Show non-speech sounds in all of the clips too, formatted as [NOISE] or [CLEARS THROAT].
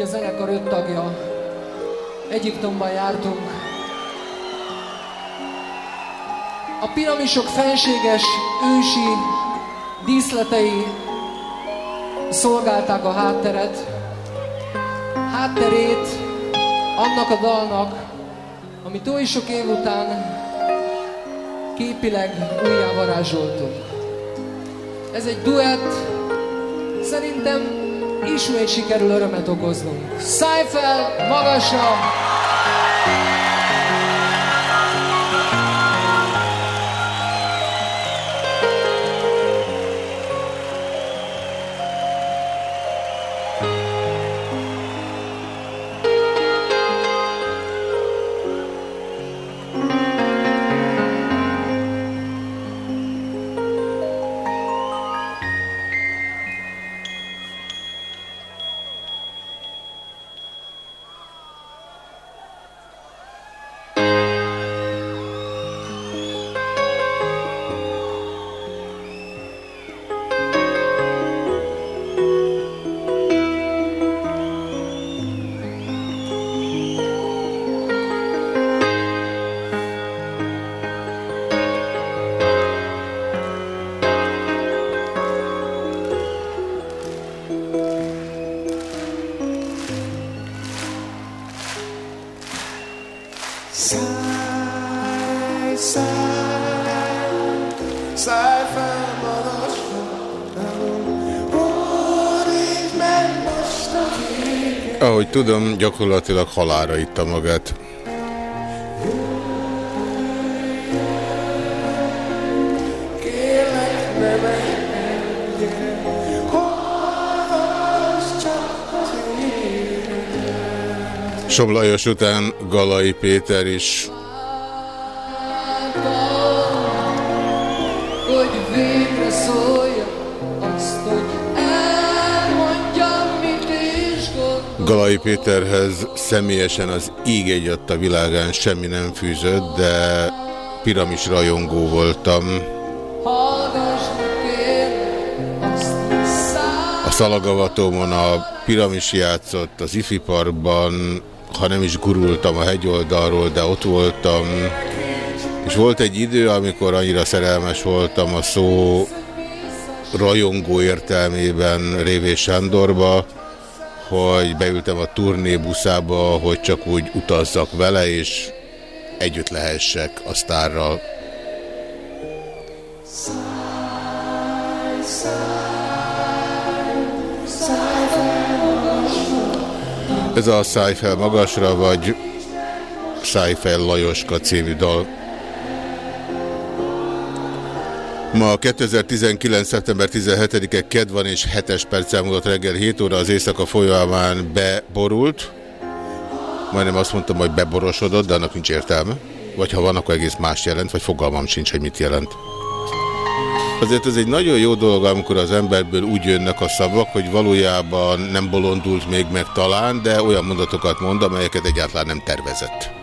Így a zenekar öt tagja. Egyiptomban jártunk. A piramisok fenséges, ősi díszletei szolgálták a hátteret. Hátterét annak a dalnak, amit oly sok év után képileg újjá varázsoltunk. Ez egy duett, szerintem ismét sikerül örömet okoznunk. Szállj fel magasra! Ahogy tudom, gyakorlatilag halára itta magát. Éneket. Soblajos után Galai Péter is Galai Péterhez személyesen az íg egy a világán semmi nem fűzött, de piramis rajongó voltam. A Szalagavatómon a piramis játszott, az Ifiparkban, ha nem is gurultam a hegyoldalról, de ott voltam. És volt egy idő, amikor annyira szerelmes voltam a szó rajongó értelmében Révés Sándorba, hogy beültem a turnébuszába, hogy csak úgy utazzak vele, és együtt lehessek a sztárral. Ez a Száj fel magasra, vagy Száj fel Lajoska című dal. Ma 2019. szeptember 17-e ked és 7-es perc elmúlott reggel 7 óra az éjszaka folyamán beborult. Majdnem azt mondtam, hogy beborosodott, de annak nincs értelme. Vagy ha van, akkor egész más jelent, vagy fogalmam sincs, hogy mit jelent. Azért ez egy nagyon jó dolog, amikor az emberből úgy jönnek a szavak, hogy valójában nem bolondult még meg talán, de olyan mondatokat mond, amelyeket egyáltalán nem tervezett.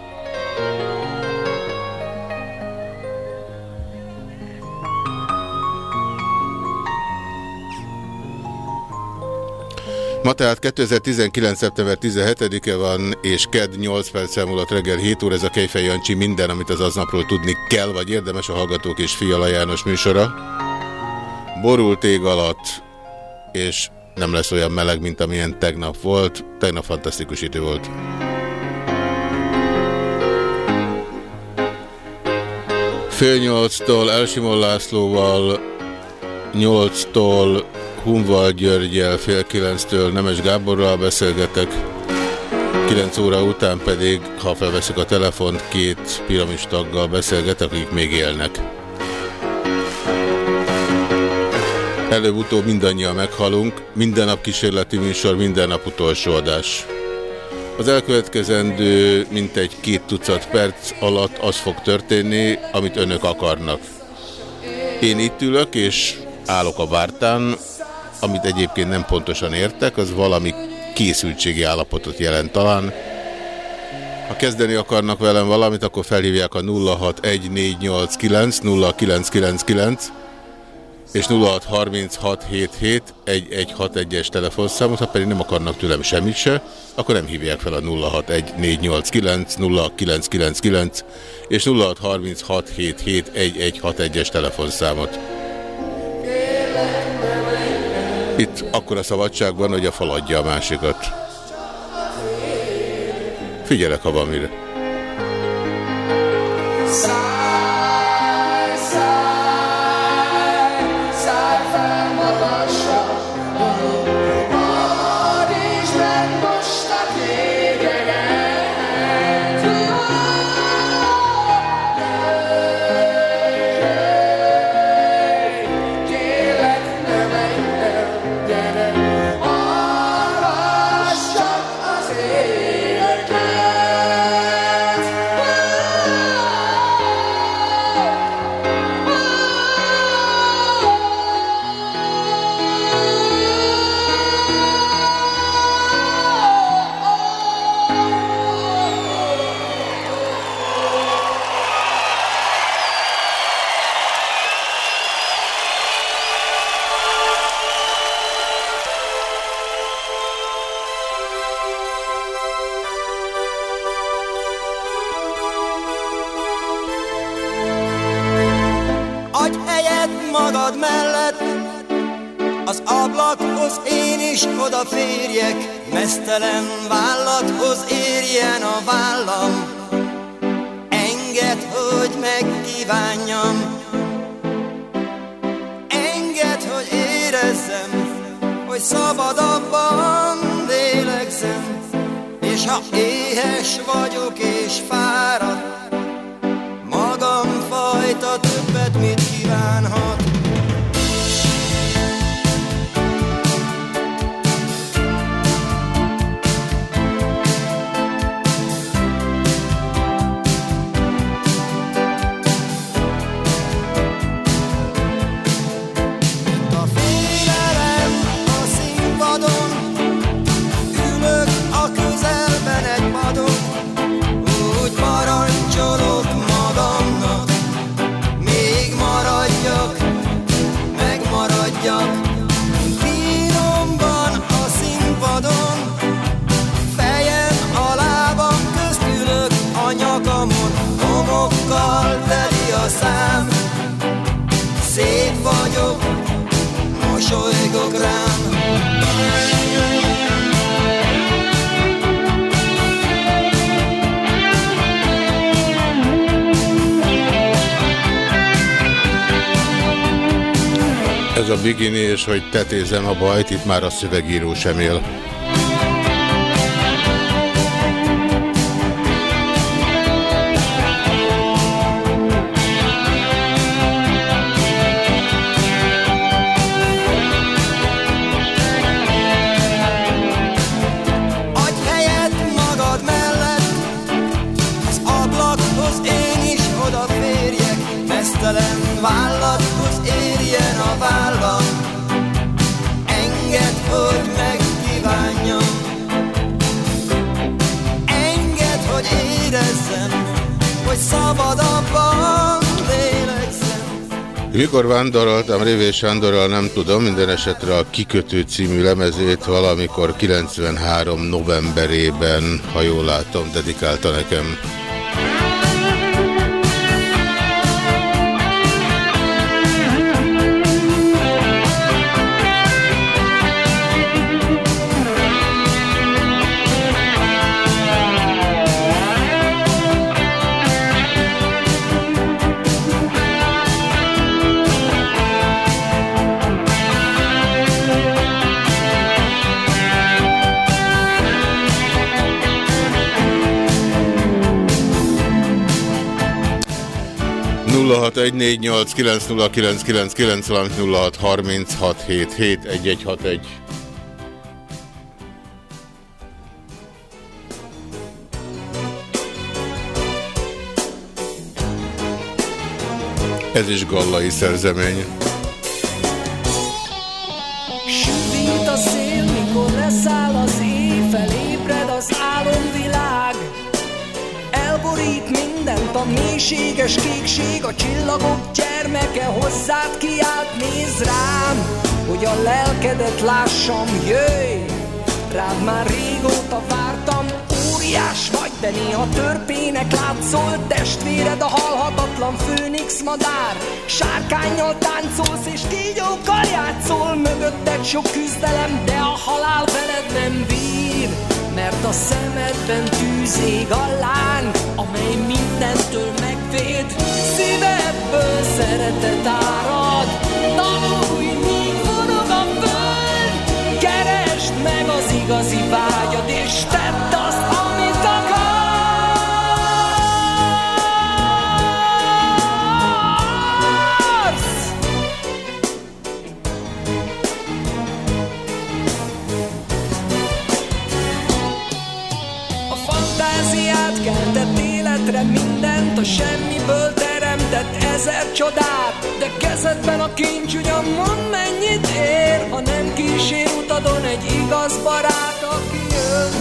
Ma tehát 2019. szeptember 17-e van, és KED 8 perc múlott reggel 7 óra, ez a Kejfej Jancsi minden, amit az aznapról tudni kell, vagy érdemes a Hallgatók és Fiala János műsora. Borult ég alatt, és nem lesz olyan meleg, mint amilyen tegnap volt. Tegnap fantasztikus idő volt. Fél nyolctól Elsimon Lászlóval, nyolctól Hunval Györgyel, fél kilenctől Nemes Gáborral beszélgetek, kilenc óra után pedig, ha felveszik a telefont, két piramis taggal beszélgetek, akik még élnek. Előbb-utóbb mindannyian meghalunk, minden nap kísérleti műsor, minden nap utolsó adás. Az elkövetkezendő mintegy két tucat perc alatt az fog történni, amit önök akarnak. Én itt ülök, és állok a vártán, amit egyébként nem pontosan értek, az valami készültségi állapotot jelent talán. Ha kezdeni akarnak velem valamit, akkor felhívják a 061489 0999 és 0636771161-es telefonszámot, ha pedig nem akarnak tőlem semmit se, akkor nem hívják fel a 061489 és 0636771161-es telefonszámot. Itt akkor a szabadság van, hogy a fal adja a másikat. Figyelek, ha van mire. Is odaférjek, mesztelen vállathoz érjen a vállam. Engedd, hogy megkívánjam, engedd, hogy érezzem, hogy szabadabban lélegzem, és ha éhes vagyok és fáradt, magam fajta többet mit kívánhat. Szám. Szép vagyok, mosolygok rám. Ez a bikini, és hogy tetézem a bajt, itt már a szövegíró sem él. Mikor vándoroltam Révé Sándorral, nem tudom, minden esetre a Kikötő című lemezét valamikor 93 novemberében, ha jól látom, dedikálta nekem. 0614890999, valamint 0636771161. Ez is gallai szerzemény. Mélységes kékség, a csillagok gyermeke hozzád kiált, néz rám, hogy a lelkedet lássam, jöjj! Rád már régóta vártam, óriás vagy, de néha törpének látszol Testvéred a halhatatlan főnix madár Sárkányjal táncolsz és kígyókkal játszol Mögötted sok küzdelem, de a halál veled nem bír Mert a szemedben tűz ég a láng Amely mindentől megvéd Szívedből szeretet árad. Tanulj, míg forog a föld Keresd meg az igazi vágyad És tedd azt, amit akarsz. A fantáziát keltett életre mindent, a semmiből teremtett ezer csodát, de kezedben a kincs ugyan mond mennyit ér, ha nem kísér utadon egy igaz barát, aki jön.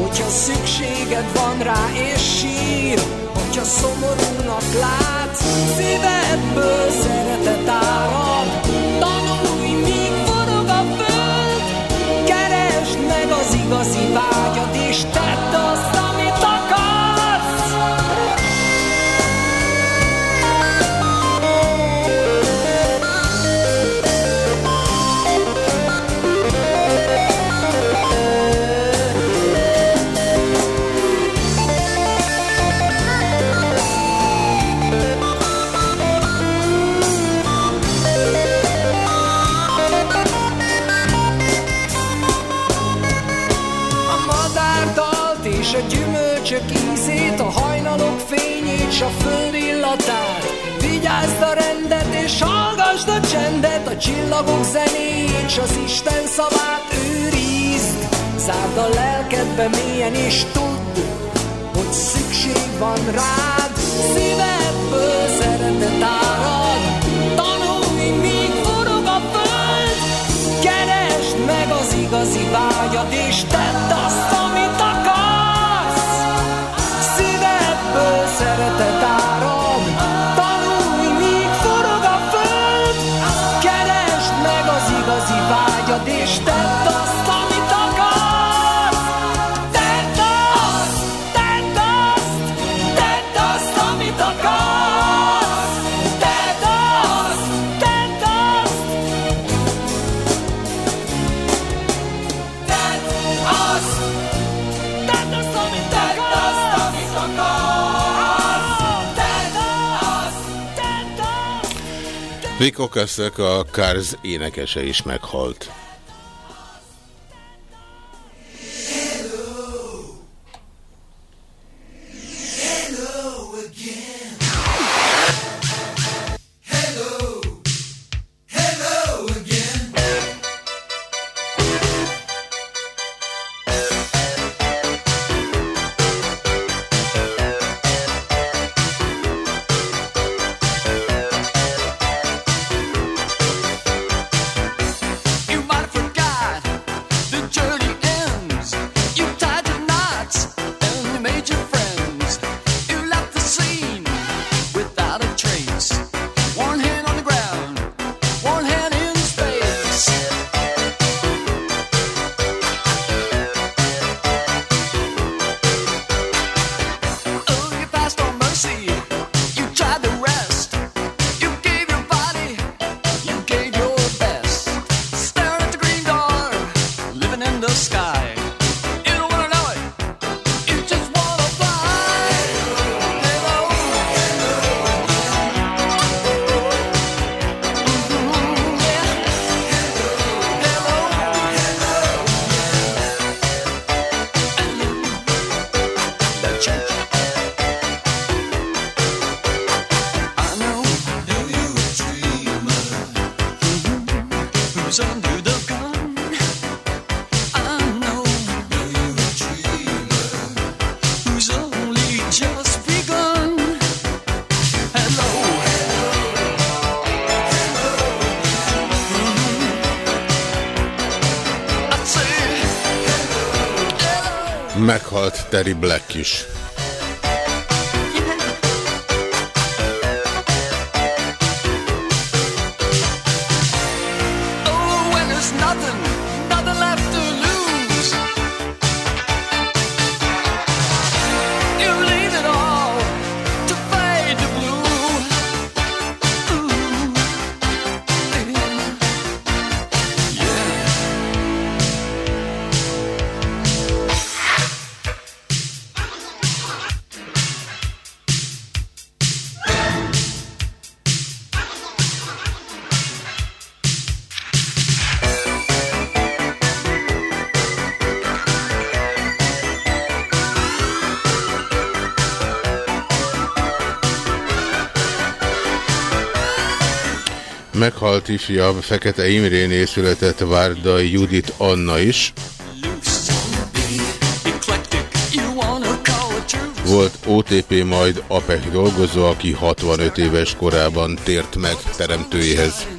Hogyha szükséged van rá és sír, hogyha szomorúnak látsz, szívedből szeretet árad. Tanulj, míg forog a föld, keresd meg az igazi vágyat, fényét, s a föld illatát. Vigyázd a rendet és hallgasd a csendet, a csillagok zenét, s az Isten szavát őrizd. Zárd a lelkedbe mélyen és tudd, hogy szükség van rád. Szívedből szeretet árad, tanulj, míg forog a föld. Keresd meg az igazi vágyad, és tedd azt, azt. Rico Keszek, a Cars énekese is meghalt. Terry Black is. Ifjabb Fekete Imrénél született Várdai Judit Anna is. Volt OTP, majd APEC dolgozó, aki 65 éves korában tért meg teremtőjéhez.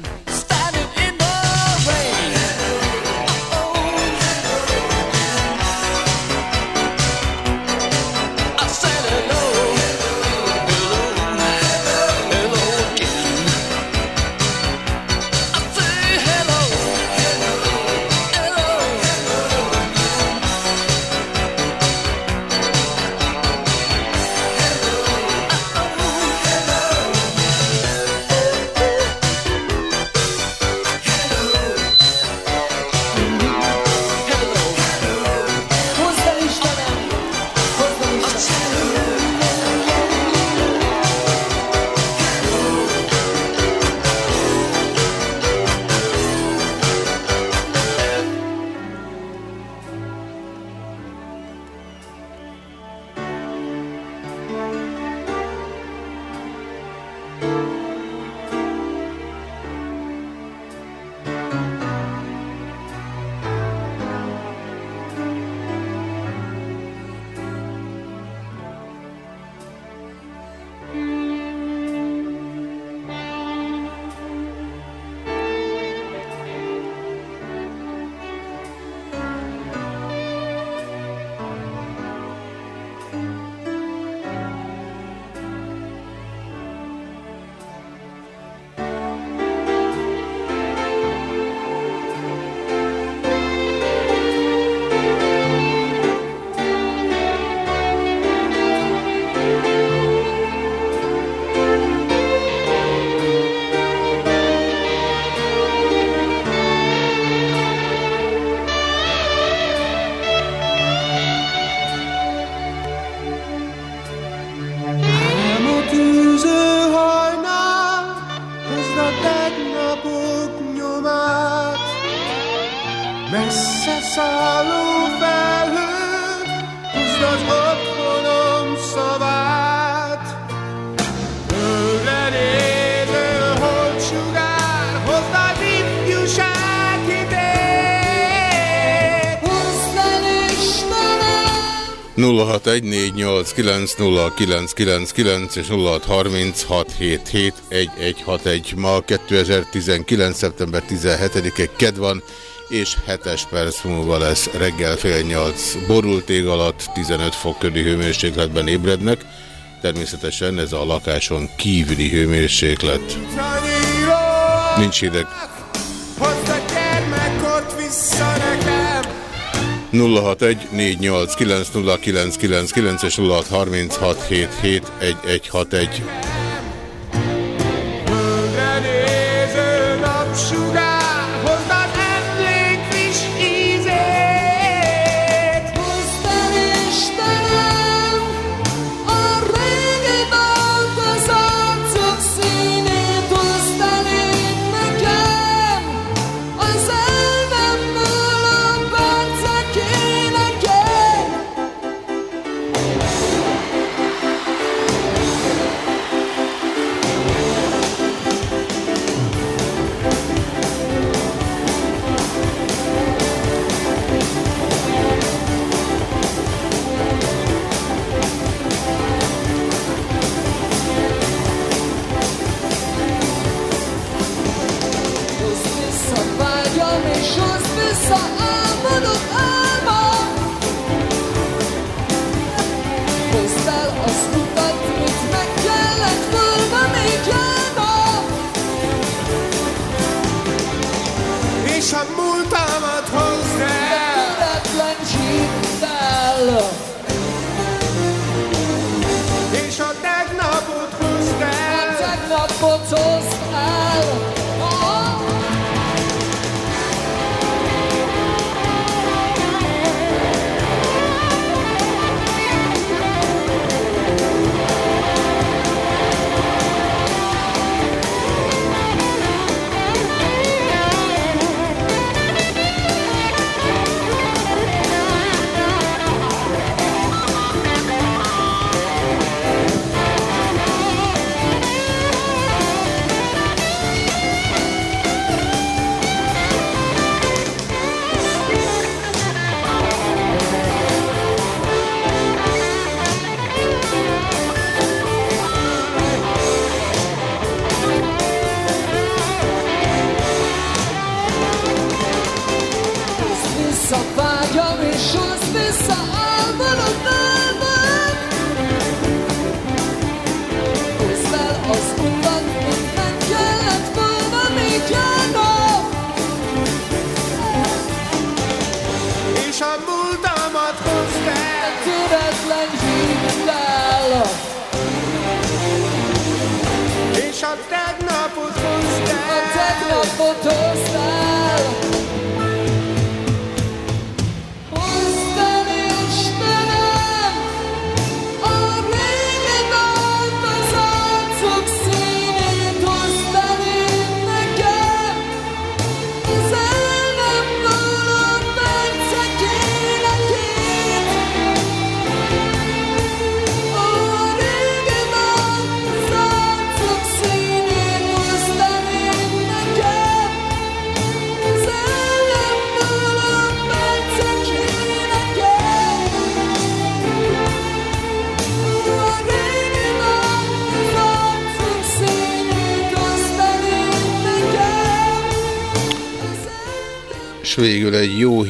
0614890999 és 0636771161. Ma 2019. szeptember 17-e ked van, és 7-es perc múlva lesz reggel fél nyolc. Borult ég alatt 15 fok körüli hőmérsékletben ébrednek. Természetesen ez a lakáson kívüli hőmérséklet. Nincs hideg. 061-489-0999 és 0636771161.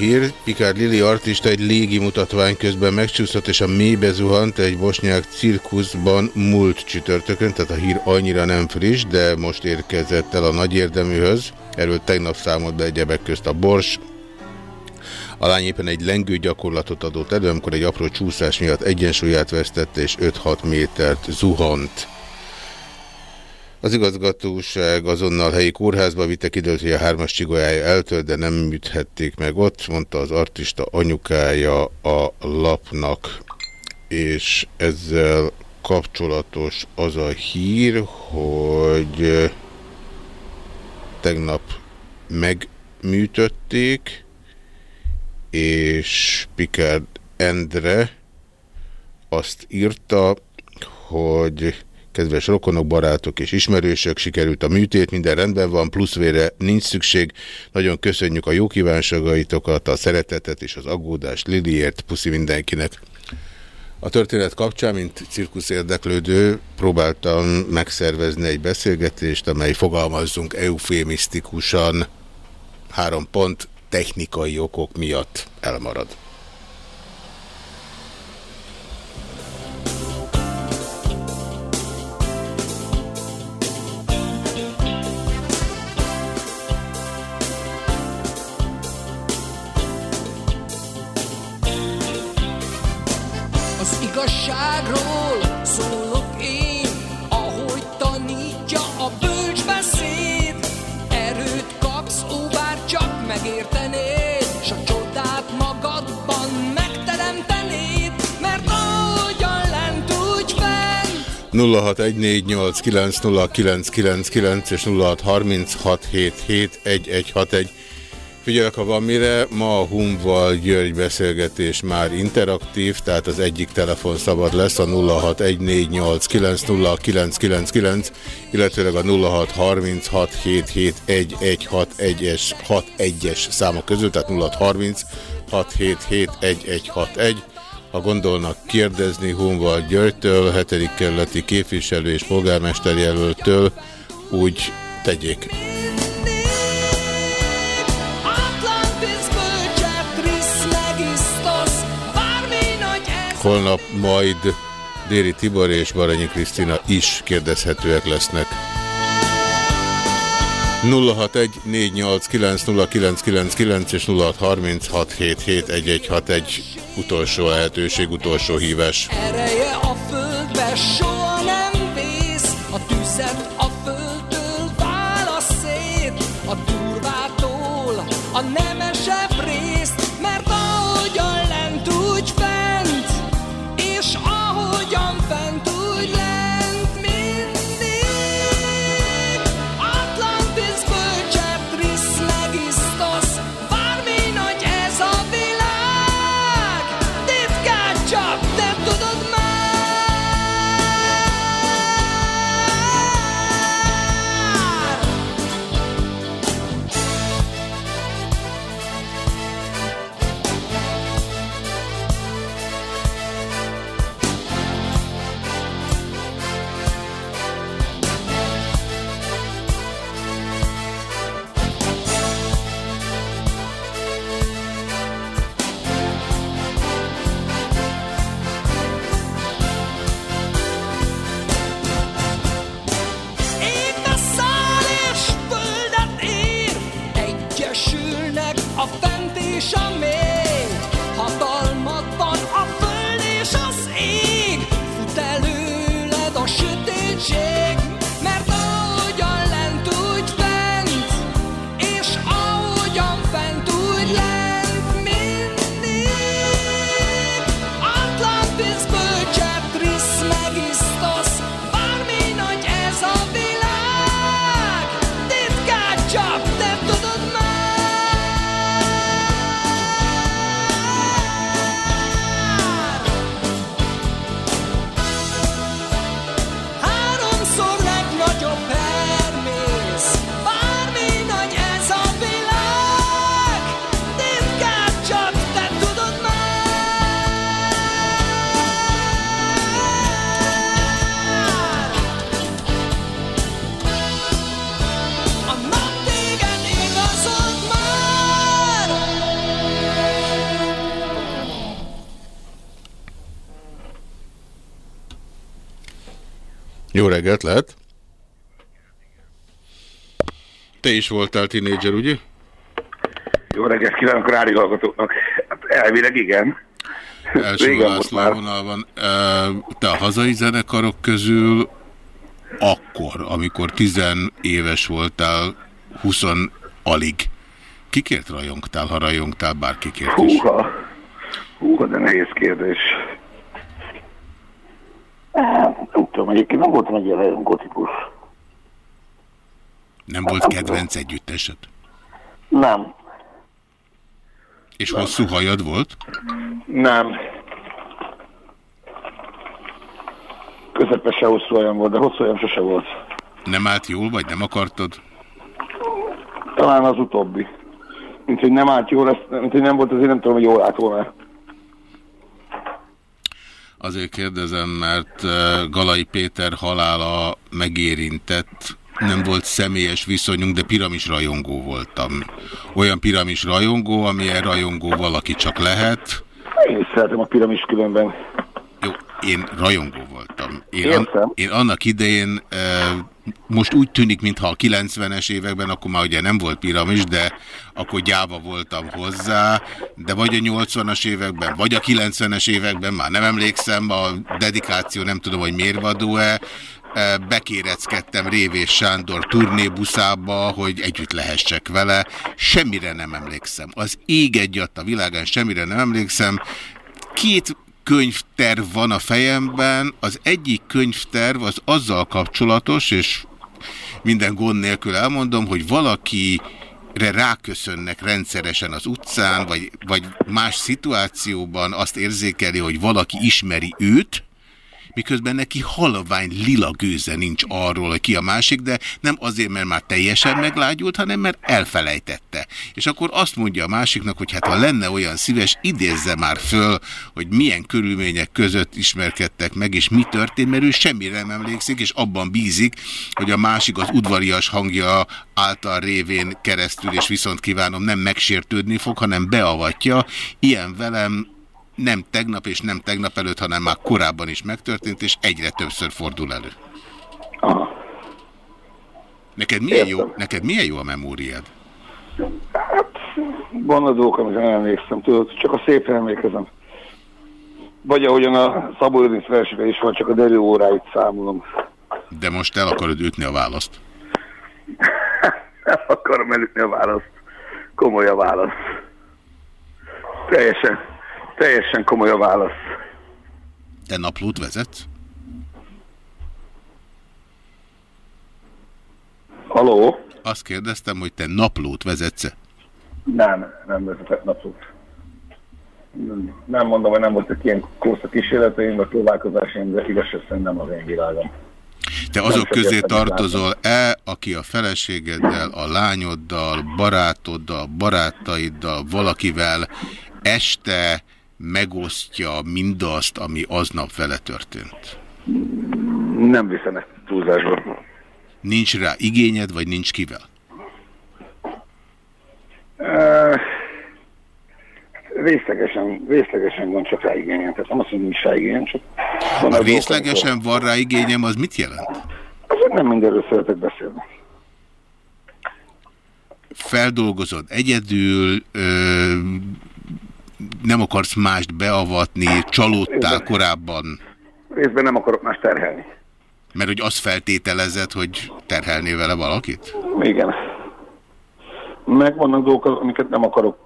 hír, Pikár Lili artista egy légi mutatvány közben megcsúszott, és a mélybe zuhant egy bosnyák cirkuszban múlt csütörtökön, tehát a hír annyira nem friss, de most érkezett el a nagy érdeműhöz. Erről tegnap számolt be egyebek közt a Bors. A lány éppen egy lengő gyakorlatot adott elő, amikor egy apró csúszás miatt egyensúlyát vesztette, és 5-6 métert zuhant. Az igazgatóság azonnal helyi kórházba vitte, kiderült, hogy a hármas csigolyája eltölt, de nem műthették meg ott, mondta az artista anyukája a lapnak. És ezzel kapcsolatos az a hír, hogy tegnap megműtötték, és Picard Endre azt írta, hogy kedves rokonok, barátok és ismerősök, sikerült a műtét, minden rendben van, pluszvére nincs szükség. Nagyon köszönjük a jó kívánságaitokat, a szeretetet és az aggódást Liliért, puszi mindenkinek. A történet kapcsán, mint cirkusz érdeklődő, próbáltam megszervezni egy beszélgetést, amely fogalmazzunk eufémisztikusan három pont technikai okok miatt elmarad. 0614890999 és 0636771161. Figyelek, ha van mire, ma a Humval György beszélgetés már interaktív, tehát az egyik telefon szabad lesz a 0614890999, illetőleg a 0636771161-es 61-es száma közül, tehát 0636771161. Ha gondolnak kérdezni Humval Györgytől, 7. kerületi képviselő és polgármester jelöltől, úgy tegyék. Holnap majd Déri Tibor és Baranyi Krisztina is kérdezhetőek lesznek. 061-489-0999 és 0636771161 utolsó lehetőség, utolsó hívás. Ereje a földbe soha nem vész, a tüzet Jó reggelt, lehet? Te is voltál tinédzser, ugye? Jó reggelt kívánok a rádió hallgatóknak. Hát elvileg igen. Első László vonalban. Ö, Te a hazai zenekarok közül akkor, amikor 10 éves voltál, 20 alig, kikért rajongtál, ha rajongtál bárkikért is? Húha. Húha, de nehéz kérdés. Hát, Nem tudom, egyébként nem voltam egy ilyen rajongó típus. Nem volt kedvenc együttesed? Nem. És hosszú hajad volt? Nem. Közepesen hosszú olyan volt, de hosszú olyan sose volt. Nem állt jól, vagy nem akartad? Talán az utóbbi. Mint hogy nem állt jól, ezt, mint hogy nem volt, azért nem tudom, hogy jól állt volna. Azért kérdezem, mert Galai Péter halála megérintett, nem volt személyes viszonyunk, de piramis rajongó voltam. Olyan piramis rajongó, amilyen rajongó valaki csak lehet. Én is szeretem a piramis különben. Én rajongó voltam. Én, Értem. én annak idején, e, most úgy tűnik, mintha a 90-es években, akkor már ugye nem volt piramis, de akkor gyáva voltam hozzá, de vagy a 80-as években, vagy a 90-es években, már nem emlékszem, a dedikáció nem tudom, hogy mérvadó-e, e, bekéreckedtem Révés Sándor turnébuszába, hogy együtt lehessek vele. Semmire nem emlékszem. Az ég egyat a világán semmire nem emlékszem. Két könyvterv van a fejemben. Az egyik könyvterv az azzal kapcsolatos, és minden gond nélkül elmondom, hogy valaki ráköszönnek rendszeresen az utcán, vagy, vagy más szituációban azt érzékeli, hogy valaki ismeri őt, miközben neki halvány lila gőze nincs arról, hogy ki a másik, de nem azért, mert már teljesen meglágyult, hanem mert elfelejtette. És akkor azt mondja a másiknak, hogy hát ha lenne olyan szíves, idézze már föl, hogy milyen körülmények között ismerkedtek meg, és mi történt, mert ő semmire nem emlékszik, és abban bízik, hogy a másik az udvarias hangja által révén keresztül, és viszont kívánom, nem megsértődni fog, hanem beavatja. Ilyen velem nem tegnap és nem tegnap előtt, hanem már korábban is megtörtént, és egyre többször fordul elő. Aha. Neked milyen, jó, neked milyen jó a memóriád? Van a dolgok, amikre nem emlékszem, tudod, csak a szépre emlékezem. Vagy ahogyan a Szabó Lőrinc verseke is van, csak a derű óráit számolom. De most el akarod ütni a választ. [LAUGHS] Nem akarom elütni a választ. Komoly a válasz. Teljesen, teljesen komoly a válasz. Te naplót vezetsz? Haló? Azt kérdeztem, hogy te naplót vezetsz-e? Nem, nem vezetett napot. Nem mondom, hogy nem voltak ilyen kósza kísérleteim, vagy próbálkozásaim, de igazság szerint nem az én világom. Te azok közé tartozol-e, aki a feleségeddel, a lányoddal, barátoddal, barátaiddal, valakivel este megosztja mindazt, ami aznap vele történt? Nem viszem ezt túlzásba. Nincs rá igényed, vagy nincs kivel? Uh, részlegesen, részlegesen van csak rá igényem. Tehát nem azt mondom, hogy nincs rá igényem, csak... Van A részlegesen van rá igényem, az mit jelent? Azért nem mindenről szeretek beszélni. Feldolgozod egyedül, ö, nem akarsz mást beavatni, csalódtál korábban, Részben nem akarok más terhelni. mert hogy azt feltételezed, hogy terhelnél vele valakit? Igen. Meg vannak dolgok, amiket nem akarok.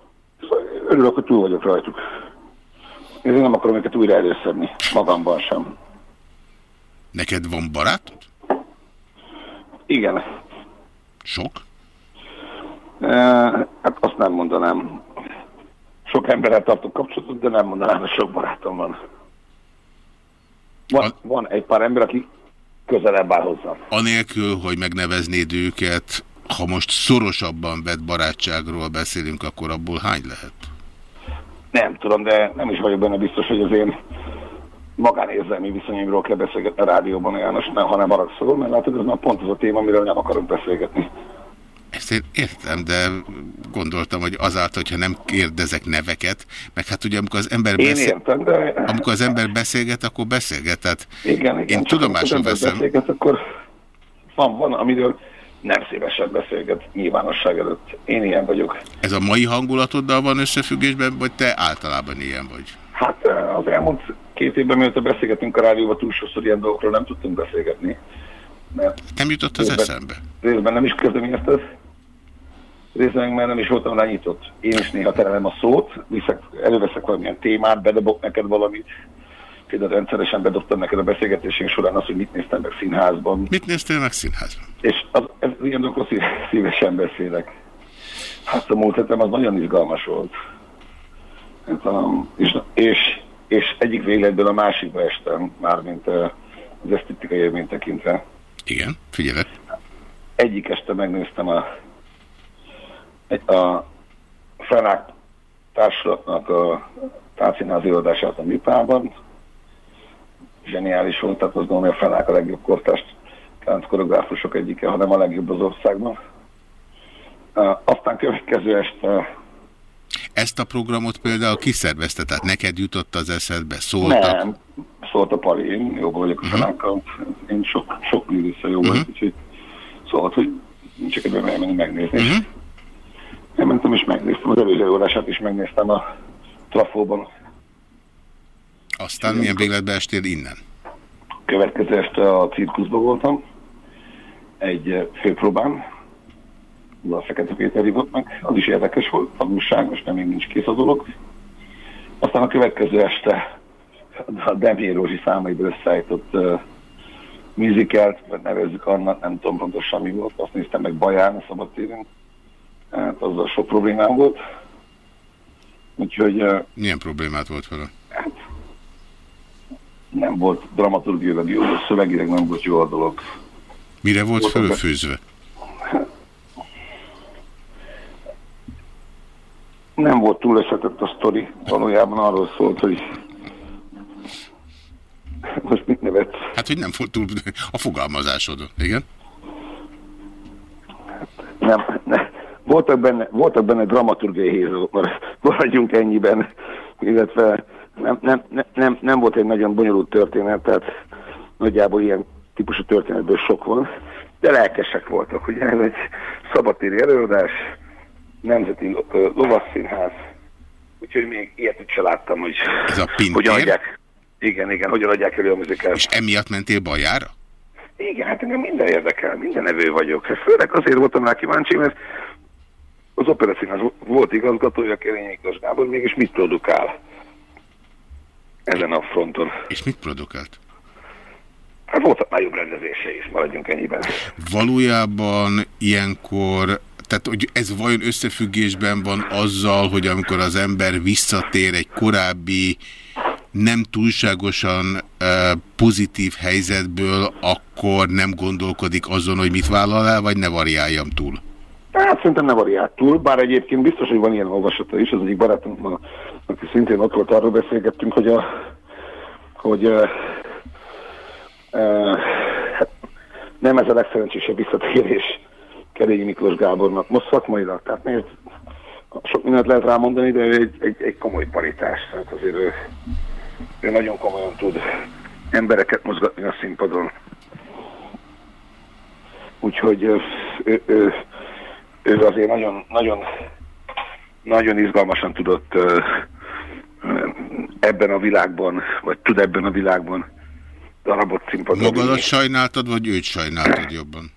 Örülök, hogy túl vagyok rajtuk. Ezért nem akarom őket újra előszedni. Magamban sem. Neked van barátod? Igen. Sok? E, hát azt nem mondanám. Sok emberrel tartok kapcsolatot, de nem mondanám, hogy sok barátom van. Van, van egy pár ember, aki közelebb áll hozzám. Anélkül, hogy megneveznéd őket, ha most szorosabban vett barátságról beszélünk, akkor abból hány lehet? Nem tudom, de nem is vagyok benne biztos, hogy az én magánérzelmi viszonyomról kell beszélgetni a rádióban, János, nem, ha nem haragszol, mert látod, ez már pont az a téma, amiről nem akarok beszélgetni. Ezt én értem, de gondoltam, hogy azáltal, hogyha nem kérdezek neveket, meg hát ugye amikor az ember, Én beszél... értem, de amikor az ember beszélget, akkor beszélget. Tehát igen, igen. én tudomásul veszem. Beszélget, akkor van, van, amiről nem szívesen beszélget nyilvánosság előtt. Én ilyen vagyok. Ez a mai hangulatoddal van összefüggésben, vagy te általában ilyen vagy? Hát eh, az elmúlt két évben, mióta beszélgetünk a rádióban, túl sokszor ilyen dolgokról nem tudtunk beszélgetni. Mert Nem jutott az részben, eszembe. Részben nem is kezdeményezted, részben meg nem is voltam rá nyitott. Én is néha terelem a szót, viszek, előveszek valamilyen témát, bedobok neked valamit. Például rendszeresen bedobtam neked a beszélgetésünk során azt, hogy mit néztem meg színházban. Mit néztél meg színházban? És az, ez, ilyen dolgokról szív- [LAUGHS] szívesen beszélek. Hát a múlt hetem az nagyon izgalmas volt. Nem tudom, és, és, és egyik végletből a másikba estem, mármint eh, az esztetikai élményt tekintve. Igen, figyelek. Egyik este megnéztem a, a Frenák társulatnak a tánszínházi előadását a Mipában. Zseniális volt, tehát azt gondolom, hogy a Frenák a legjobb kortást tánc koreográfusok egyike, hanem a legjobb az országban. Uh, aztán következő este Ezt a programot például kiszervezte, tehát neked jutott az eszedbe, szóltak. nem, szólt a Pali, én jó vagyok a Frenákkal, én sok, sok művésze jó vagyok, úgyhogy szólt, hogy csak ebben elmenni megnézni. Uh-huh. Elmentem és megnéztem, az előző órását is megnéztem a trafóban. Aztán milyen végletbe estél innen? Következő este a cirkuszban voltam, egy főpróbán, a Fekete Péter hívott meg, az is érdekes volt, tanulságos, nem még nincs kész a dolog. Aztán a következő este a Demier Rózsi számaiből összeállított uh, musicalt, vagy nevezzük annak, nem tudom pontosan mi volt, azt néztem meg Baján a szabadtéren, hát azzal sok problémám volt. Úgyhogy Milyen problémát volt vele? nem volt dramaturgiailag jó, szövegileg nem volt jó a dolog. Mire volt fölfőzve? Nem volt túl összetett a sztori, valójában arról szólt, hogy most mit nevetsz? Hát, hogy nem volt túl a fogalmazásodon, igen? Nem, ne. Voltak benne, voltak benne dramaturgiai mar- maradjunk ennyiben, illetve nem, nem, nem, nem, volt egy nagyon bonyolult történet, tehát nagyjából ilyen típusú történetből sok van, de lelkesek voltak, ugye ez egy szabadtéri előadás, Nemzeti Lovasszínház, úgyhogy még ilyet se láttam, hogy Ez a Pintér? hogyan adják, igen, igen, hogyan adják elő a muzikát. És emiatt mentél Bajára? Igen, hát engem minden érdekel, minden evő vagyok. Főleg azért voltam rá kíváncsi, mert az operaszínház volt igazgatója, Kerény Miklós Gábor, mégis mit produkál ezen a fronton? És mit produkált? Hát voltak már jobb rendezése is, maradjunk ennyiben. Valójában ilyenkor, tehát hogy ez vajon összefüggésben van azzal, hogy amikor az ember visszatér egy korábbi nem túlságosan uh, pozitív helyzetből, akkor nem gondolkodik azon, hogy mit vállal el, vagy ne variáljam túl? Hát szerintem ne variált túl, bár egyébként biztos, hogy van ilyen olvasata is. Az egyik barátom, aki szintén ott volt, arról beszélgettünk, hogy, a, hogy uh, uh, nem ez a legszerencsésebb visszatérés Kerényi Miklós Gábornak. Most szakmailag, tehát miért sok mindent lehet rámondani, de egy, egy, egy komoly paritás. Tehát azért ő, ő nagyon komolyan tud embereket mozgatni a színpadon. Úgyhogy ő, ő, ő, ő azért nagyon, nagyon, nagyon izgalmasan tudott ebben a világban, vagy tud ebben a világban darabot színpadon. Magadat sajnáltad, vagy őt sajnáltad jobban?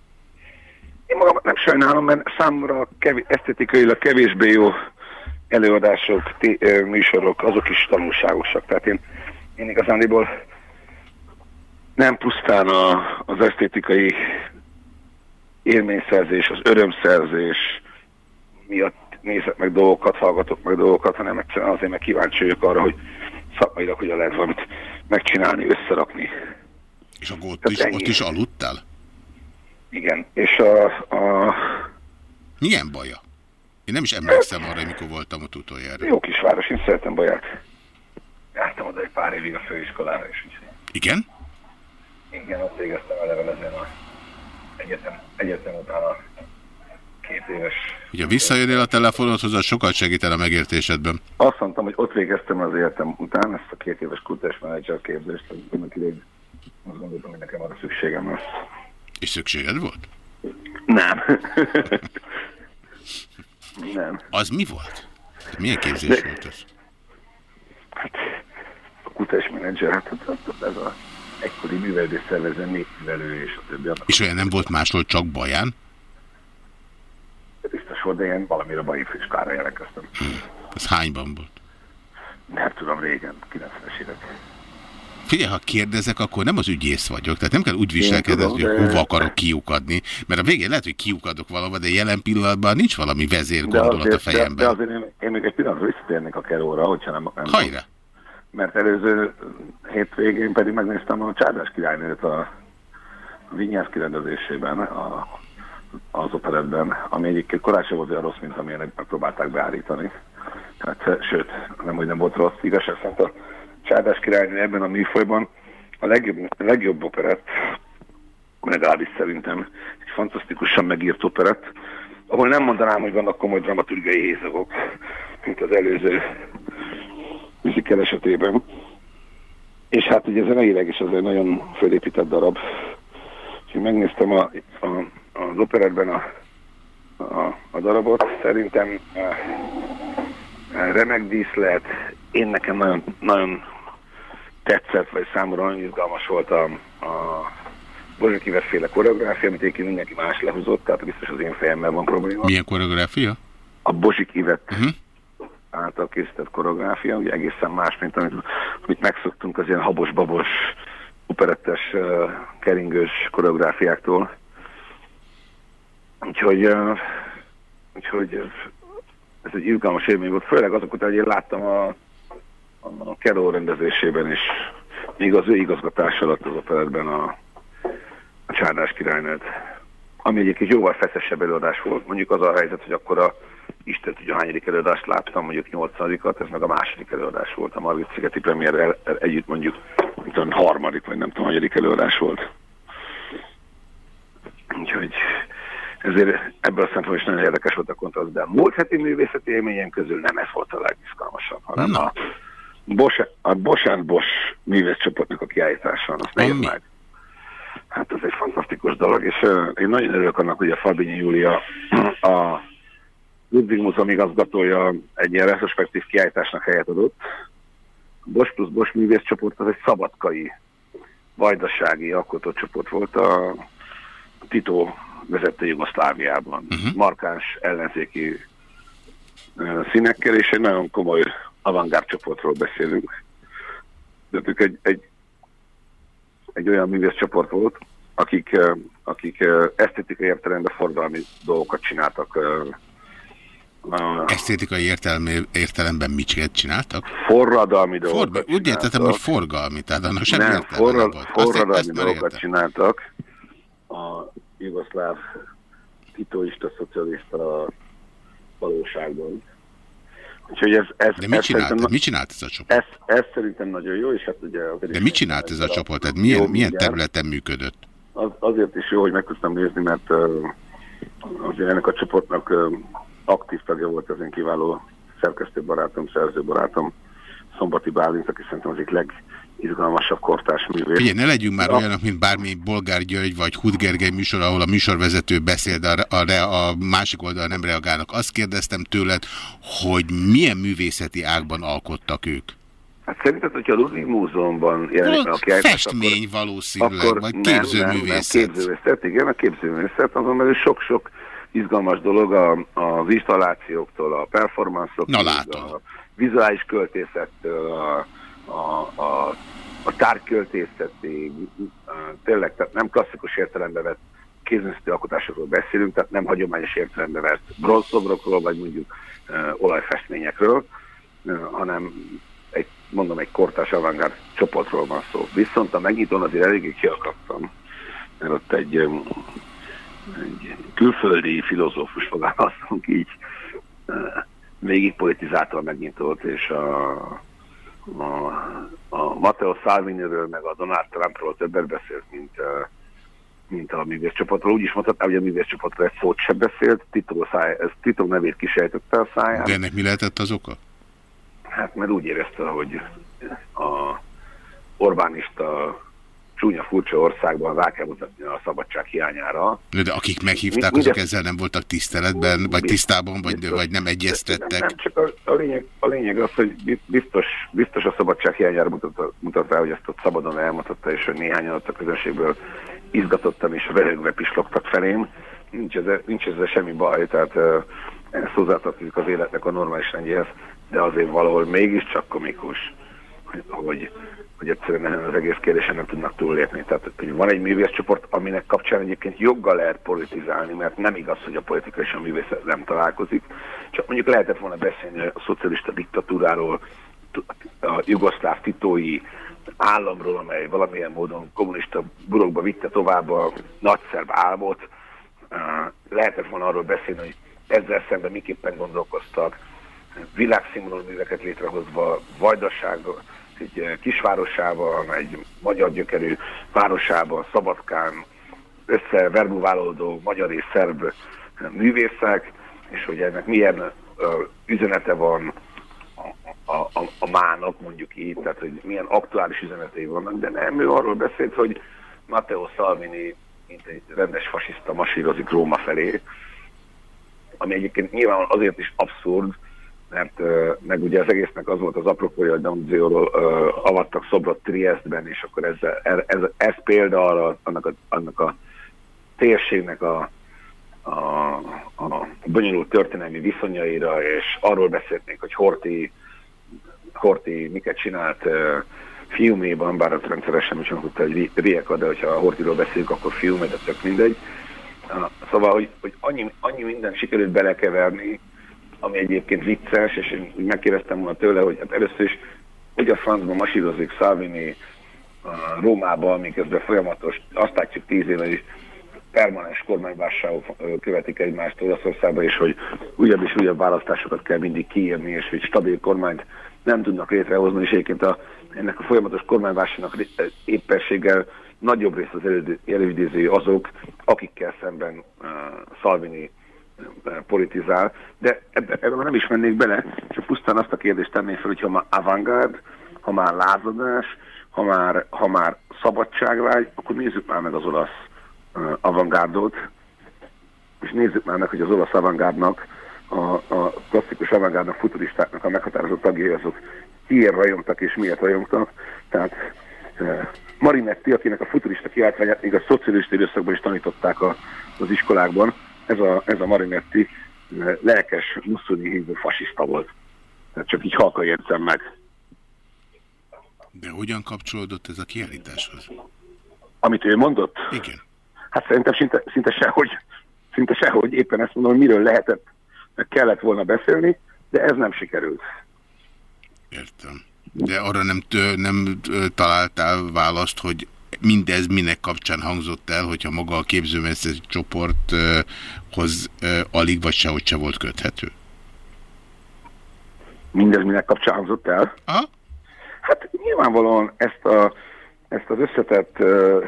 Én magamat nem sajnálom, mert számomra kevés, esztetikailag kevésbé jó előadások, té- műsorok, azok is tanulságosak. Tehát én, én igazándiból nem pusztán a, az esztétikai élményszerzés, az örömszerzés miatt nézek meg dolgokat, hallgatok meg dolgokat, hanem egyszerűen azért, mert kíváncsi vagyok arra, hogy szakmailag hogyan lehet valamit megcsinálni, összerakni. És akkor ott, Tehát is, ennyi. ott is aludtál? Igen, és a, a Milyen baja? Én nem is emlékszem arra, mikor voltam ott utoljára. jó kisváros, én szeretem Baját. Jártam oda egy pár évig a főiskolára is, úgyhogy Igen? igen, ott végeztem a egyetem, egyetem után a két éves. Ugye visszajönnél a telefonodhoz, az sokat segítene a megértésedben. Azt mondtam, hogy ott végeztem az egyetem után ezt a két éves kultúrás menedzser képzést, idején azt gondoltam, hogy nekem arra szükségem lesz. És szükséged volt? Nem. [LAUGHS] Nem. Az mi volt? Milyen képzés volt ez? A kutás menedzser, hát hát, hát, ez a egykori művelődés szervező népművelő és a többi. És olyan nem volt máshol csak baján? biztos volt, de én valamire baj főiskolára jelentkeztem. Az hányban volt? Nem tudom, régen, 90-es évek. Figyelj, ha kérdezek, akkor nem az ügyész vagyok. Tehát nem kell úgy viselkedni, hogy de- hova akarok kiukadni. Mert a végén lehet, hogy kiukadok valahova, de jelen pillanatban nincs valami vezérgondolat a de, fejemben. de azért én, én még egy pillanatra visszatérnék a Keróra, hogyha nem... nem Hajrá! Mert előző hétvégén pedig megnéztem a Csárdás királynőt a, Vinyász kirendezésében, a, az operetben, ami egyébként korán sem volt olyan rossz, mint amilyen megpróbálták beállítani. Hát, sőt, nem, hogy nem volt rossz. Igazság szerint a Csárdás királynő ebben a műfajban a legjobb, legjobb operett, legalábbis szerintem egy fantasztikusan megírt operett, ahol nem mondanám, hogy vannak komoly dramaturgiai hézagok, mint az előző musical esetében. És hát ugye zeneileg is az egy nagyon fölépített darab. Úgyhogy megnéztem a, a, az operetben a, a, a darabot, szerintem eh, remek díszlet, én nekem nagyon, nagyon tetszett, vagy számomra nagyon izgalmas volt a, a Bozsik Iver féle koreográfia, amit egyébként mindenki más lehúzott, tehát biztos az én fejemben van probléma. Milyen koreográfia? A Bozsik Ivet Uh -huh. Által készített koreográfia, ugye egészen más, mint amit, amit megszoktunk az ilyen habos-babos, operettes, uh, keringős koreográfiáktól. Úgyhogy, úgyhogy ez egy izgalmas élmény volt, főleg azok után, hogy én láttam a, a Keró rendezésében is, még az ő igazgatás alatt az operetben a, a Csárdás királynőt, ami egyébként jóval feszesebb előadás volt. Mondjuk az a helyzet, hogy akkor a Isten tudja, hányadik előadást láttam, mondjuk 80 ez meg a második előadás volt, a Margit Szigeti premierrel együtt mondjuk, nem tudom, harmadik, vagy nem tudom, hanyadik előadás volt. Úgyhogy ezért ebből a szempontból is nagyon érdekes volt a kontraszt, de a múlt heti művészeti élményem közül nem ez volt a legizgalmasabb, hanem a, Bos, a Bosán Bos művészcsoportnak a kiállítása, azt nézd meg. Hát ez egy fantasztikus dolog, és uh, én nagyon örülök annak, hogy a Fabinyi Júlia a Ludwig Múzeum igazgatója egy ilyen retrospektív kiállításnak helyet adott. Bosch plusz Bosch művészcsoport az egy szabadkai, vajdasági alkotócsoport volt a Tito vezette Jugoszláviában. Uh-huh. Markáns ellenzéki uh, színekkel, és egy nagyon komoly avantgárd csoportról beszélünk. De ők egy, egy, egy olyan művészcsoport volt, akik, uh, akik uh, esztetikai értelemben forradalmi dolgokat csináltak uh, Esztétikai értelmi, értelemben mit csináltak? Forradalmi dolgokat Forga, Úgy értettem, hogy forgalmi, tehát annak sem Nem, értelme forra, volt. forradalmi Azt, dolgokat csináltak a jugoszláv titoista, szocialista valóságban. Úgyhogy ez, ez, De mit csinált, szerintem- mit csinált ez a csoport? Ez, ez szerintem nagyon jó, és hát ugye... De mit csinált ez a csoport? Tehát milyen, Jó, milyen területen működött? Az, azért is jó, hogy meg tudtam nézni, mert uh, azért ennek a csoportnak uh, aktív tagja volt az én kiváló szerkesztőbarátom, szerzőbarátom, Szombati Bálint, aki szerintem az egyik legizgalmasabb kortárs művész. Figyelj, ne legyünk már Ja. olyanok, mint bármi Bolgár György vagy Hud Gergely műsor, ahol a műsorvezető beszél, de a, a, a másik oldal nem reagálnak. Azt kérdeztem tőled, hogy milyen művészeti ágban alkottak ők? Hát szerinted, hogyha a Ludwig Múzeumban jelenik meg a kiállítás, Festmény valószínűleg, akkor vagy nem, nem, nem, képzőművészet. képzőművészet, igen, a képzőművészet, azon belül sok-sok izgalmas dolog a, az installációktól, a látom. a vizuális költészettől, a, a, a, a tárgyköltészeti, tényleg, tehát nem klasszikus értelembe vett kézművészeti alkotásokról beszélünk, tehát nem hagyományos értelembe vett bronzszobrokról, vagy mondjuk uh, olajfestményekről, uh, hanem egy, mondom, egy kortás avantgárd csoportról van szó. Viszont a megnyitón azért eléggé kiakadtam, mert ott egy, egy külföldi filozófus fogalmaztunk így, végig politizálta a megnyitót, és a, a, a Matteo Salviniről, meg a Donald Trumpról többet beszélt, mint, mint a művészcsoportról. Úgy is mondhatná, hogy a művészcsoportról egy szót sem beszélt, Tito, száj, ez Tito nevét kisejtette a száján. De ennek mi lehetett az oka? Hát mert úgy érezte, hogy a Orbánista csúnya furcsa országban rá kell mutatni a szabadság hiányára. De, de akik meghívták, Mi- azok ezzel nem voltak tiszteletben, vagy tisztában, vagy, vagy nem egyeztettek. Nem, csak a, a, lényeg, a lényeg az, hogy bi- biztos, biztos a szabadság hiányára mutat, mutat rá, hogy ezt ott szabadon elmutatta, és hogy néhányan ott a közönségből izgatottan és röhögve pislogtak felém. Nincs ezzel, nincs ezzel semmi baj, tehát ezt hozzátartozik az életnek a normális rendjéhez, de azért valahol mégiscsak komikus, hogy, hogy, egyszerűen ezen az egész kérdésen nem tudnak túllépni. Tehát hogy van egy művészcsoport, aminek kapcsán egyébként joggal lehet politizálni, mert nem igaz, hogy a politika és a művészet nem találkozik. Csak mondjuk lehetett volna beszélni a szocialista diktatúráról, a jugoszláv titói államról, amely valamilyen módon kommunista burokba vitte tovább a nagyszerb álmot. Lehetett volna arról beszélni, hogy ezzel szemben miképpen gondolkoztak, világszínvonalú műveket létrehozva, Vajdaságban, egy kisvárosában, egy magyar gyökerű városában, Szabadkán összeverbuválódó magyar és szerb művészek, és hogy ennek milyen üzenete van a, a, a mának, mondjuk így, tehát hogy milyen aktuális üzenetei vannak, de nem, ő arról beszélt, hogy Matteo Salvini, mint egy rendes fasiszta masírozik Róma felé, ami egyébként nyilván azért is abszurd, mert meg ugye az egésznek az volt az apropója, hogy Danzióról avattak szobrot Triestben, és akkor ez, ez, ez, példa arra, annak a, annak a térségnek a, a, a bonyolult történelmi viszonyaira, és arról beszélnék, hogy Horti, Horti miket csinált Fiuméban, bár az rendszeresen úgy tudta, hogy Rieka, de hogyha a Hortiról beszélünk, akkor Fiumé, de tök mindegy. Szóval, hogy, hogy annyi, annyi minden sikerült belekeverni, ami egyébként vicces, és én úgy megkérdeztem volna tőle, hogy hát először is, hogy a francban masírozik Salvini uh, Rómába, miközben folyamatos, azt látjuk tíz éve is, permanens kormányválságok követik egymást Olaszországba, és hogy újabb és újabb választásokat kell mindig kiírni, és hogy stabil kormányt nem tudnak létrehozni, és egyébként a, ennek a folyamatos kormányválságnak éppenséggel nagyobb rész az előidézői azok, akikkel szemben uh, Salvini politizál, de ebben ebbe nem is mennék bele, csak pusztán azt a kérdést tenném fel, hogyha ma avantgárd, ha már lázadás, ha már, ha már szabadságvágy, akkor nézzük már meg az olasz uh, avantgárdot, és nézzük már meg, hogy az olasz avantgárdnak, a, a klasszikus avantgárdnak, futuristáknak a meghatározó tagjai azok miért rajongtak és miért rajongtak. Tehát uh, Marinetti, akinek a futurista kiáltványát még a szocialista időszakban is tanították a, az iskolákban, ez a, ez a Marinetti lelkes, muszolini hívő fasiszta volt. Tehát csak így halka értem meg. De hogyan kapcsolódott ez a kiállításhoz? Amit ő mondott? Igen. Hát szerintem szinte, szinte sehogy. Szinte sehogy. Éppen ezt mondom, hogy miről lehetett, kellett volna beszélni, de ez nem sikerült. Értem. De arra nem, tő, nem találtál választ, hogy mindez minek kapcsán hangzott el, hogyha maga a képzőmester csoporthoz alig vagy sehogy se volt köthető? Mindez minek kapcsán hangzott el? Aha. Hát nyilvánvalóan ezt, a, ezt az összetett uh,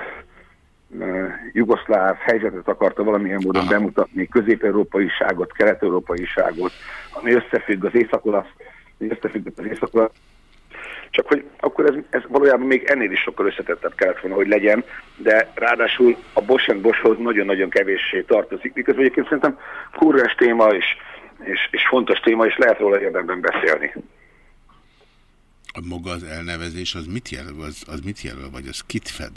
uh, jugoszláv helyzetet akarta valamilyen módon Aha. bemutatni, közép-európaiságot, kelet-európaiságot, ami összefügg az észak összefügg az észak csak hogy akkor ez, ez valójában még ennél is sokkal összetettebb kellett volna, hogy legyen, de ráadásul a Bosch Boschhoz nagyon-nagyon kevéssé tartozik, miközben egyébként szerintem kurrens téma és, és, és fontos téma, és lehet róla érdemben beszélni. A maga az elnevezés, az mit jelöl, az, az mit jelöl, vagy az kit fed?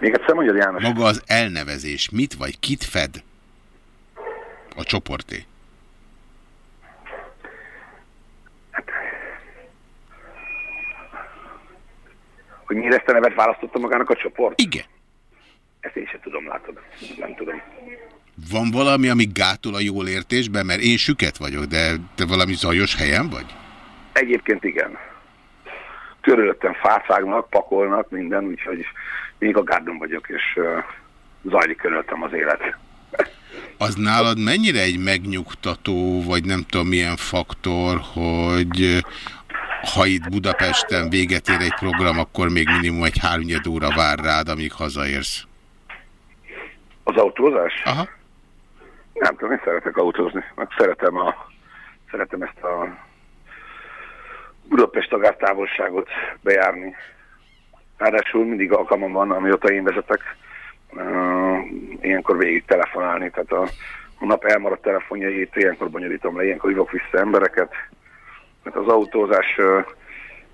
Még egyszer mondjad, János. Maga az elnevezés, mit vagy kit fed? A csoporté. Hát, hogy miért ezt a nevet választotta magának a csoport? Igen. Ezt én sem tudom, látod. Nem tudom. Van valami, ami gátol a jól értésben? Mert én süket vagyok, de te valami zajos helyen vagy? Egyébként igen. Körülöttem fácágnak, pakolnak, minden, úgyhogy még a gárdon vagyok, és uh, zajlik körülöttem az élet. [LAUGHS] Az nálad mennyire egy megnyugtató, vagy nem tudom milyen faktor, hogy ha itt Budapesten véget ér egy program, akkor még minimum egy háromnyed óra vár rád, amíg hazaérsz? Az autózás? Aha. Nem tudom, én szeretek autózni, meg szeretem, a, szeretem ezt a Budapest távolságot bejárni. Ráadásul mindig alkalmam van, amióta én vezetek, uh, ilyenkor végig telefonálni, tehát a, a nap elmaradt telefonjait ilyenkor bonyolítom le, ilyenkor hívok vissza embereket. Mert az autózás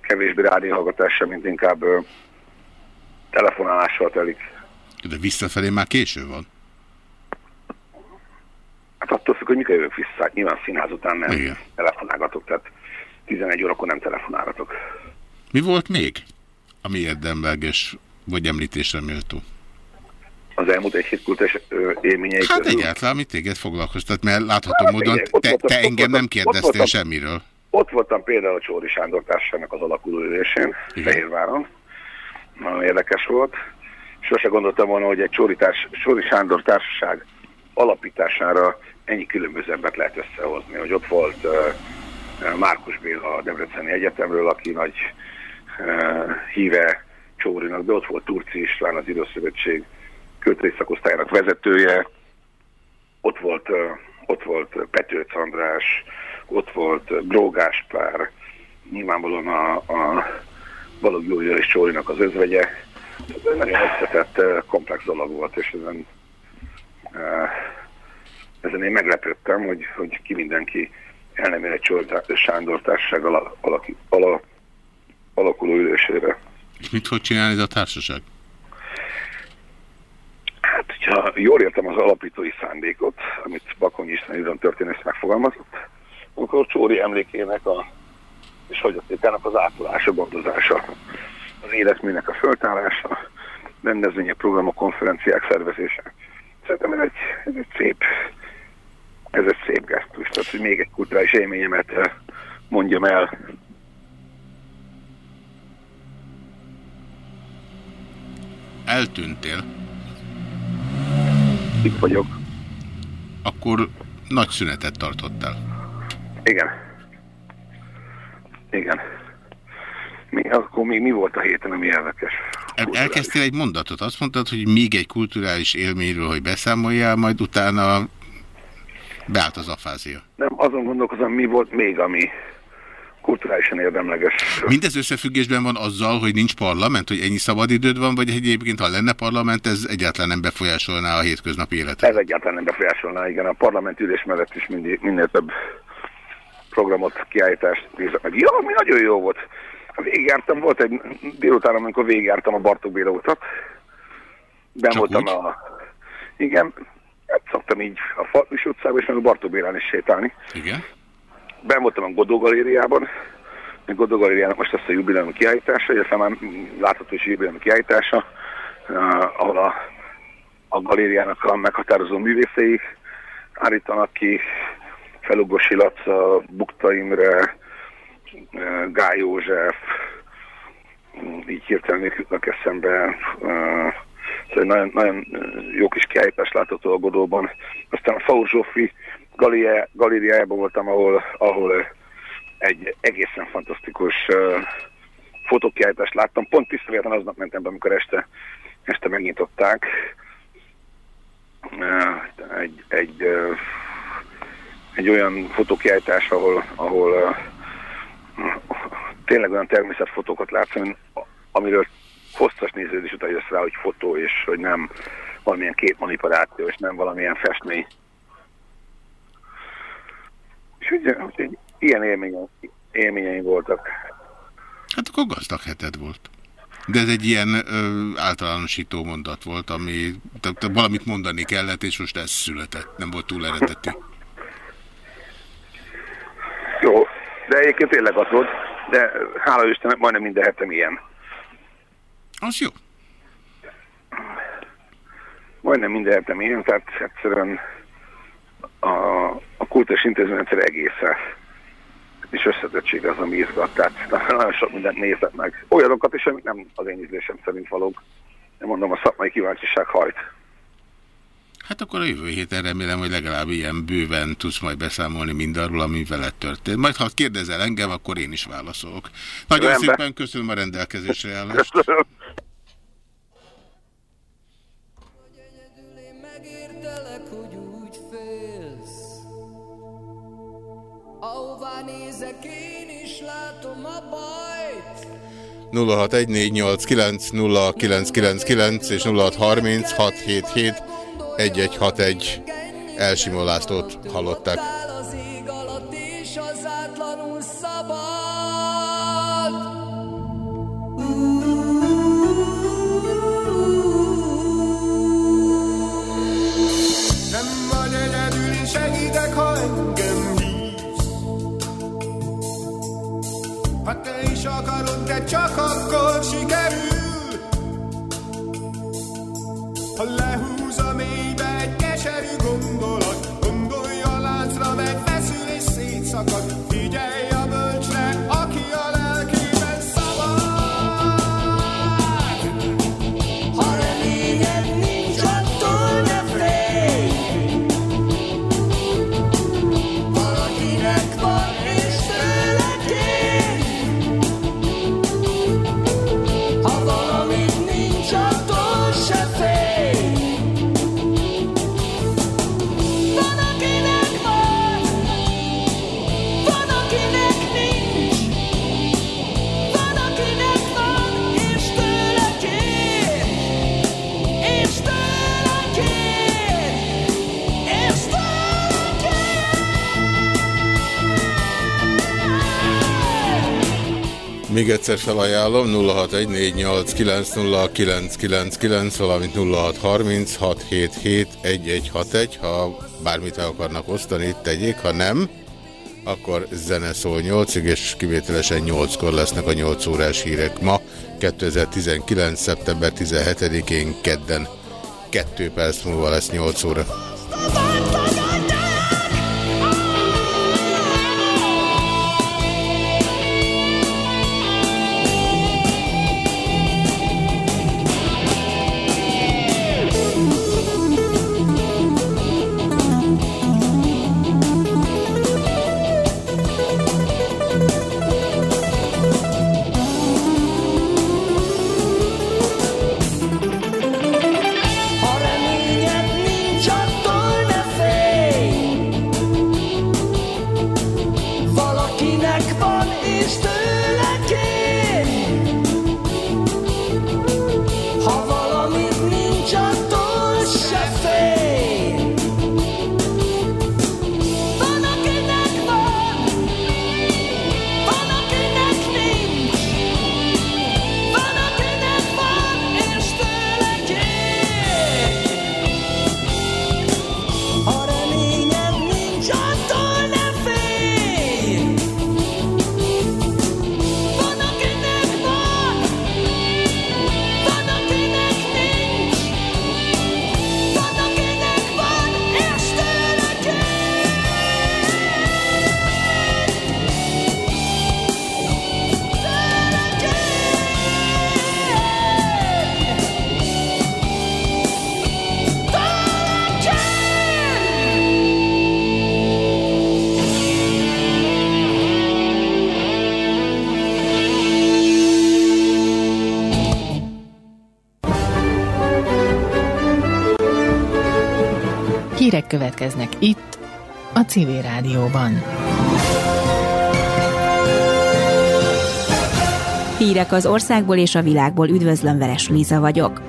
kevésbé rádióhallgatása, mint inkább telefonálással telik. De visszafelé már késő van. Hát attól függ, hogy mikor jövök vissza. Hát nyilván színház után nem Igen. telefonálgatok, tehát 11 órakor nem telefonálgatok. Mi volt még, ami érdemleges, vagy említésre méltó? Az elmúlt egy hét kultúrás élményei Hát közül. egyáltalán, amit téged foglalkoztat, mert látható hát, módon igen, te, voltam, te engem nem kérdeztél voltam, semmiről. Ott voltam például a Csóri Sándor társaságnak az alakuló ülésén, Fehérváron. Nagyon érdekes volt. Sose gondoltam volna, hogy egy Csóri, társ, Csóri Sándor társaság alapítására ennyi különböző embert lehet összehozni, hogy ott volt uh, Márkus Béla a Debreceni Egyetemről, aki nagy uh, híve Csórinak, de ott volt Turci István, az Időszövetség kötrészszakosztályának vezetője, ott volt, uh, ott volt Petőc András, ott volt Grógás Pár, nyilvánvalóan a, a Balog Júlia és Csórinak az özvegye. Ez nagyon összetett, komplex dolog volt, és ezen ezen én meglepődtem, hogy, hogy ki mindenki el nem egy Sándor társaság ala, ala, alakuló ülésére. És mit fog csinálni ez a társaság? Hát, hogyha jól értem az alapítói szándékot, amit Bakony István történész megfogalmazott, akkor a Csóri emlékének a, és hagyattékának az ápolása, gondozása, az életműnek a föltárása, rendezvények, programok, konferenciák szervezése. Szerintem ez egy, ez egy szép ez egy szép gesztus, tehát hogy még egy kulturális élményemet eh, mondjam el. Eltűntél? Itt vagyok. Akkor nagy szünetet tartottál. Igen. Igen. Mi, akkor még mi volt a héten, ami érdekes? El, elkezdtél egy mondatot, azt mondtad, hogy még egy kulturális élményről, hogy beszámoljál, majd utána Beállt az afázia. Nem, azon gondolkozom, mi volt még, ami kulturálisan érdemleges. Mindez összefüggésben van azzal, hogy nincs parlament, hogy ennyi szabadidőd van, vagy egyébként, ha lenne parlament, ez egyáltalán nem befolyásolná a hétköznapi életet? Ez egyáltalán nem befolyásolná, igen. A parlament ülés mellett is mindig, minél több programot, kiállítást nézek meg. Ja, mi nagyon jó volt. Végigjártam, volt egy délután, amikor végigjártam a Bartók Béla utat. Ben Csak voltam úgy? a... Igen, hát szoktam így a Farkas utcában, és meg a Bartók Bélán is sétálni. Igen. Ben voltam a Godó galériában, a Godó galériának most lesz a jubileum kiállítása, illetve már látható is jubileum kiállítása, uh, ahol a, a galériának a meghatározó művészei állítanak ki, Felugos Laca, Bukta Imre, uh, Gály József, mm, így hirtelen még jutnak eszembe, uh, szóval nagyon, nagyon jó kis kiállítás látható a Godóban. Aztán a Faur Zsófi galériá- galériájában voltam, ahol, ahol egy egészen fantasztikus fotókiállítást láttam. Pont tiszteletlen aznap mentem be, amikor este, este megnyitották. Egy, egy, egy olyan fotókiállítás, ahol, ahol uh, tényleg olyan természetfotókat látsz, amiről hosszas néződés után jössz rá, hogy fotó, és hogy nem valamilyen képmanipuláció, és nem valamilyen festmény. És ugye, úgyhogy ilyen élményeim, élményeim voltak. Hát akkor gazdag heted volt. De ez egy ilyen ö, általánosító mondat volt, ami tehát te valamit mondani kellett, és most ez született. Nem volt túl eredeti. Jó, de egyébként tényleg az volt, de hála Istennek majdnem minden hetem ilyen. Az jó. Majdnem minden hetem ilyen, tehát egyszerűen a, a kultúrás intézményrendszer egészen és összetettség az, ami izgat. Tehát nagyon sok mindent nézek meg. Olyanokat is, amik nem az én ízlésem szerint valók. Nem mondom, a szakmai kíváncsiság hajt. Hát akkor a jövő héten remélem, hogy legalább ilyen bőven tudsz majd beszámolni mindarról, ami veled történt. Majd ha kérdezel engem, akkor én is válaszolok. Nagyon Rendben. szépen köszönöm a rendelkezésre állást. Félsz Ahová nézek, én is látom a bajt 0614890999 és 0636771161 Elsimó Lászlót hallották. Az ég Nem vagy egyedül, segítek, ha engem hívsz. Ha te is akarod, de csak akkor sikerül. Ha lehúz mélybe egy keserű gondolat, gondolj a láncra, megy feszül és szétszakad. Még egyszer felajánlom 0614890999, valamint 0636771161. Ha bármit el akarnak osztani, tegyék, ha nem, akkor zene szól 8-ig, és kivételesen 8-kor lesznek a 8 órás hírek. Ma 2019. szeptember 17-én kedden 2 perc múlva lesz 8 óra. Hírek következnek itt, a Civil Rádióban. Hírek az országból és a világból üdvözlöm, Veres Líza vagyok.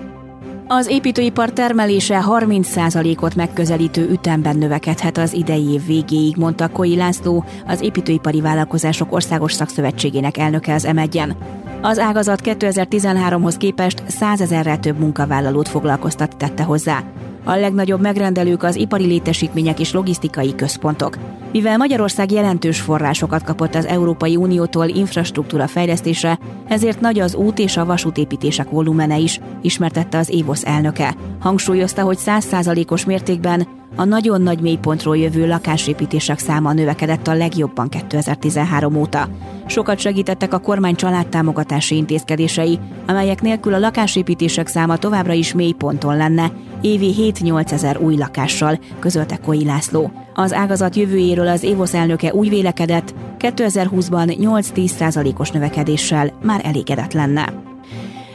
Az építőipar termelése 30%-ot megközelítő ütemben növekedhet az idei év végéig, mondta Koi László, az építőipari vállalkozások országos szakszövetségének elnöke az m Az ágazat 2013-hoz képest 100 ezerrel több munkavállalót foglalkoztat tette hozzá. A legnagyobb megrendelők az ipari létesítmények és logisztikai központok. Mivel Magyarország jelentős forrásokat kapott az Európai Uniótól infrastruktúra fejlesztésre, ezért nagy az út és a vasútépítések volumene is, ismertette az Évosz elnöke. Hangsúlyozta, hogy 100%-os mértékben a nagyon nagy mélypontról jövő lakásépítések száma növekedett a legjobban 2013 óta. Sokat segítettek a kormány családtámogatási intézkedései, amelyek nélkül a lakásépítések száma továbbra is mélyponton lenne, évi 7-8 ezer új lakással, közölte Koi László. Az ágazat jövőjéről az Évosz elnöke úgy vélekedett, 2020-ban 8-10 os növekedéssel már elégedett lenne.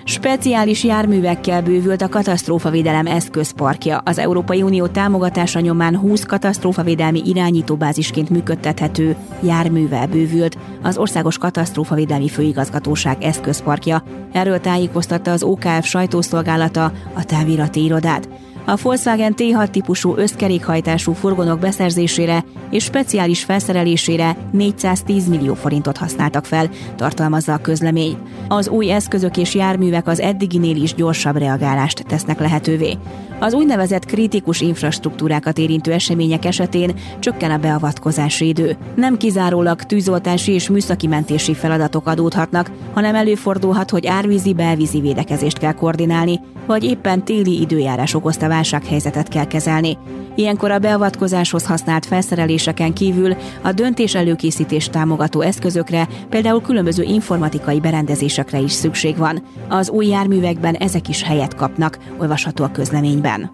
Speciális járművekkel bővült a katasztrófavédelem eszközparkja. Az Európai Unió támogatása nyomán 20 katasztrófavédelmi irányítóbázisként működtethető járművel bővült az Országos Katasztrófavédelmi Főigazgatóság eszközparkja. Erről tájékoztatta az OKF sajtószolgálata a távirati irodát. A Volkswagen T6 típusú összkerékhajtású furgonok beszerzésére és speciális felszerelésére 410 millió forintot használtak fel, tartalmazza a közlemény. Az új eszközök és járművek az eddiginél is gyorsabb reagálást tesznek lehetővé. Az úgynevezett kritikus infrastruktúrákat érintő események esetén csökken a beavatkozási idő. Nem kizárólag tűzoltási és műszaki mentési feladatok adódhatnak, hanem előfordulhat, hogy árvízi belvízi védekezést kell koordinálni, vagy éppen téli időjárás okozta válsághelyzetet kell kezelni. Ilyenkor a beavatkozáshoz használt felszereléseken kívül a döntés előkészítés támogató eszközökre, például különböző informatikai berendezésekre is szükség van. Az új járművekben ezek is helyet kapnak, olvasható a közleményben.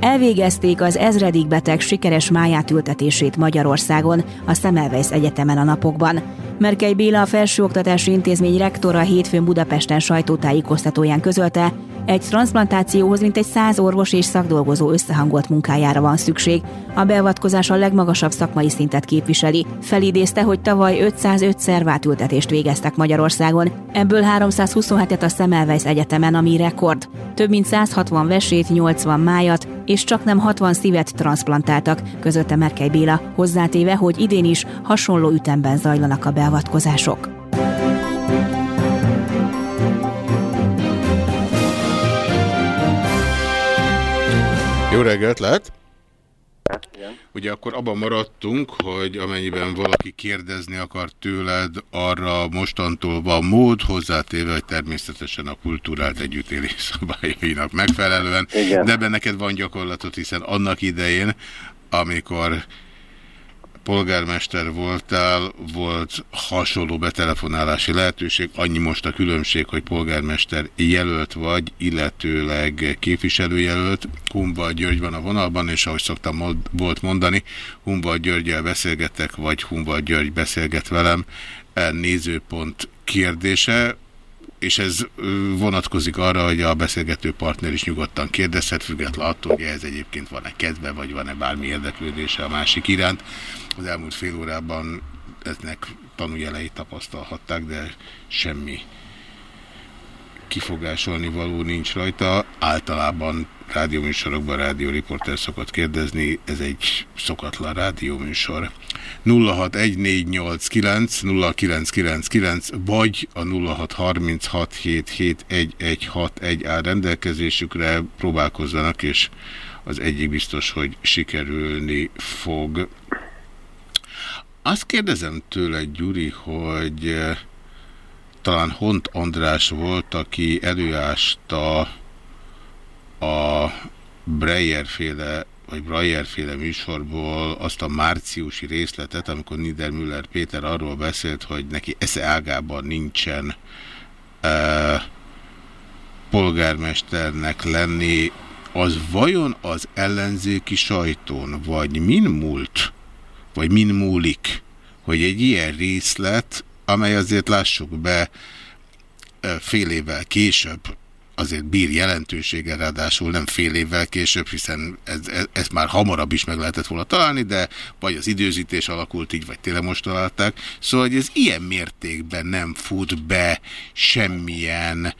Elvégezték az ezredik beteg sikeres máját ültetését Magyarországon, a Szemelweis Egyetemen a napokban. Merkely Béla a Felsőoktatási Intézmény rektora hétfőn Budapesten sajtótájékoztatóján közölte, egy transplantációhoz mintegy száz orvos és szakdolgozó összehangolt munkájára van szükség. A beavatkozás a legmagasabb szakmai szintet képviseli. Felidézte, hogy tavaly 505 szervátültetést végeztek Magyarországon, ebből 327-et a Semmelweis Egyetemen, ami rekord. Több mint 160 vesét, 80 májat és csak nem 60 szívet transplantáltak, közölte Merkely Béla, hozzátéve, hogy idén is hasonló ütemben zajlanak a beavatkozások. Jó reggelt, lehet? Igen. Ugye akkor abban maradtunk, hogy amennyiben valaki kérdezni akar tőled, arra mostantól van mód, hozzátéve, hogy természetesen a kultúrált együttélés szabályainak megfelelően. Igen. De ebben neked van gyakorlatot, hiszen annak idején, amikor polgármester voltál, volt hasonló betelefonálási lehetőség, annyi most a különbség, hogy polgármester jelölt vagy, illetőleg képviselőjelölt. Humba György van a vonalban, és ahogy szoktam volt mondani, Humba Györgyel beszélgetek, vagy Humba György beszélget velem. E nézőpont kérdése, és ez vonatkozik arra, hogy a beszélgető partner is nyugodtan kérdezhet, független attól, hogy ez egyébként van-e kedve, vagy van-e bármi érdeklődése a másik iránt. Az elmúlt fél órában eznek tanújeleit tapasztalhatták, de semmi kifogásolni való nincs rajta. Általában rádióműsorokban rádióriporter szokott kérdezni, ez egy szokatlan rádióműsor. 061489 0999 vagy a 0636771161 áll rendelkezésükre, próbálkozzanak, és az egyik biztos, hogy sikerülni fog. Azt kérdezem tőle, Gyuri, hogy eh, talán Hont András volt, aki előásta a Breyer féle vagy Breyer féle műsorból azt a márciusi részletet, amikor Niedermüller Péter arról beszélt, hogy neki esze ágában nincsen e, polgármesternek lenni, az vajon az ellenzéki sajtón, vagy min múlt, vagy min múlik, hogy egy ilyen részlet, amely azért lássuk be fél évvel később azért bír jelentőséggel, ráadásul nem fél évvel később, hiszen ez, ez már hamarabb is meg lehetett volna találni, de vagy az időzítés alakult így, vagy tényleg most találták. Szóval, hogy ez ilyen mértékben nem fut be semmilyen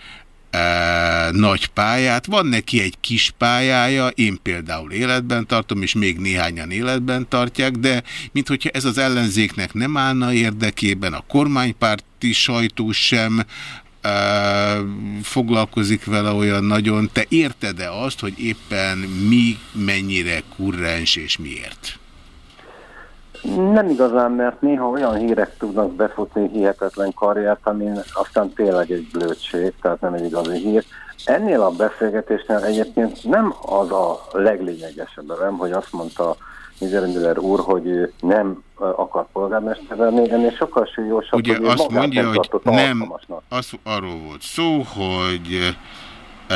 e, nagy pályát. Van neki egy kis pályája, én például életben tartom, és még néhányan életben tartják, de mintha ez az ellenzéknek nem állna érdekében, a kormánypárti sajtó sem e, foglalkozik vele olyan nagyon. Te érted-e azt, hogy éppen mi mennyire kurrens és miért? Nem igazán, mert néha olyan hírek tudnak befutni hihetetlen karriert, ami aztán tényleg egy blödség, tehát nem egy igazi hír. Ennél a beszélgetésnél egyébként nem az a leglényegesebb, nem, hogy azt mondta Müller úr, hogy ő nem akar polgármester lenni, ennél sokkal súlyosabb, Ugye hogy azt mondja, hogy nem, az arról volt szó, hogy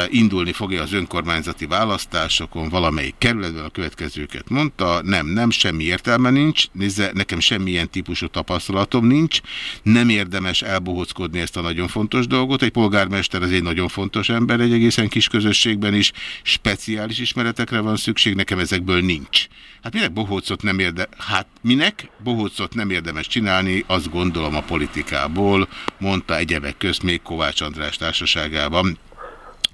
indulni fogja az önkormányzati választásokon valamelyik kerületben a következőket mondta, nem, nem, semmi értelme nincs, nézze, nekem semmilyen típusú tapasztalatom nincs, nem érdemes elbohockodni ezt a nagyon fontos dolgot, egy polgármester az egy nagyon fontos ember, egy egészen kis közösségben is speciális ismeretekre van szükség, nekem ezekből nincs. Hát minek bohócot nem érde... Hát minek bohócot nem érdemes csinálni, azt gondolom a politikából, mondta egyebek közt még Kovács András társaságában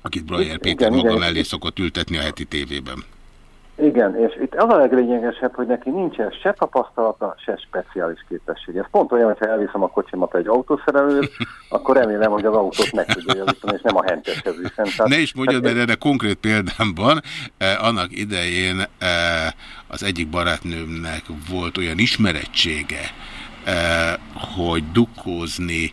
akit Brajer Péter maga mellé szokott ültetni a heti tévében. Igen, és itt az a leglényegesebb, hogy neki nincsen se tapasztalata, se speciális képesség. Ez pont olyan, hogyha elviszem a kocsimat egy autószerelőt, [LAUGHS] akkor remélem, hogy az autót meg tudja javítani, és nem a henteshez viszem. Tehát, ne is mondjad, mert erre konkrét példám van. Eh, annak idején eh, az egyik barátnőmnek volt olyan ismerettsége, eh, hogy dukkózni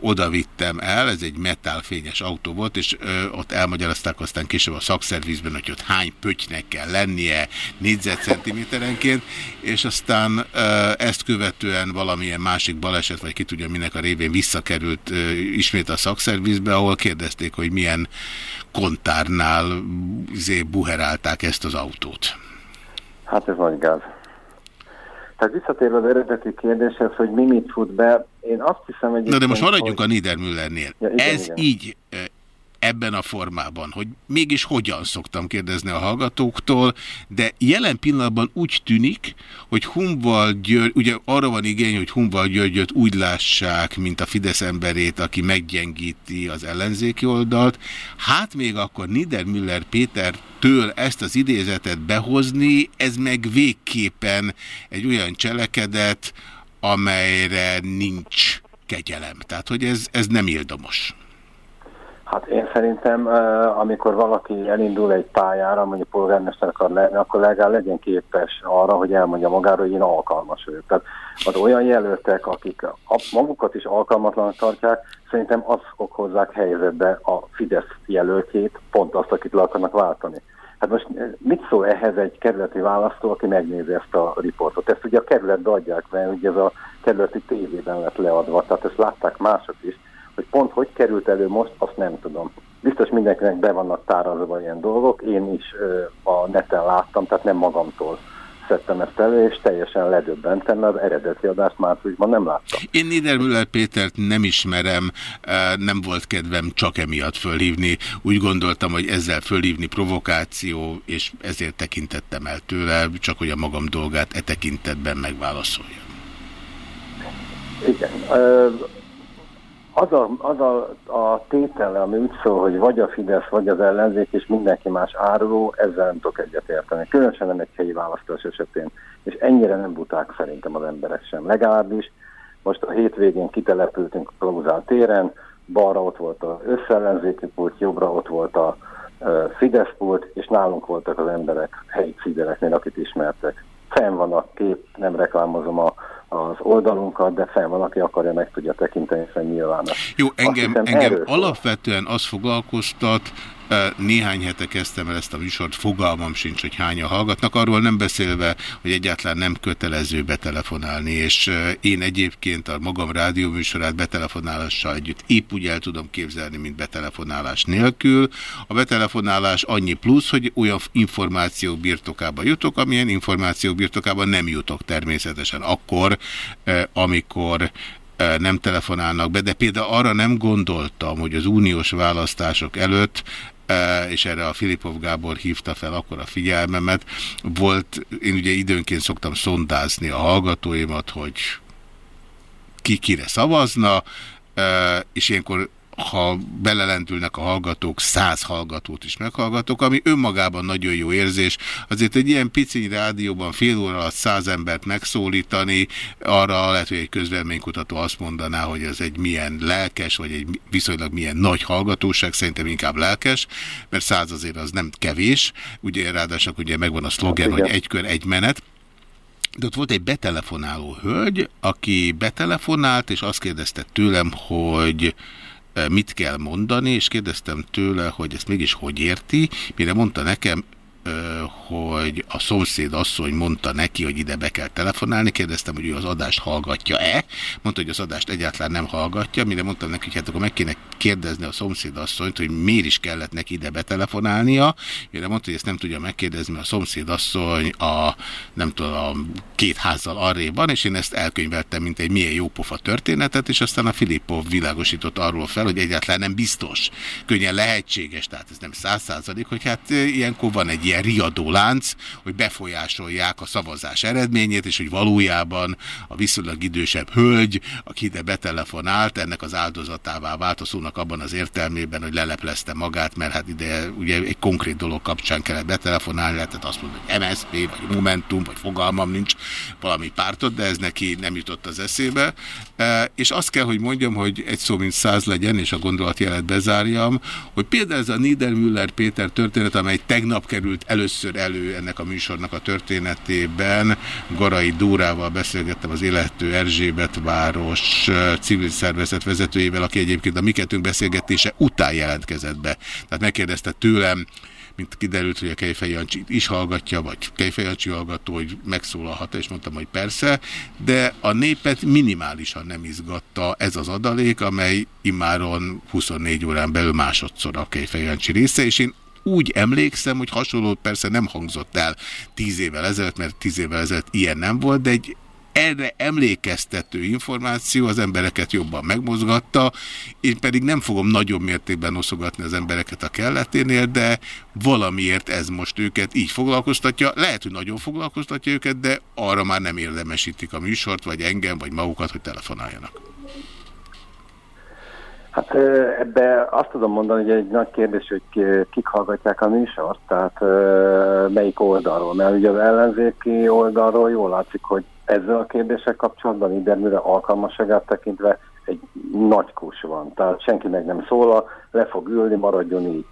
oda vittem el, ez egy metálfényes autó volt, és ott elmagyarázták aztán később a szakszervizben, hogy ott hány pöttynek kell lennie négyzetcentiméterenként, és aztán ezt követően valamilyen másik baleset, vagy ki tudja minek a révén visszakerült ismét a szakszervizbe, ahol kérdezték, hogy milyen kontárnál izé, buherálták ezt az autót. Hát ez nagy gáz. Tehát visszatérve az eredeti kérdéshez, hogy mi mit fut be, én azt hiszem, hogy... Na de most maradjunk hogy... a Niedermüllernél. Ja, igen, Ez igen. így ebben a formában, hogy mégis hogyan szoktam kérdezni a hallgatóktól, de jelen pillanatban úgy tűnik, hogy Humval György, ugye arra van igény, hogy Humval Györgyöt úgy lássák, mint a Fidesz emberét, aki meggyengíti az ellenzéki oldalt, hát még akkor Niedermüller Péter től ezt az idézetet behozni, ez meg végképpen egy olyan cselekedet, amelyre nincs kegyelem. Tehát, hogy ez, ez nem ildomos. Hát én szerintem, amikor valaki elindul egy pályára, mondjuk polgármester akar lenni, akkor legalább legyen képes arra, hogy elmondja magáról, hogy én alkalmas vagyok. Tehát az olyan jelöltek, akik magukat is alkalmatlanak tartják, szerintem azok hozzák helyzetbe a Fidesz jelöltjét, pont azt, akit le akarnak váltani. Hát most mit szól ehhez egy kerületi választó, aki megnézi ezt a riportot? Ezt ugye a kerületbe adják, mert ugye ez a kerületi tévében lett leadva, tehát ezt látták mások is hogy pont hogy került elő most, azt nem tudom. Biztos mindenkinek be vannak tárazva ilyen dolgok, én is a neten láttam, tehát nem magamtól szedtem ezt elő, és teljesen ledöbbentem, mert az eredeti adást márciusban nem láttam. Én Niedermüller Pétert nem ismerem, nem volt kedvem csak emiatt fölhívni. Úgy gondoltam, hogy ezzel fölhívni provokáció, és ezért tekintettem el tőle, csak hogy a magam dolgát e tekintetben megválaszolja. Igen az a, az a, a tétele, ami úgy szól, hogy vagy a Fidesz, vagy az ellenzék, és mindenki más áruló, ezzel nem tudok egyetérteni. Különösen nem egy helyi választás esetén. És ennyire nem buták szerintem az emberek sem. Legalábbis most a hétvégén kitelepültünk a Klauzál téren, balra ott volt az összellenzéki pult, jobbra ott volt a Fidesz pult, és nálunk voltak az emberek helyi civileknél, akit ismertek. Fenn van a kép, nem reklámozom a az oldalunkat, de fel van, aki akarja, meg tudja tekinteni, hiszen nyilván. Jó, engem, engem alapvetően az foglalkoztat, néhány hete kezdtem el ezt a műsort, fogalmam sincs, hogy hányan hallgatnak, arról nem beszélve, hogy egyáltalán nem kötelező betelefonálni, és én egyébként a magam rádióműsorát betelefonálással együtt épp úgy el tudom képzelni, mint betelefonálás nélkül. A betelefonálás annyi plusz, hogy olyan információk birtokába jutok, amilyen információk birtokában nem jutok természetesen akkor, amikor nem telefonálnak be, de például arra nem gondoltam, hogy az uniós választások előtt és erre a Filipov Gábor hívta fel akkor a figyelmemet. Volt, én ugye időnként szoktam szondázni a hallgatóimat, hogy ki kire szavazna, és ilyenkor ha belelentülnek a hallgatók, száz hallgatót is meghallgatok, ami önmagában nagyon jó érzés. Azért egy ilyen pici rádióban fél óra alatt száz embert megszólítani, arra lehet, hogy egy közvelménykutató azt mondaná, hogy ez egy milyen lelkes, vagy egy viszonylag milyen nagy hallgatóság, szerintem inkább lelkes, mert száz azért az nem kevés, ugye ráadásul ugye megvan a szlogen, hogy egy kör, egy menet, de ott volt egy betelefonáló hölgy, aki betelefonált, és azt kérdezte tőlem, hogy mit kell mondani, és kérdeztem tőle, hogy ezt mégis hogy érti, mire mondta nekem, hogy a szomszéd asszony mondta neki, hogy ide be kell telefonálni. Kérdeztem, hogy ő az adást hallgatja-e. Mondta, hogy az adást egyáltalán nem hallgatja. Mire mondtam neki, hogy hát akkor meg kéne kérdezni a szomszéd asszonyt, hogy miért is kellett neki ide betelefonálnia. Mire mondta, hogy ezt nem tudja megkérdezni, mert a szomszéd asszony a, nem tudom, a két házzal arrébb van, és én ezt elkönyveltem, mint egy milyen jópofa történetet, és aztán a Filippov világosított arról fel, hogy egyáltalán nem biztos, könnyen lehetséges, tehát ez nem száz százalék, hogy hát ilyenkor van egy ilyen riadó lánc, hogy befolyásolják a szavazás eredményét, és hogy valójában a viszonylag idősebb hölgy, aki ide betelefonált, ennek az áldozatává vált abban az értelmében, hogy leleplezte magát, mert hát ide ugye egy konkrét dolog kapcsán kellett betelefonálni, lehetett azt mondani, hogy MSZP, vagy Momentum, vagy fogalmam nincs valami pártot, de ez neki nem jutott az eszébe. E, és azt kell, hogy mondjam, hogy egy szó mint száz legyen, és a gondolatjelet bezárjam, hogy például ez a Niedermüller Péter történet, amely tegnap került került először elő ennek a műsornak a történetében. Garai Dórával beszélgettem az Élető Erzsébet város civil szervezet vezetőjével, aki egyébként a mi kettőnk beszélgetése után jelentkezett be. Tehát megkérdezte tőlem, mint kiderült, hogy a Kejfej is hallgatja, vagy Kejfej Jancsi hallgató, hogy megszólalhat, és mondtam, hogy persze, de a népet minimálisan nem izgatta ez az adalék, amely immáron 24 órán belül másodszor a Kejfej Jancsi része, és én úgy emlékszem, hogy hasonlót persze nem hangzott el tíz évvel ezelőtt, mert tíz évvel ezelőtt ilyen nem volt, de egy erre emlékeztető információ az embereket jobban megmozgatta, én pedig nem fogom nagyobb mértékben oszogatni az embereket a kelleténél, de valamiért ez most őket így foglalkoztatja. Lehet, hogy nagyon foglalkoztatja őket, de arra már nem érdemesítik a műsort, vagy engem, vagy magukat, hogy telefonáljanak. Hát ebbe azt tudom mondani, hogy egy nagy kérdés, hogy kik hallgatják a műsort, tehát melyik oldalról, mert ugye az ellenzéki oldalról jól látszik, hogy ezzel a kérdéssel kapcsolatban Iderműre alkalmasságát tekintve egy nagy kus van, tehát senki meg nem szólal, le fog ülni, maradjon így.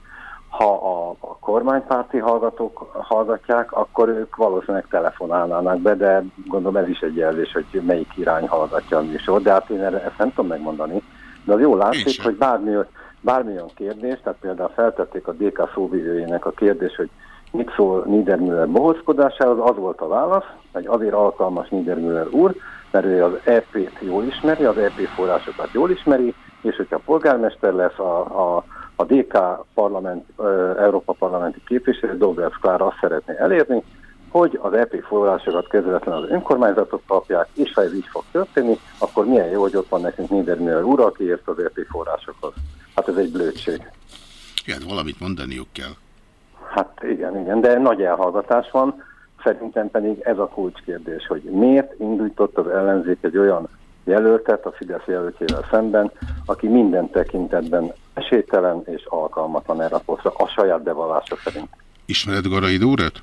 Ha a, a kormánypárti hallgatók hallgatják, akkor ők valószínűleg telefonálnának be, de gondolom ez is egy jelzés, hogy melyik irány hallgatja a műsor, de hát én erre ezt nem tudom megmondani de az jó látszik, hogy bármilyen, bármilyen kérdés, tehát például feltették a DK szóvívőjének a kérdés, hogy mit szól Niedermüller bohózkodásához, az volt a válasz, hogy azért alkalmas Niedermüller úr, mert ő az EP-t jól ismeri, az EP forrásokat jól ismeri, és hogyha polgármester lesz a, a, a DK parlament, Európa parlamenti képviselő, Dobrev Klár azt szeretné elérni, hogy az EP forrásokat közvetlenül az önkormányzatok kapják, és ha ez így fog történni, akkor milyen jó, hogy ott van nekünk Niedermüller úr, aki ért az EP forrásokhoz. Hát ez egy blödség. Igen, valamit mondaniuk kell. Hát igen, igen, de nagy elhallgatás van. Szerintem pedig ez a kulcskérdés, hogy miért indított az ellenzék egy olyan jelöltet a Fidesz jelöltjével szemben, aki minden tekintetben esélytelen és alkalmatlan erre a posztra, a saját bevallása szerint. Ismered Garai Dórat?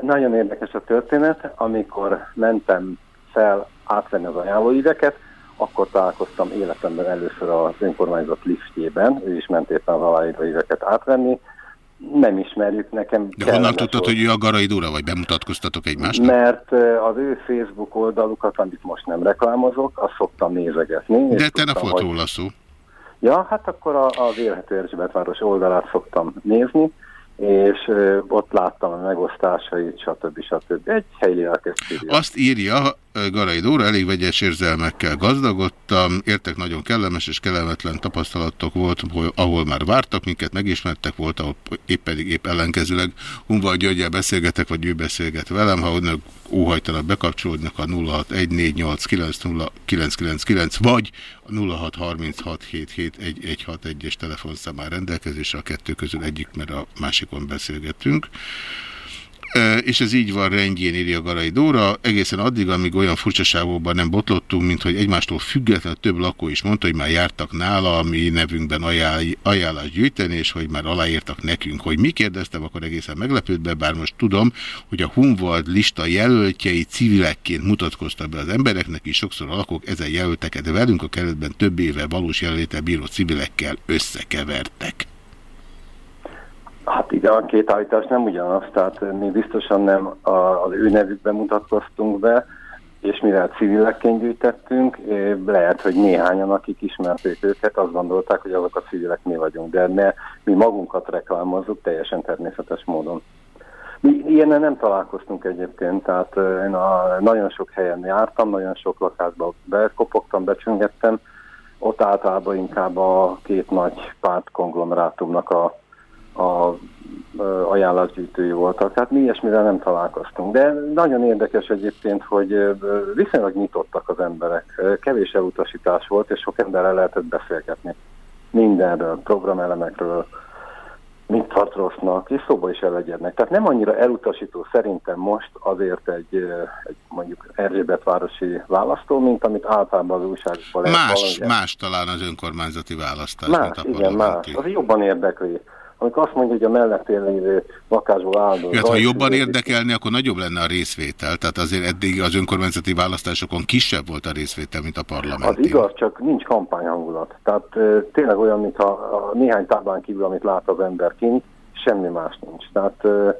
Nagyon érdekes a történet, amikor mentem fel átvenni az ajánlóíveket, akkor találkoztam életemben először az önkormányzat liftjében, ő is ment éppen az aláíróíveket átvenni, nem ismerjük nekem. De honnan tudtad, hogy ő a Garai Dóra, vagy bemutatkoztatok egymásnak? Mert az ő Facebook oldalukat, amit most nem reklámozok, azt szoktam nézegetni. De te ne volt róla szó. Ja, hát akkor az Élhető Erzsébetváros oldalát szoktam nézni, és ott láttam a megosztásait, stb. stb. Egy helyi Azt írja, Garai Dóra, elég vegyes érzelmekkel gazdagodtam, értek nagyon kellemes és kellemetlen tapasztalatok volt, ahol már vártak minket, megismertek volt, ahol épp pedig épp ellenkezőleg Humval Györgyel beszélgetek, vagy ő beszélget velem, ha önök óhajtanak bekapcsolódnak a 0614890999 vagy a 0636771161-es telefonszám rendelkezésre, a kettő közül egyik, mert a másikon beszélgetünk és ez így van rendjén, írja Garai Dóra, egészen addig, amíg olyan furcsaságokban nem botlottunk, mint hogy egymástól független több lakó is mondta, hogy már jártak nála, mi nevünkben ajánl, ajánlást gyűjteni, és hogy már aláírtak nekünk. Hogy mi kérdeztem, akkor egészen meglepődve, bár most tudom, hogy a Hunvald lista jelöltjei civilekként mutatkoztak be az embereknek, és sokszor a lakók ezen jelölteket velünk a keretben több éve valós jelenlétel bíró civilekkel összekevertek. Hát igen, a két állítás nem ugyanaz, tehát mi biztosan nem az ő nevükben mutatkoztunk be, és mivel civilekként gyűjtettünk, lehet, hogy néhányan, akik ismerték őket, azt gondolták, hogy azok a civilek mi vagyunk, de ne, mi magunkat reklámozzuk teljesen természetes módon. Mi ilyennel nem találkoztunk egyébként, tehát én a, nagyon sok helyen jártam, nagyon sok lakásba bekopogtam, becsöngettem, ott általában inkább a két nagy párt konglomerátumnak a a ajánlatgyűjtői voltak. Tehát mi ilyesmivel nem találkoztunk. De nagyon érdekes egyébként, hogy viszonylag nyitottak az emberek. Kevés elutasítás volt, és sok emberrel lehetett beszélgetni. Mindenről, programelemekről, mit tart rossznak, és szóba is elegyednek. Tehát nem annyira elutasító szerintem most azért egy, egy mondjuk Erzsébet városi választó, mint amit általában az újságokban lehet Más, más talán az önkormányzati választás. Más, igen, más. Az jobban érdekli amikor azt mondja, hogy a mellettén lévő lakásból áldozat. Hát, ha jobban érdekelni, akkor nagyobb lenne a részvétel. Tehát azért eddig az önkormányzati választásokon kisebb volt a részvétel, mint a parlament. Az igaz, csak nincs kampányhangulat. Tehát tényleg olyan, mintha a néhány táblán kívül, amit lát az ember kint, semmi más nincs. Tehát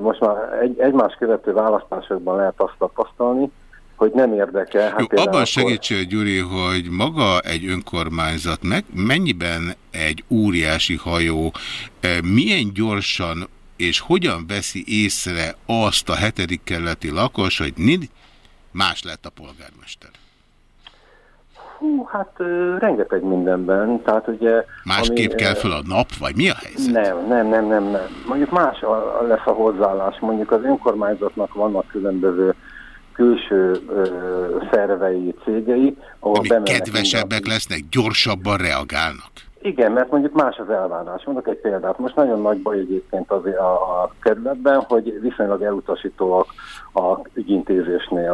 most már egy, egymás követő választásokban lehet azt tapasztalni, hogy nem érdekel. Hát Jó, abban akkor... segítsél, Gyuri, hogy maga egy önkormányzat meg, mennyiben egy óriási hajó, eh, milyen gyorsan és hogyan veszi észre azt a hetedik kerületi lakos, hogy más lett a polgármester? Hú, hát uh, rengeteg mindenben, tehát ugye... Másképp ami, kell föl a nap, vagy mi a helyzet? Nem, nem, nem, nem, nem. Mondjuk más a, lesz a hozzáállás, mondjuk az önkormányzatnak vannak különböző külső ö, szervei, cégei, ahol Amik kedvesebbek minden... lesznek, gyorsabban reagálnak. Igen, mert mondjuk más az elvárás. Mondok egy példát. Most nagyon nagy baj egyébként az a, a kerületben, hogy viszonylag elutasítóak a ügyintézésnél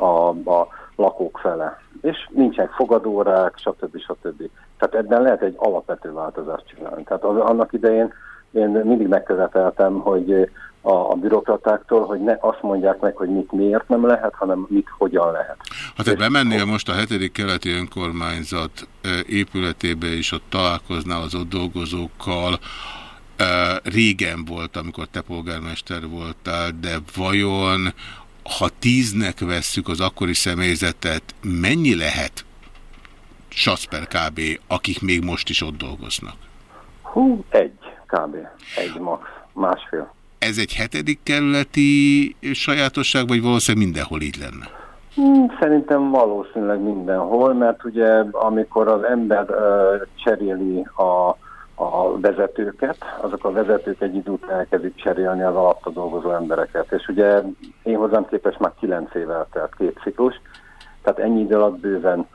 a, a lakók fele. És nincsenek fogadórák, stb. stb. Tehát ebben lehet egy alapvető változást csinálni. Tehát az, annak idején én mindig megköveteltem, hogy a, a bürokratáktól, hogy ne azt mondják meg, hogy mit miért nem lehet, hanem mit hogyan lehet. Ha te bemennél most a hetedik keleti önkormányzat épületébe, és ott találkoznál az ott dolgozókkal, régen volt, amikor te polgármester voltál, de vajon ha tíznek vesszük az akkori személyzetet, mennyi lehet Sasper kb., akik még most is ott dolgoznak? Hú, egy kb. Egy max. Másfél ez egy hetedik kerületi sajátosság, vagy valószínűleg mindenhol így lenne? Hmm, szerintem valószínűleg mindenhol, mert ugye amikor az ember uh, cseréli a, a vezetőket, azok a vezetők egy idő után elkezdik cserélni az alatta dolgozó embereket. És ugye én hozzám képest már kilenc éve telt két ciklus, tehát ennyi idő alatt bőven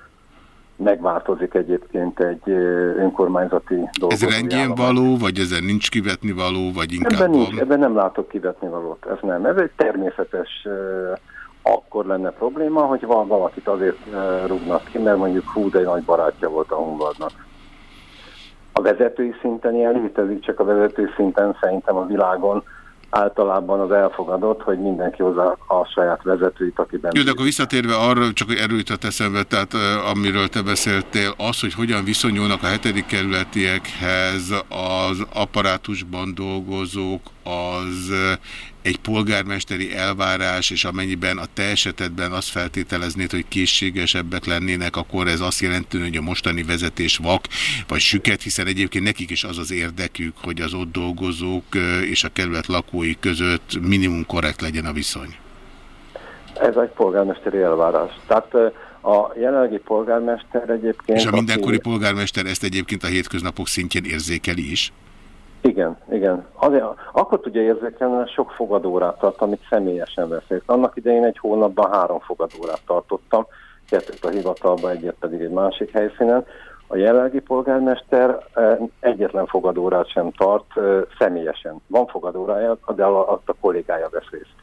megváltozik egyébként egy önkormányzati dolgozó. Ez rendjén való, vagy ezen nincs kivetni való, vagy inkább ebben, nincs, ebben nem látok kivetni valót, ez nem. Ez egy természetes akkor lenne probléma, hogy van valakit azért rúgnak ki, mert mondjuk hú, de nagy barátja volt a Hunvadnak. A vezetői szinten ilyen létezik, csak a vezetői szinten szerintem a világon általában az elfogadott, hogy mindenki hozza a saját vezetőit, akiben... Jó, de akkor visszatérve arra, csak hogy erőjtett eszembe, tehát amiről te beszéltél, az, hogy hogyan viszonyulnak a hetedik kerületiekhez az apparátusban dolgozók, az egy polgármesteri elvárás, és amennyiben a te esetedben azt feltételeznéd, hogy készségesebbek lennének, akkor ez azt jelenti, hogy a mostani vezetés vak, vagy süket, hiszen egyébként nekik is az az érdekük, hogy az ott dolgozók és a kerület lakói között minimum korrekt legyen a viszony. Ez egy polgármesteri elvárás. Tehát a jelenlegi polgármester egyébként... És a mindenkori aki... polgármester ezt egyébként a hétköznapok szintjén érzékeli is? Igen, igen. Azért, akkor tudja érzékelni, hogy sok fogadórát tart, amit személyesen veszélyt. Annak idején egy hónapban három fogadórát tartottam, kettőt a hivatalban, egyet pedig egy másik helyszínen. A jelenlegi polgármester egyetlen fogadórát sem tart személyesen. Van fogadórája, de azt a kollégája vesz részt.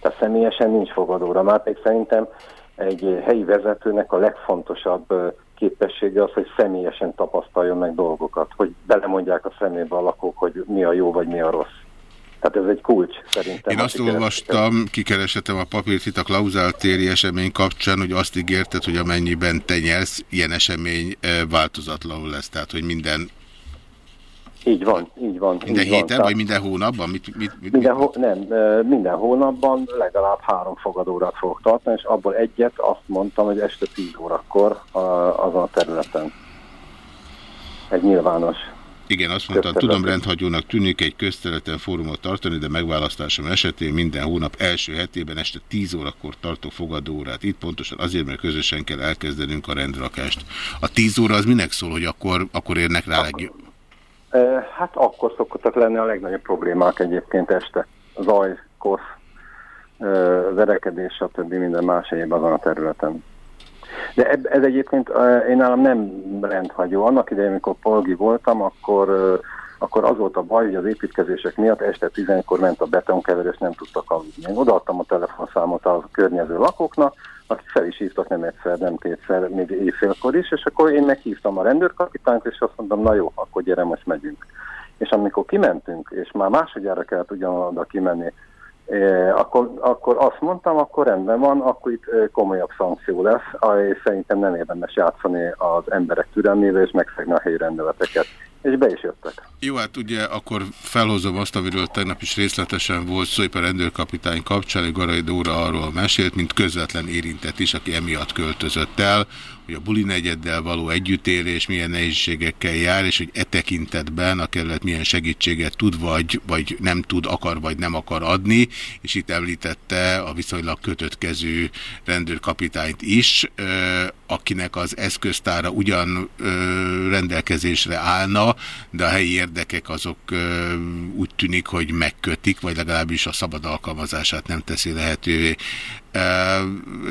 Tehát személyesen nincs fogadóra. Már pedig szerintem egy helyi vezetőnek a legfontosabb képessége az, hogy személyesen tapasztaljon meg dolgokat, hogy belemondják a szemébe a lakók, hogy mi a jó vagy mi a rossz. Tehát ez egy kulcs szerintem. Én azt olvastam, kikeresetem a papírt itt a klauzáltéri esemény kapcsán, hogy azt ígérted, hogy amennyiben te nyersz, ilyen esemény változatlanul lesz. Tehát, hogy minden így van, így van. Minden így héten, van. vagy minden hónapban? Mit, mit, mit, minden, hó, nem, minden hónapban legalább három fogadórát fogok tartani, és abból egyet azt mondtam, hogy este 10 órakor azon a területen. Egy nyilvános. Igen, azt mondtam, tudom rendhagyónak tűnik egy közterületen fórumot tartani, de megválasztásom esetén minden hónap első hetében este 10 órakor tartok fogadórát. Itt pontosan azért, mert közösen kell elkezdenünk a rendrakást. A 10 óra az minek szól, hogy akkor, akkor érnek rá legjobb? Hát akkor szokottak lenni a legnagyobb problémák egyébként este. Zaj, kosz, verekedés, stb. minden más egyéb azon a területen. De ez egyébként én nálam nem rendhagyó. Annak idején, amikor polgi voltam, akkor, akkor az volt a baj, hogy az építkezések miatt este 11-kor ment a betonkeverés, nem tudtak aludni. Én odaadtam a telefonszámot a környező lakóknak, akik fel is hívtak nem egyszer, nem kétszer, még éjfélkor is, és akkor én meghívtam a rendőrkapitányt, és azt mondtam, na jó, akkor gyere, most megyünk. És amikor kimentünk, és már másodjára kellett ugyanoda kimenni, eh, akkor, akkor azt mondtam, akkor rendben van, akkor itt eh, komolyabb szankció lesz, és szerintem nem érdemes játszani az emberek türelmével, és megszegni a helyi rendeleteket és be is jöttek. Jó, hát ugye akkor felhozom azt, amiről tegnap is részletesen volt szó, a rendőrkapitány kapcsán, hogy Garai Dóra arról mesélt, mint közvetlen érintett is, aki emiatt költözött el, hogy a buli negyeddel való együttélés milyen nehézségekkel jár, és hogy e tekintetben a kerület milyen segítséget tud, vagy, vagy nem tud, akar, vagy nem akar adni, és itt említette a viszonylag kötöttkező rendőrkapitányt is, akinek az eszköztára ugyan rendelkezésre állna, de a helyi érdekek azok úgy tűnik, hogy megkötik, vagy legalábbis a szabad alkalmazását nem teszi lehetővé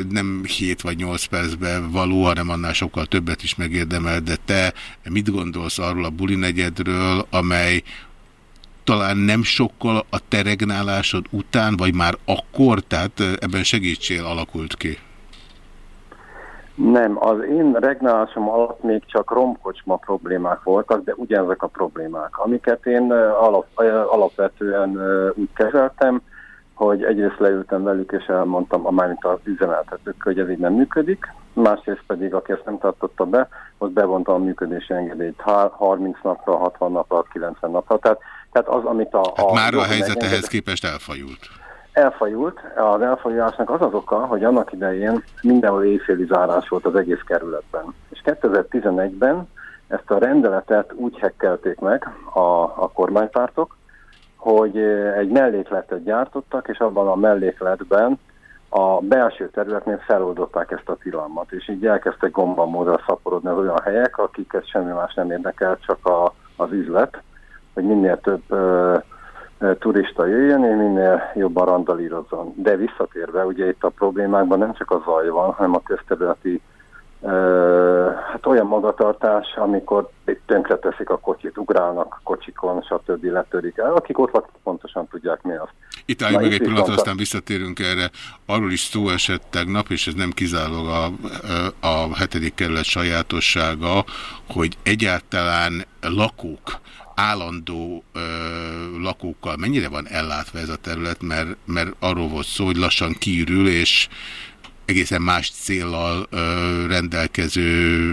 nem 7 vagy 8 percben való, hanem annál sokkal többet is megérdemel, de te mit gondolsz arról a buli negyedről, amely talán nem sokkal a teregnálásod után, vagy már akkor, tehát ebben segítsél alakult ki? Nem, az én regnálásom alatt még csak romkocsma problémák voltak, de ugyanezek a problémák, amiket én alap, alapvetően úgy kezeltem, hogy egyrészt leültem velük, és elmondtam a mármint az üzemeltetők, hogy ez így nem működik, másrészt pedig, aki ezt nem tartotta be, ott bevonta a működési engedélyt 30 napra, 60 napra, 90 napra. Tehát, tehát az, amit a... Hát a már a helyzet ehhez képest elfajult. Elfajult. Az elfajulásnak az az oka, hogy annak idején mindenhol éjféli zárás volt az egész kerületben. És 2011-ben ezt a rendeletet úgy hekkelték meg a, a kormánypártok, hogy egy mellékletet gyártottak, és abban a mellékletben a belső területnél feloldották ezt a tilalmat, és így elkezdtek gombamódra szaporodni az olyan helyek, akiket semmi más nem érdekel, csak a, az üzlet, hogy minél több ö, ö, turista jöjjön, és minél jobban randalírozzon. De visszatérve, ugye itt a problémákban nem csak a zaj van, hanem a közterületi hát olyan magatartás, amikor tönkre teszik a kocsit, ugrálnak kocsikon, stb. letörik el. Akik ott lakik, pontosan tudják mi az. Itt álljunk meg egy pillanat, aztán visszatérünk erre. Arról is szó esett tegnap, és ez nem kizárólag a, a hetedik kerület sajátossága, hogy egyáltalán lakók, állandó ö, lakókkal mennyire van ellátva ez a terület, mert, mert arról volt szó, hogy lassan kiürül, és egészen más céllal rendelkező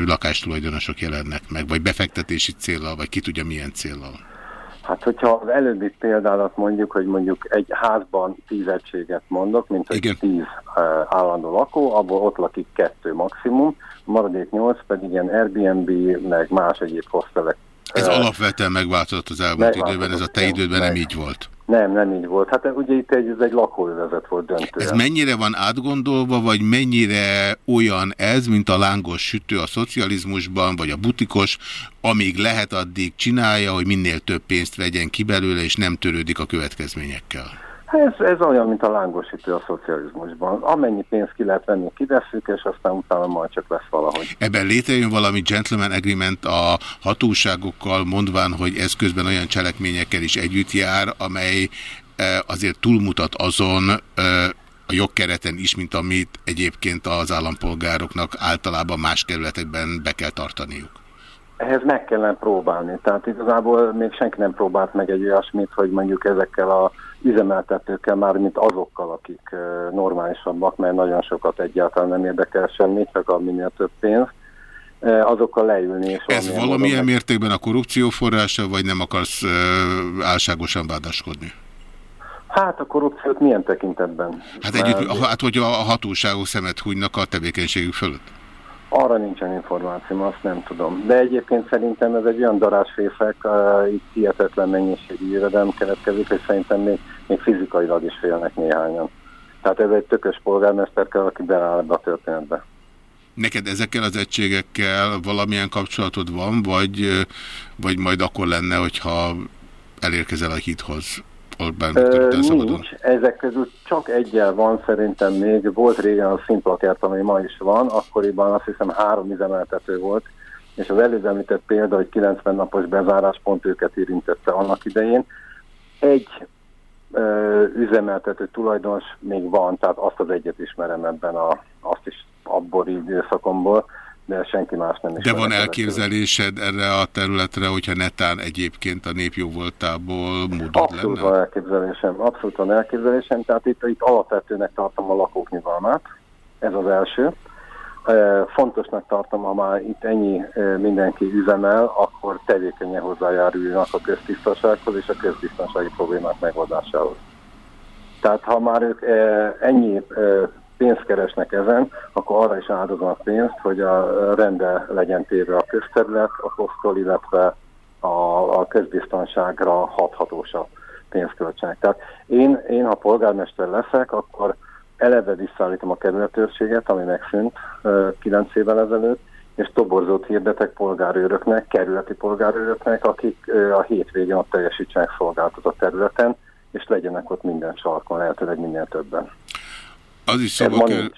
lakástulajdonosok jelennek meg, vagy befektetési céllal, vagy ki tudja milyen céllal? Hát, hogyha az előbbi példálat mondjuk, hogy mondjuk egy házban tíz egységet mondok, mint hogy Igen. tíz állandó lakó, abból ott lakik kettő maximum, maradék nyolc pedig ilyen Airbnb, meg más egyéb hostelek. Ez alapvetően megváltozott az elmúlt időben, ez a te idődben nem így volt. Nem, nem így volt. Hát ugye itt egy, ez egy lakóövezet volt döntően. Ez mennyire van átgondolva, vagy mennyire olyan ez, mint a lángos sütő a szocializmusban, vagy a butikos, amíg lehet addig csinálja, hogy minél több pénzt vegyen ki belőle, és nem törődik a következményekkel? Ez, ez olyan, mint a lángosítő a szocializmusban. Amennyi pénzt ki lehet venni, kivesszük, és aztán utána majd csak lesz valahogy. Ebben létrejön valami gentleman agreement a hatóságokkal, mondván, hogy ez közben olyan cselekményekkel is együtt jár, amely eh, azért túlmutat azon eh, a jogkereten is, mint amit egyébként az állampolgároknak általában más kerületekben be kell tartaniuk. Ehhez meg kellene próbálni. Tehát igazából még senki nem próbált meg egy olyasmit, hogy mondjuk ezekkel a üzemeltetőkkel, már mint azokkal, akik normálisabbak, mert nagyon sokat egyáltalán nem érdekel semmi, csak a minél több pénz, azokkal leülni. És Ez valamilyen meg... mértékben a korrupció forrása, vagy nem akarsz uh, álságosan vádaskodni? Hát a korrupciót milyen tekintetben? Hát, együtt, hát hogy a hatóságok szemet hújnak a tevékenységük fölött? Arra nincsen információm, azt nem tudom. De egyébként szerintem ez egy olyan darásfészek, uh, itt hihetetlen mennyiségű jövedelem keletkezik, és szerintem még, még fizikailag is félnek néhányan. Tehát ez egy tökös polgármester kell, aki beáll ebbe a történetbe. Neked ezekkel az egységekkel valamilyen kapcsolatod van, vagy, vagy majd akkor lenne, hogyha elérkezel a hithoz? Orbán Viktor Nincs. Ezek közül csak egyel van szerintem még. Volt régen a színplakert, ami ma is van. Akkoriban azt hiszem három üzemeltető volt. És az előbb említett példa, hogy 90 napos bezárás pont őket érintette annak idején. Egy ö, üzemeltető tulajdonos még van, tehát azt az egyet ismerem ebben a, azt is abból időszakomból de senki más nem is. De van elképzelésed erre a területre, hogyha netán egyébként a nép jó voltából módod Abszolút lenne? elképzelésem, abszolút van elképzelésem, tehát itt, itt alapvetőnek tartom a lakók nyugalmát, ez az első. Fontosnak tartom, ha már itt ennyi mindenki üzemel, akkor tevékenyen hozzájáruljanak a köztisztasághoz és a közbiztonsági problémák megoldásához. Tehát ha már ők ennyi pénzt keresnek ezen, akkor arra is áldoznak pénzt, hogy a rende legyen téve a közterület, a posztol, illetve a, a közbiztonságra hathatósabb pénzköltsenek. Tehát én, én, ha polgármester leszek, akkor eleve visszaállítom a kerületőrséget, ami megszűnt 9 évvel ezelőtt, és toborzót hirdetek polgárőröknek, kerületi polgárőröknek, akik a hétvégén ott teljesítsenek szolgáltatott területen, és legyenek ott minden sarkon, lehetőleg minél többen. Az is szóba kell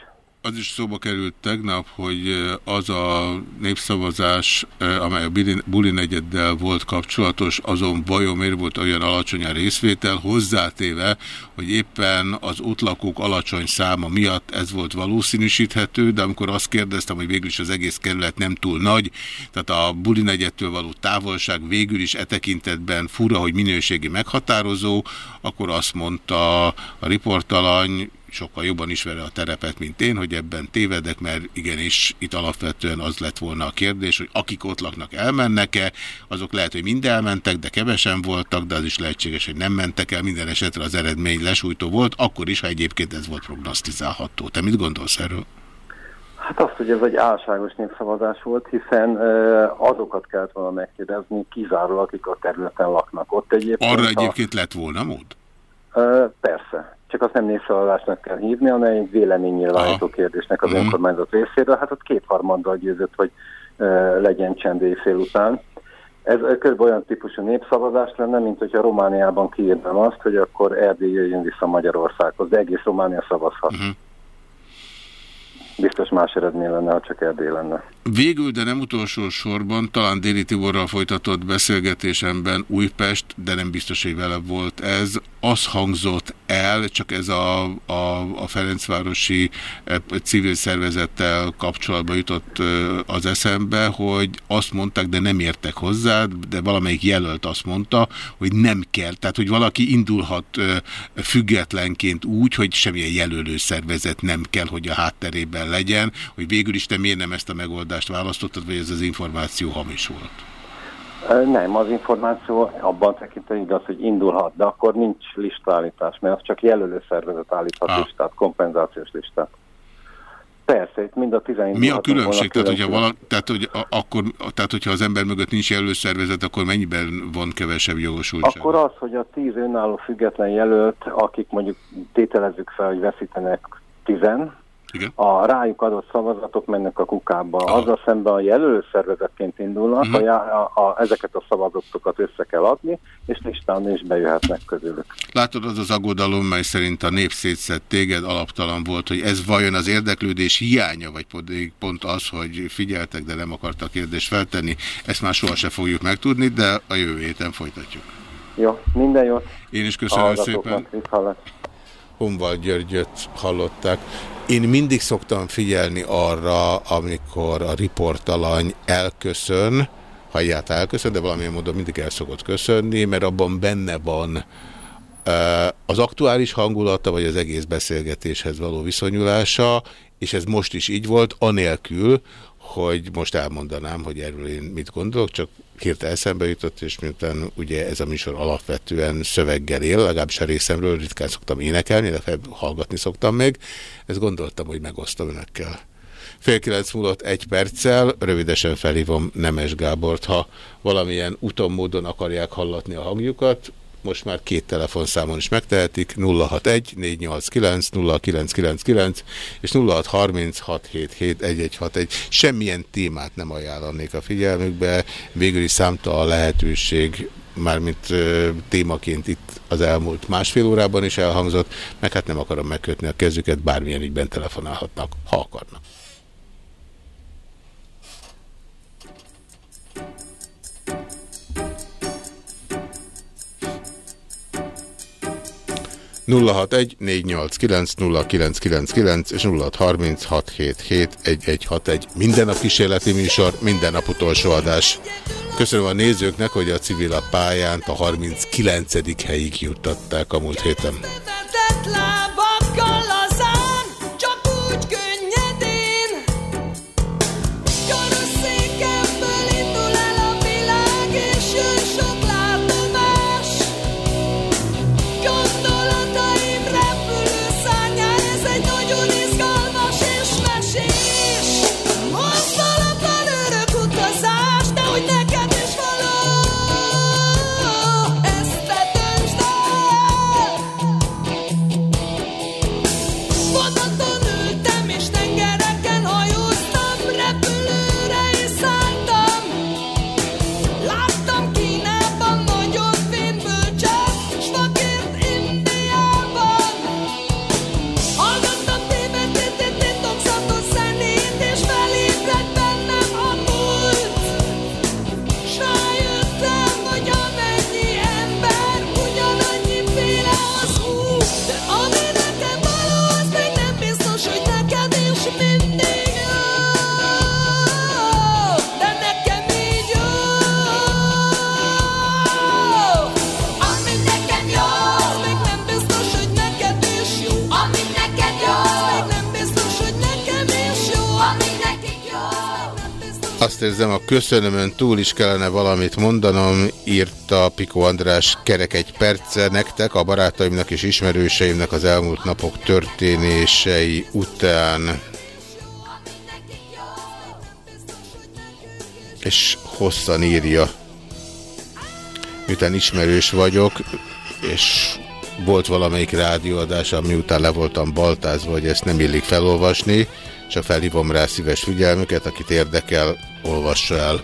az is szóba került tegnap, hogy az a népszavazás, amely a Buli negyeddel volt kapcsolatos, azon vajon miért volt olyan alacsony a részvétel, hozzátéve, hogy éppen az ott lakók alacsony száma miatt ez volt valószínűsíthető, de amikor azt kérdeztem, hogy végül is az egész kerület nem túl nagy, tehát a Buli negyedtől való távolság végül is e tekintetben fura, hogy minőségi meghatározó, akkor azt mondta a riportalany, sokkal jobban ismeri a terepet, mint én, hogy ebben tévedek, mert igenis itt alapvetően az lett volna a kérdés, hogy akik ott laknak elmennek-e, azok lehet, hogy mind elmentek, de kevesen voltak, de az is lehetséges, hogy nem mentek el, minden esetre az eredmény lesújtó volt, akkor is, ha egyébként ez volt prognosztizálható. Te mit gondolsz erről? Hát azt, hogy ez egy álságos népszavazás volt, hiszen azokat kellett volna megkérdezni, kizárólag akik a területen laknak. Ott egyébként Arra egyébként a... lett volna mód? Persze csak azt nem népszavazásnak kell hívni, hanem egy véleménynyilvánító kérdésnek az mhm. önkormányzat részéről. Hát ott kétharmaddal győzött, hogy uh, legyen csend éjfél után. Ez kb. olyan típusú népszavazás lenne, mint hogyha Romániában kiírnám azt, hogy akkor Erdély jöjjön vissza Magyarországhoz, de egész Románia szavazhat. Uh mhm. -huh biztos más eredmény lenne, ha csak Erdély lenne. Végül, de nem utolsó sorban, talán Déli Tiborral folytatott beszélgetésemben Újpest, de nem biztos, hogy vele volt ez, az hangzott el, csak ez a, a, a Ferencvárosi e, civil szervezettel kapcsolatban jutott az eszembe, hogy azt mondták, de nem értek hozzá, de valamelyik jelölt azt mondta, hogy nem kell, tehát hogy valaki indulhat függetlenként úgy, hogy semmilyen jelölő szervezet nem kell, hogy a hátterében legyen, hogy végül is te miért nem ezt a megoldást választottad, vagy ez az információ hamis volt? Nem, az információ abban tekintve igaz, hogy indulhat, de akkor nincs listállítás, mert az csak jelölő szervezet állíthat ah. listát, kompenzációs listát. Persze, itt mind a 11 Mi a különbség? Tehát, hogyha vala, tehát, hogy a, akkor, tehát, hogyha az ember mögött nincs jelölszervezet, akkor mennyiben van kevesebb jogosultság? Akkor az, hogy a 10 önálló független jelölt, akik mondjuk tételezzük fel, hogy veszítenek 10, Igen. a rájuk adott szavazatok mennek a kukába. Aha. Azzal szemben a jelölőszervezetként indulnak, Mhm. uh -huh. a, a, a, ezeket a szavazatokat össze kell adni, és listán is bejöhetnek közülük. Látod, az az aggodalom, mely szerint a nép szétszett téged alaptalan volt, hogy ez vajon az érdeklődés hiánya, vagy pont az, hogy figyeltek, de nem akartak kérdést feltenni, ezt már sohasem fogjuk megtudni, de a jövő héten folytatjuk. Jó, minden jót. Én is köszönöm szépen. viszhallás. Honval Györgyöt hallották. Én mindig szoktam figyelni arra, amikor a riportalany elköszön, ha elköszön, de valamilyen módon mindig el szokott köszönni, mert abban benne van az aktuális hangulata, vagy az egész beszélgetéshez való viszonyulása, és ez most is így volt, anélkül, hogy most elmondanám, hogy erről én mit gondolok, csak hirtelen eszembe jutott, és miután ugye ez a műsor alapvetően szöveggel él, legalábbis a részemről ritkán szoktam énekelni, de hallgatni szoktam még, ezt gondoltam, hogy megosztom önökkel. Fél kilenc múlott egy perccel, rövidesen felhívom Nemes Gábort, ha valamilyen úton, módon akarják hallatni a hangjukat, most már két telefonszámon is megtehetik, 061 489 0999 és 0636771161. Semmilyen témát nem ajánlanék a figyelmükbe, végül is számtalan lehetőség mármint ö, témaként itt az elmúlt másfél órában is elhangzott, meg hát nem akarom megkötni a kezüket, bármilyen ügyben telefonálhatnak, ha akarnak. 061 és 0636771161. Minden nap kísérleti műsor, minden nap utolsó adás. Köszönöm a nézőknek, hogy a civil a pályánt a 39. helyig juttatták a múlt héten. Azt érzem, a köszönömön túl is kellene valamit mondanom, írta Piko András kerek egy perce nektek, a barátaimnak és ismerőseimnek az elmúlt napok történései után. És hosszan írja. Miután ismerős vagyok, és volt valamelyik rádióadás, ami után le voltam baltázva, hogy ezt nem illik felolvasni, csak felhívom rá szíves figyelmüket, akit érdekel, olvassa el.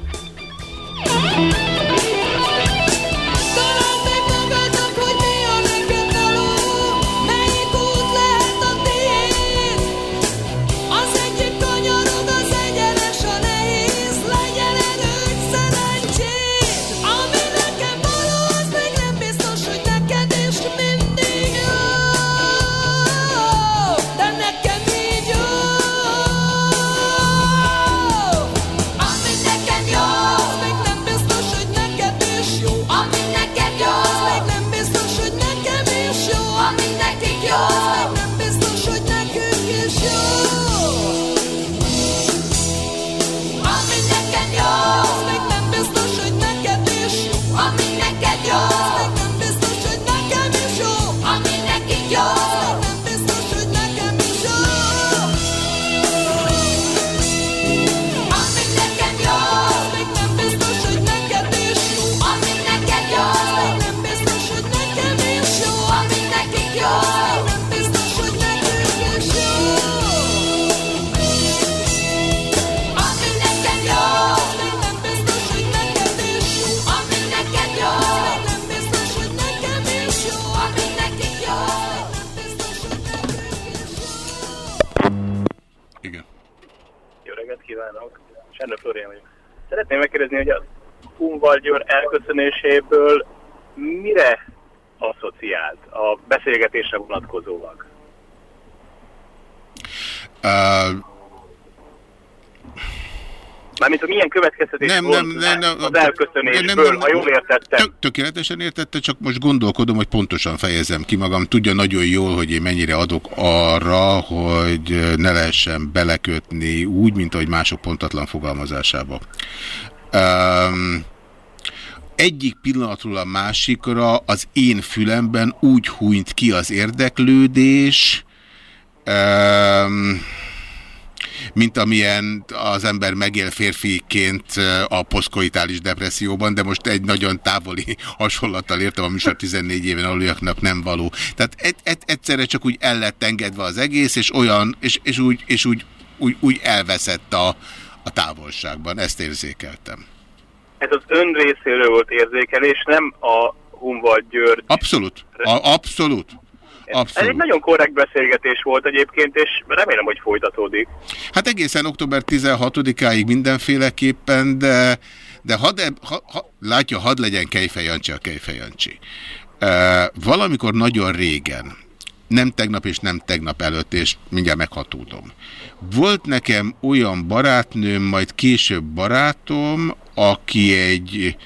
Elköszönéséből mire asszociált a beszélgetésre vonatkozólag? Uh, Mármint, hogy milyen következtetés nem, volt nem, nem, nem, az elköszönésből, nem, nem, nem, ha jól értettem. Tök, tökéletesen értette, csak most gondolkodom, hogy pontosan fejezem ki magam. Tudja nagyon jól, hogy én mennyire adok arra, hogy ne lehessen belekötni úgy, mint ahogy mások pontatlan fogalmazásába. Um, egyik pillanatról a másikra az én fülemben úgy hunyt ki az érdeklődés, mint amilyen az ember megél férfiként a poszkoitális depresszióban, de most egy nagyon távoli [LAUGHS] hasonlattal értem, a műsor 14 éven aluljaknak nem való. Tehát egy, egy, egyszerre csak úgy el lett engedve az egész, és olyan, és, és úgy, és úgy, úgy, úgy elveszett a, a távolságban. Ezt érzékeltem. Ez az ön részéről volt érzékelés, nem a Humval György. Abszolút. A, abszolút. Abszolút. Ez egy nagyon korrekt beszélgetés volt egyébként, és remélem, hogy folytatódik. Hát egészen október 16-áig mindenféleképpen, de, de had, ha, ha, látja, hadd legyen Kejfejancsi a Kejfejancsi. Uh, valamikor nagyon régen, nem tegnap és nem tegnap előtt, és mindjárt meghatódom. Volt nekem olyan barátnőm, majd később barátom, aki egy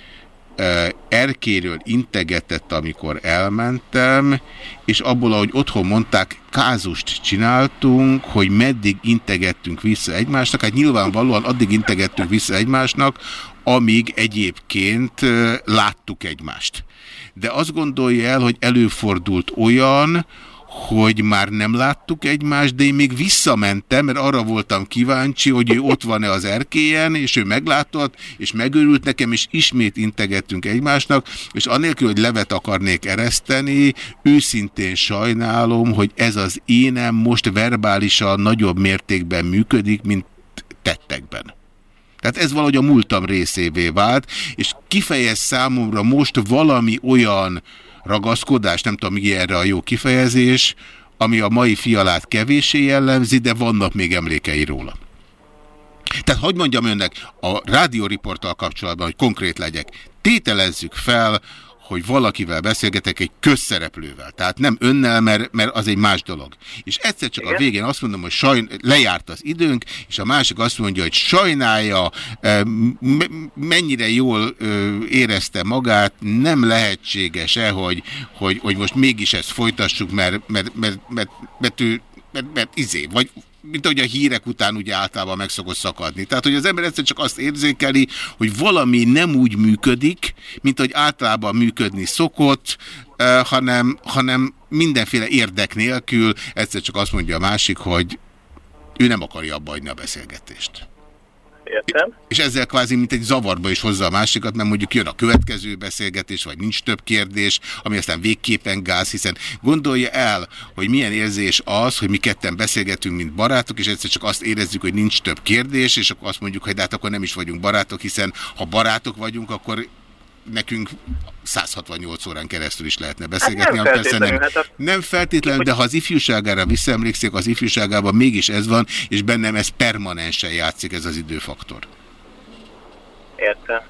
erkéről integetett, amikor elmentem, és abból, ahogy otthon mondták, kázust csináltunk, hogy meddig integettünk vissza egymásnak. Hát nyilvánvalóan addig integettünk vissza egymásnak, amíg egyébként láttuk egymást. De azt gondolja el, hogy előfordult olyan, hogy már nem láttuk egymást, de én még visszamentem, mert arra voltam kíváncsi, hogy ő ott van-e az erkélyen, és ő meglátott, és megörült nekem, és ismét integettünk egymásnak, és anélkül, hogy levet akarnék ereszteni, őszintén sajnálom, hogy ez az énem most verbálisan nagyobb mértékben működik, mint tettekben. Tehát ez valahogy a múltam részévé vált, és kifejez számomra most valami olyan ragaszkodás, nem tudom, mi erre a jó kifejezés, ami a mai fialát kevéssé jellemzi, de vannak még emlékei róla. Tehát hogy mondjam önnek, a rádióriporttal kapcsolatban, hogy konkrét legyek, tételezzük fel, hogy valakivel beszélgetek egy közszereplővel. Tehát nem önnel, mert, mert az egy más dolog. És egyszer csak Igen? a végén azt mondom, hogy sajn, lejárt az időnk, és a másik azt mondja, hogy sajnálja, mennyire jól érezte magát, nem lehetséges-e, hogy, hogy, hogy most mégis ezt folytassuk, mert, mert, mert, mert, mert ő mert, mert izé, vagy mint ahogy a hírek után ugye általában meg szokott szakadni. Tehát, hogy az ember egyszer csak azt érzékeli, hogy valami nem úgy működik, mint hogy általában működni szokott, hanem, hanem mindenféle érdek nélkül egyszer csak azt mondja a másik, hogy ő nem akarja abba a beszélgetést. Értem. És ezzel kvázi mint egy zavarba is hozza a másikat, mert mondjuk jön a következő beszélgetés, vagy nincs több kérdés, ami aztán végképpen gáz, hiszen gondolja el, hogy milyen érzés az, hogy mi ketten beszélgetünk, mint barátok, és egyszer csak azt érezzük, hogy nincs több kérdés, és akkor azt mondjuk, hogy hát akkor nem is vagyunk barátok, hiszen ha barátok vagyunk, akkor nekünk 168 órán keresztül is lehetne beszélgetni. Hát nem, feltétlenül, nem, hát a... nem feltétlenül, de ha az ifjúságára visszaemlékszik, az ifjúságában mégis ez van, és bennem ez permanensen játszik ez az időfaktor. Értem.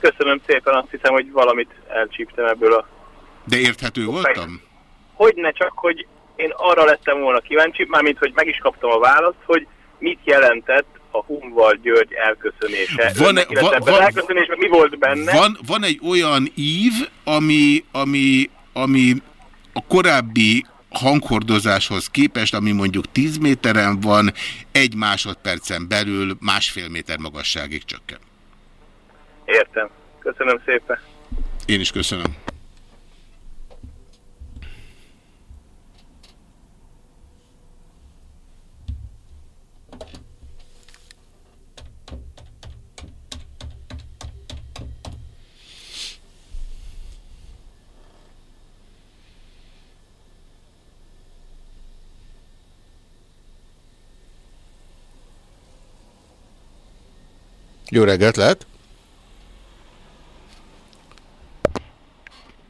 Köszönöm szépen, azt hiszem, hogy valamit elcsíptem ebből a... De érthető voltam? Hogy ne csak, hogy én arra lettem volna kíváncsi, mármint, hogy meg is kaptam a választ, hogy mit jelentett a Humval György elköszönése. Van, -e, va, va, elköszönésben mi volt benne? Van, van egy olyan ív, ami, ami, ami a korábbi hanghordozáshoz képest, ami mondjuk 10 méteren van, egy másodpercen belül másfél méter magasságig csökken. Értem. Köszönöm szépen. Én is köszönöm. Jó reggelt lehet!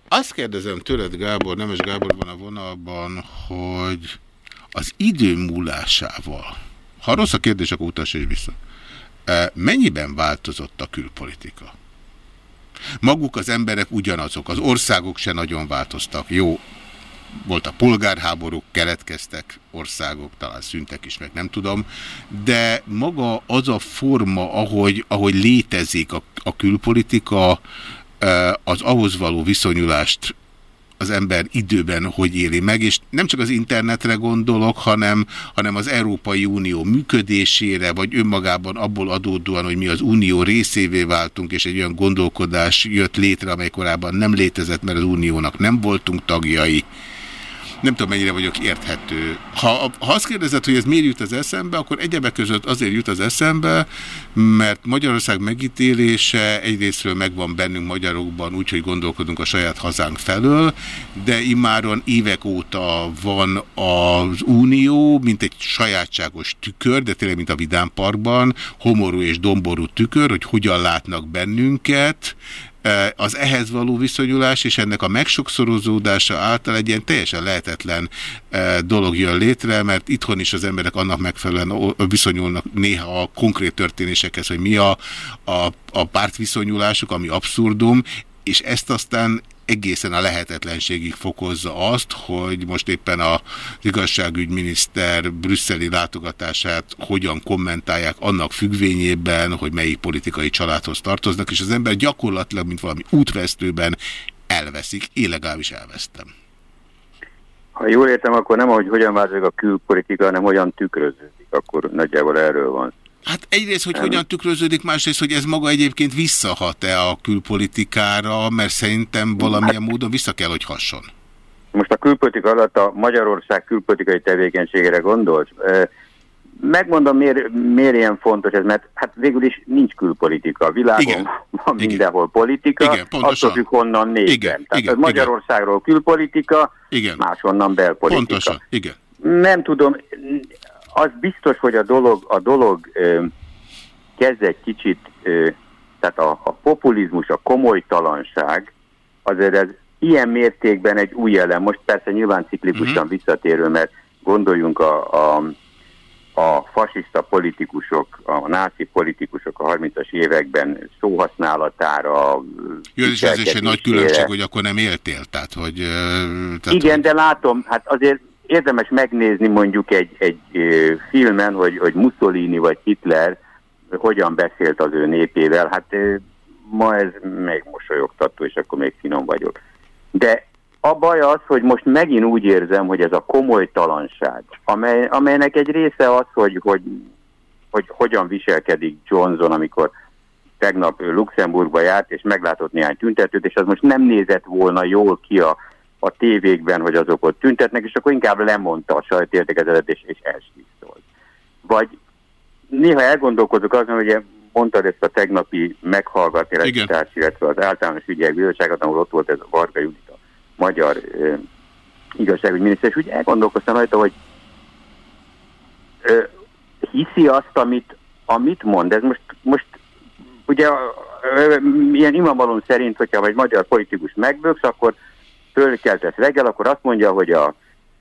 Azt kérdezem tőled, Gábor, Nemes Gábor van a vonalban, hogy az idő múlásával, ha rossz a kérdés, akkor utass és vissza. Mennyiben változott a külpolitika? Maguk az emberek ugyanazok, az országok se nagyon változtak. Jó, volt a polgárháborúk, keletkeztek országok, talán szüntek is, meg nem tudom, de maga az a forma, ahogy, ahogy létezik a, a külpolitika, az ahhoz való viszonyulást az ember időben hogy éli meg, és nem csak az internetre gondolok, hanem, hanem az Európai Unió működésére, vagy önmagában abból adódóan, hogy mi az Unió részévé váltunk, és egy olyan gondolkodás jött létre, amely korábban nem létezett, mert az Uniónak nem voltunk tagjai nem tudom mennyire vagyok érthető. Ha, ha azt kérdezed, hogy ez miért jut az eszembe, akkor egyebek között azért jut az eszembe, mert Magyarország megítélése egyrésztről megvan bennünk magyarokban, úgyhogy gondolkodunk a saját hazánk felől, de immáron évek óta van az Unió, mint egy sajátságos tükör, de tényleg mint a Vidám Parkban, homorú és domború tükör, hogy hogyan látnak bennünket, az ehhez való viszonyulás és ennek a megsokszorozódása által egy ilyen teljesen lehetetlen dolog jön létre, mert itthon is az emberek annak megfelelően viszonyulnak néha a konkrét történésekhez, hogy mi a, a, a pártviszonyulásuk, ami abszurdum, és ezt aztán egészen a lehetetlenségig fokozza azt, hogy most éppen az igazságügyminiszter brüsszeli látogatását hogyan kommentálják annak függvényében, hogy melyik politikai családhoz tartoznak, és az ember gyakorlatilag, mint valami útvesztőben elveszik. Én legalábbis elvesztem. Ha jól értem, akkor nem, hogy hogyan változik a külpolitika, hanem hogyan tükröződik. Akkor nagyjából erről van Hát egyrészt, hogy hogyan tükröződik, másrészt, hogy ez maga egyébként visszahat-e a külpolitikára, mert szerintem valamilyen hát, módon vissza kell, hogy hasson. Most a külpolitika alatt a Magyarország külpolitikai tevékenységére gondolsz? Megmondom, miért, miért ilyen fontos ez, mert hát végül is nincs külpolitika. A világon igen. van igen. mindenhol politika, igen, attól függ honnan nézem. Igen, Tehát igen, Magyarországról igen. külpolitika, igen. máshonnan belpolitika. Pontosan, igen. Nem tudom, az biztos, hogy a dolog, a dolog ö, kezd egy kicsit, ö, tehát a, a populizmus, a komolytalanság, azért ez ilyen mértékben egy új elem. Most persze nyilván ciklikusan mhm. -huh. visszatérő, mert gondoljunk a, a, a fasiszta politikusok, a náci politikusok a 30-as években szóhasználatára. Jó, és ez is egy nagy különbség, hogy akkor nem éltél, tehát hogy... Tehát, Igen, hogy... de látom, hát azért érdemes megnézni mondjuk egy, egy filmen, hogy, hogy Mussolini vagy Hitler hogyan beszélt az ő népével. Hát ma ez még mosolyogtató, és akkor még finom vagyok. De a baj az, hogy most megint úgy érzem, hogy ez a komolytalanság, amely, amelynek egy része az, hogy, hogy, hogy hogyan viselkedik Johnson, amikor tegnap Luxemburgba járt, és meglátott néhány tüntetőt, és az most nem nézett volna jól ki a a tévékben, hogy azok ott tüntetnek, és akkor inkább lemondta a sajtértekezetet, és, és elslisztolt. Vagy néha elgondolkozok azon, hogy mondtad ezt a tegnapi meghallgatás, illetve az általános ügyek bizottságot, ahol ott volt ez a Varga Judit, a magyar e, igazságügyminiszter, és úgy elgondolkoztam rajta, hogy e, hiszi azt, amit, amit mond. Ez most, most ugye ilyen imamalom szerint, hogyha vagy magyar politikus megböksz, akkor fölkeltesz reggel, akkor azt mondja, hogy a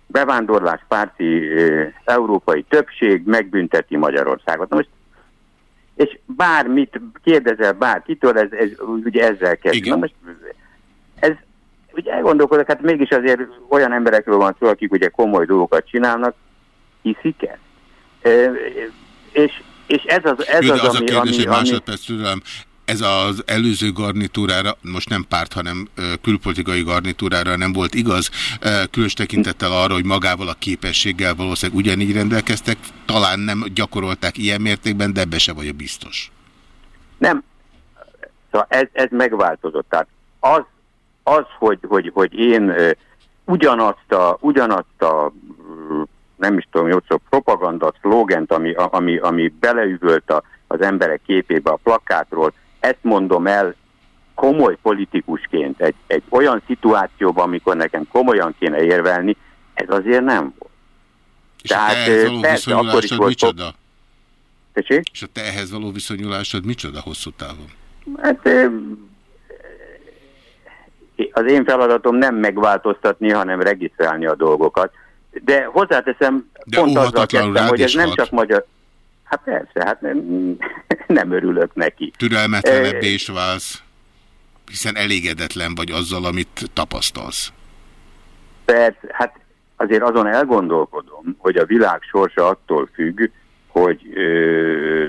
bevándorlás párti e, európai többség megbünteti Magyarországot. Most és bármit kérdezel bárkitől, ez, ez ugye ezzel kezd. Na most ez, ugye elgondolkodok, hát mégis azért olyan emberekről van szó, akik ugye komoly dolgokat csinálnak, hiszik ezt? E, és, és ez az, ez Jó, az, az ami... a kérdés, ami, egy másodperc türelem ez az előző garnitúrára, most nem párt, hanem külpolitikai garnitúrára nem volt igaz, különös tekintettel arra, hogy magával a képességgel valószínűleg ugyanígy rendelkeztek, talán nem gyakorolták ilyen mértékben, de ebbe se vagyok biztos. Nem. Szóval ez, ez megváltozott. Tehát az, az hogy, hogy, hogy én ugyanazt a, ugyanazt a nem is tudom, hogy propaganda szlógent, ami, ami, ami beleüvölt a, az emberek képébe a plakátról, ezt mondom el komoly politikusként egy, egy olyan szituációban, amikor nekem komolyan kéne érvelni, ez azért nem volt. És Tehát, a te való persze, akkor is volt micsoda? Tessék? És a te ehhez való viszonyulásod micsoda hosszú távon? Hát az én feladatom nem megváltoztatni, hanem regisztrálni a dolgokat. De hozzáteszem, De pont azzal kezdtem, hogy ez nem csak magyar... Hát persze, hát nem, [LAUGHS] nem örülök neki. Türelmetlenebb és válsz, hiszen elégedetlen vagy azzal, amit tapasztalsz. Persze, hát azért azon elgondolkodom, hogy a világ sorsa attól függ, hogy ö,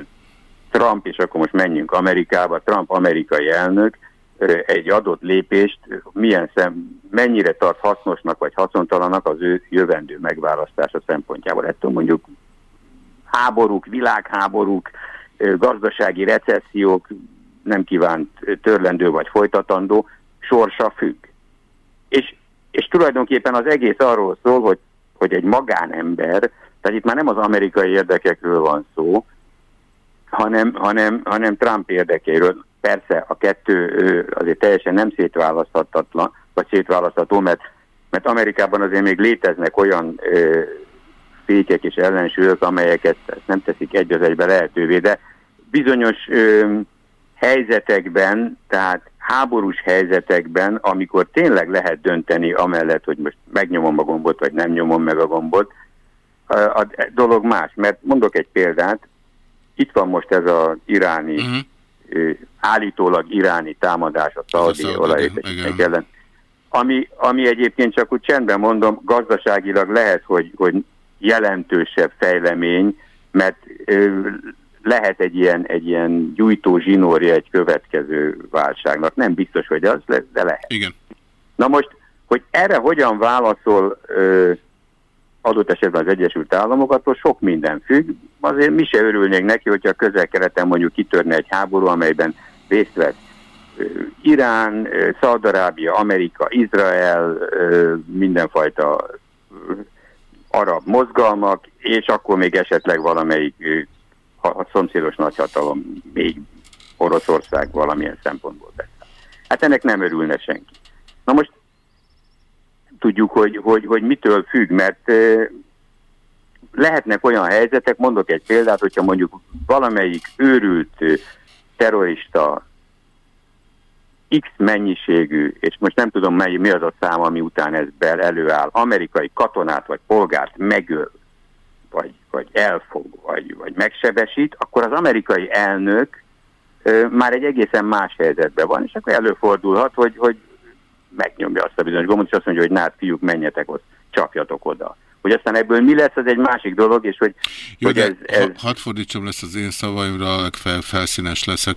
Trump, és akkor most menjünk Amerikába, Trump amerikai elnök ö, egy adott lépést milyen szem, mennyire tart hasznosnak vagy haszontalannak az ő jövendő megválasztása szempontjából. Ettől mondjuk háborúk, világháborúk, gazdasági recessziók, nem kívánt törlendő vagy folytatandó, sorsa függ. És és tulajdonképpen az egész arról szól, hogy, hogy egy magánember, tehát itt már nem az amerikai érdekekről van szó, hanem, hanem, hanem Trump érdekeiről. Persze a kettő azért teljesen nem szétválaszthatatlan, vagy szétválasztható, mert, mert Amerikában azért még léteznek olyan ö, fékek és ellensúlyok, amelyeket nem teszik egy az egybe lehetővé, de bizonyos ö, helyzetekben, tehát háborús helyzetekben, amikor tényleg lehet dönteni amellett, hogy most megnyomom a gombot, vagy nem nyomom meg a gombot, a dolog más. Mert mondok egy példát, itt van most ez az iráni, uh -huh. állítólag iráni támadás a szaudi olajétek ellen, ami, ami egyébként csak úgy csendben mondom, gazdaságilag lehet, hogy, hogy jelentősebb fejlemény, mert lehet egy ilyen, egy ilyen gyújtó zsinórja egy következő válságnak. Nem biztos, hogy az lesz, de lehet. Igen. Na most, hogy erre hogyan válaszol ö, adott esetben az Egyesült Államokat, sok minden függ. Azért mi se örülnénk neki, hogyha a közel-keleten mondjuk kitörne egy háború, amelyben részt vett Irán, Szaudarábia, Amerika, Izrael, mindenfajta arab mozgalmak, és akkor még esetleg valamelyik a szomszédos nagyhatalom, még Oroszország valamilyen szempontból beszáll. Hát ennek nem örülne senki. Na most tudjuk, hogy, hogy, hogy mitől függ, mert lehetnek olyan helyzetek, mondok egy példát, hogyha mondjuk valamelyik őrült terrorista X mennyiségű, és most nem tudom mely, mi az a szám, ami után ez előáll, amerikai katonát vagy polgárt megöl, vagy, vagy elfog, vagy, vagy megsebesít, akkor az amerikai elnök ö, már egy egészen más helyzetben van, és akkor előfordulhat, hogy, hogy megnyomja azt a bizonyos gombot, és azt mondja, hogy nád fiúk, menjetek ott, csapjatok oda. Hogy aztán ebből mi lesz, az egy másik dolog, és hogy, Jó, hogy ez, ez... Hadd fordítsam lesz az én szavaimra, fel, felszínes leszek,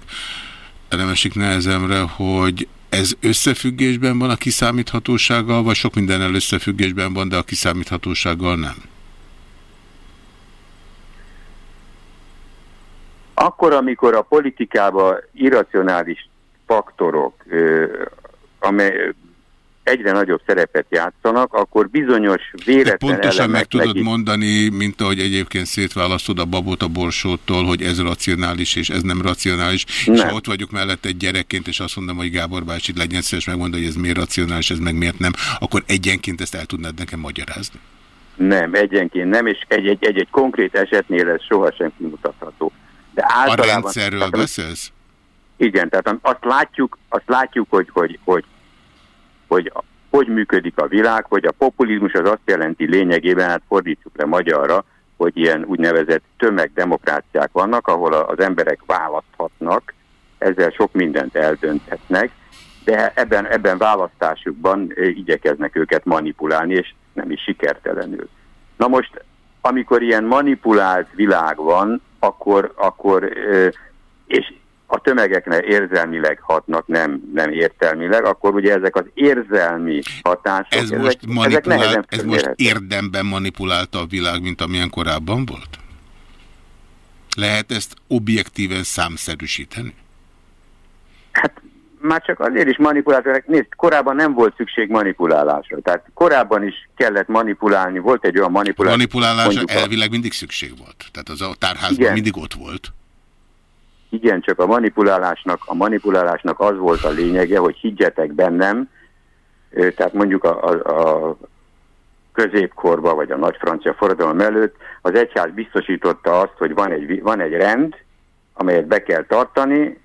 nem esik nehezemre, hogy ez összefüggésben van a kiszámíthatósággal, vagy sok mindennel összefüggésben van, de a kiszámíthatósággal nem? Akkor, amikor a politikában irracionális faktorok, amely egyre nagyobb szerepet játszanak, akkor bizonyos véletlen De pontosan meg tudod megint... mondani, mint ahogy egyébként szétválasztod a babot a borsótól, hogy ez racionális és ez nem racionális, nem. és ha ott vagyok mellett egy gyerekként, és azt mondom, hogy Gábor bácsi legyen szíves megmondani, hogy ez miért racionális, ez meg miért nem, akkor egyenként ezt el tudnád nekem magyarázni? Nem, egyenként nem, és egy-egy egy, egy konkrét esetnél ez sohasem kimutatható. De általában, a rendszerről tehát, beszélsz? Igen, tehát azt látjuk, azt látjuk hogy, hogy, hogy, hogy hogy működik a világ, hogy a populizmus az azt jelenti lényegében, hát fordítsuk le magyarra, hogy ilyen úgynevezett tömegdemokráciák vannak, ahol az emberek választhatnak, ezzel sok mindent eldönthetnek, de ebben, ebben választásukban igyekeznek őket manipulálni, és nem is sikertelenül. Na most, amikor ilyen manipulált világ van, akkor, akkor és a tömegeknek érzelmileg hatnak, nem, nem értelmileg, akkor ugye ezek az érzelmi hatások... Ez ezek, most, manipulált, ez most érdemben manipulálta a világ, mint amilyen korábban volt? Lehet ezt objektíven számszerűsíteni? Hát már csak azért is manipulált, nézd, korábban nem volt szükség manipulálásra. Tehát korábban is kellett manipulálni, volt egy olyan manipulálás. Manipulálásra elvileg mindig szükség volt. Tehát az a tárházban Igen. mindig ott volt. Igen, csak a manipulálásnak, a manipulálásnak az volt a lényege, hogy higgyetek bennem, tehát mondjuk a, a, a középkorba, vagy a nagy francia forradalom előtt az egyház biztosította azt, hogy van egy, van egy rend, amelyet be kell tartani,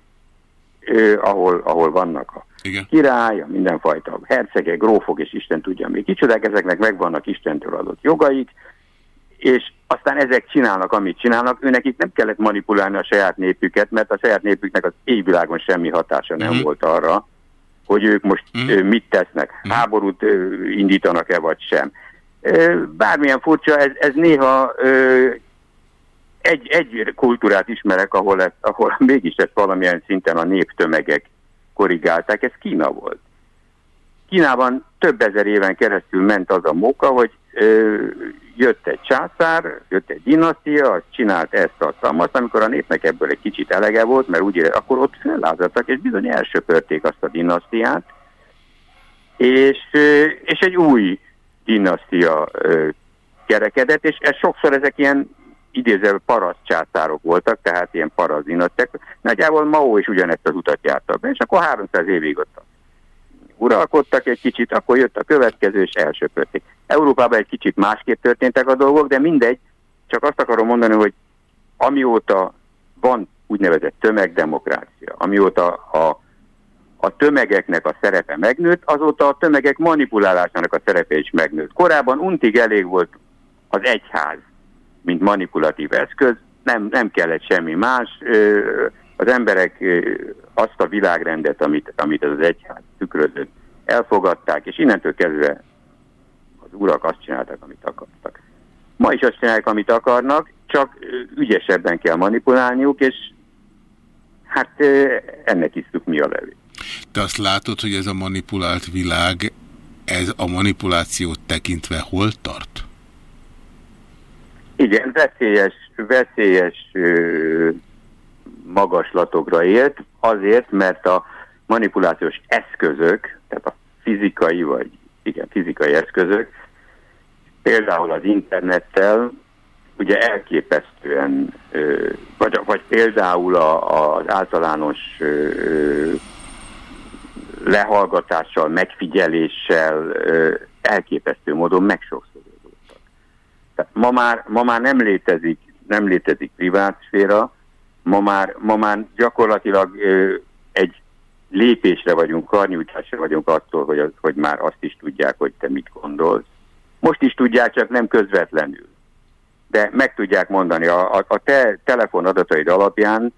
ahol, ahol vannak a Igen. király, a mindenfajta hercegek, grófok és Isten tudja még kicsodák, ezeknek megvannak Istentől adott jogaik, és aztán ezek csinálnak, amit csinálnak, őnek itt nem kellett manipulálni a saját népüket, mert a saját népüknek az égvilágon semmi hatása nem mm. volt arra, hogy ők most mm. mit tesznek, mm. háborút indítanak-e vagy sem. Bármilyen furcsa, ez, ez néha egy, egy kultúrát ismerek, ahol, ez, ahol [LAUGHS] mégis ezt valamilyen szinten a néptömegek korrigálták, ez Kína volt. Kínában több ezer éven keresztül ment az a móka, hogy jött egy császár, jött egy dinasztia, az csinált ezt, azt, azt, amikor a népnek ebből egy kicsit elege volt, mert úgy akkor ott fellázadtak, és bizony elsöpörték azt a dinasztiát, és, és egy új dinasztia kerekedett, és ez sokszor ezek ilyen idéző parasztcsászárok voltak, tehát ilyen parazdinasztiák. Nagyjából Mao is ugyanezt az utat járta be, és akkor 300 évig ott uralkodtak egy kicsit, akkor jött a következő, és elsöpörték. Európában egy kicsit másképp történtek a dolgok, de mindegy, csak azt akarom mondani, hogy amióta van úgynevezett tömegdemokrácia, amióta a, a tömegeknek a szerepe megnőtt, azóta a tömegek manipulálásának a szerepe is megnőtt. Korábban untig elég volt az egyház, mint manipulatív eszköz, nem, nem kellett semmi más. Az emberek azt a világrendet, amit, amit az egyház tükrözött, elfogadták, és innentől kezdve az urak azt csináltak, amit akartak. Ma is azt csinálják, amit akarnak, csak ügyesebben kell manipulálniuk, és hát ennek isztuk mi a levét. Te azt látod, hogy ez a manipulált világ, ez a manipulációt tekintve hol tart? Igen, veszélyes, veszélyes magaslatokra ért, azért, mert a manipulációs eszközök, tehát a fizikai vagy igen, fizikai eszközök, például az internettel, ugye elképesztően, vagy, vagy például a, az általános lehallgatással, megfigyeléssel elképesztő módon megsokszorozódtak. Tehát ma már, ma már nem létezik, nem létezik privát szféra, ma már, ma már gyakorlatilag ö, egy lépésre vagyunk, karnyújtásra vagyunk attól, hogy, az, hogy már azt is tudják, hogy te mit gondolsz. Most is tudják, csak nem közvetlenül. De meg tudják mondani, a, a, a te telefon adataid alapján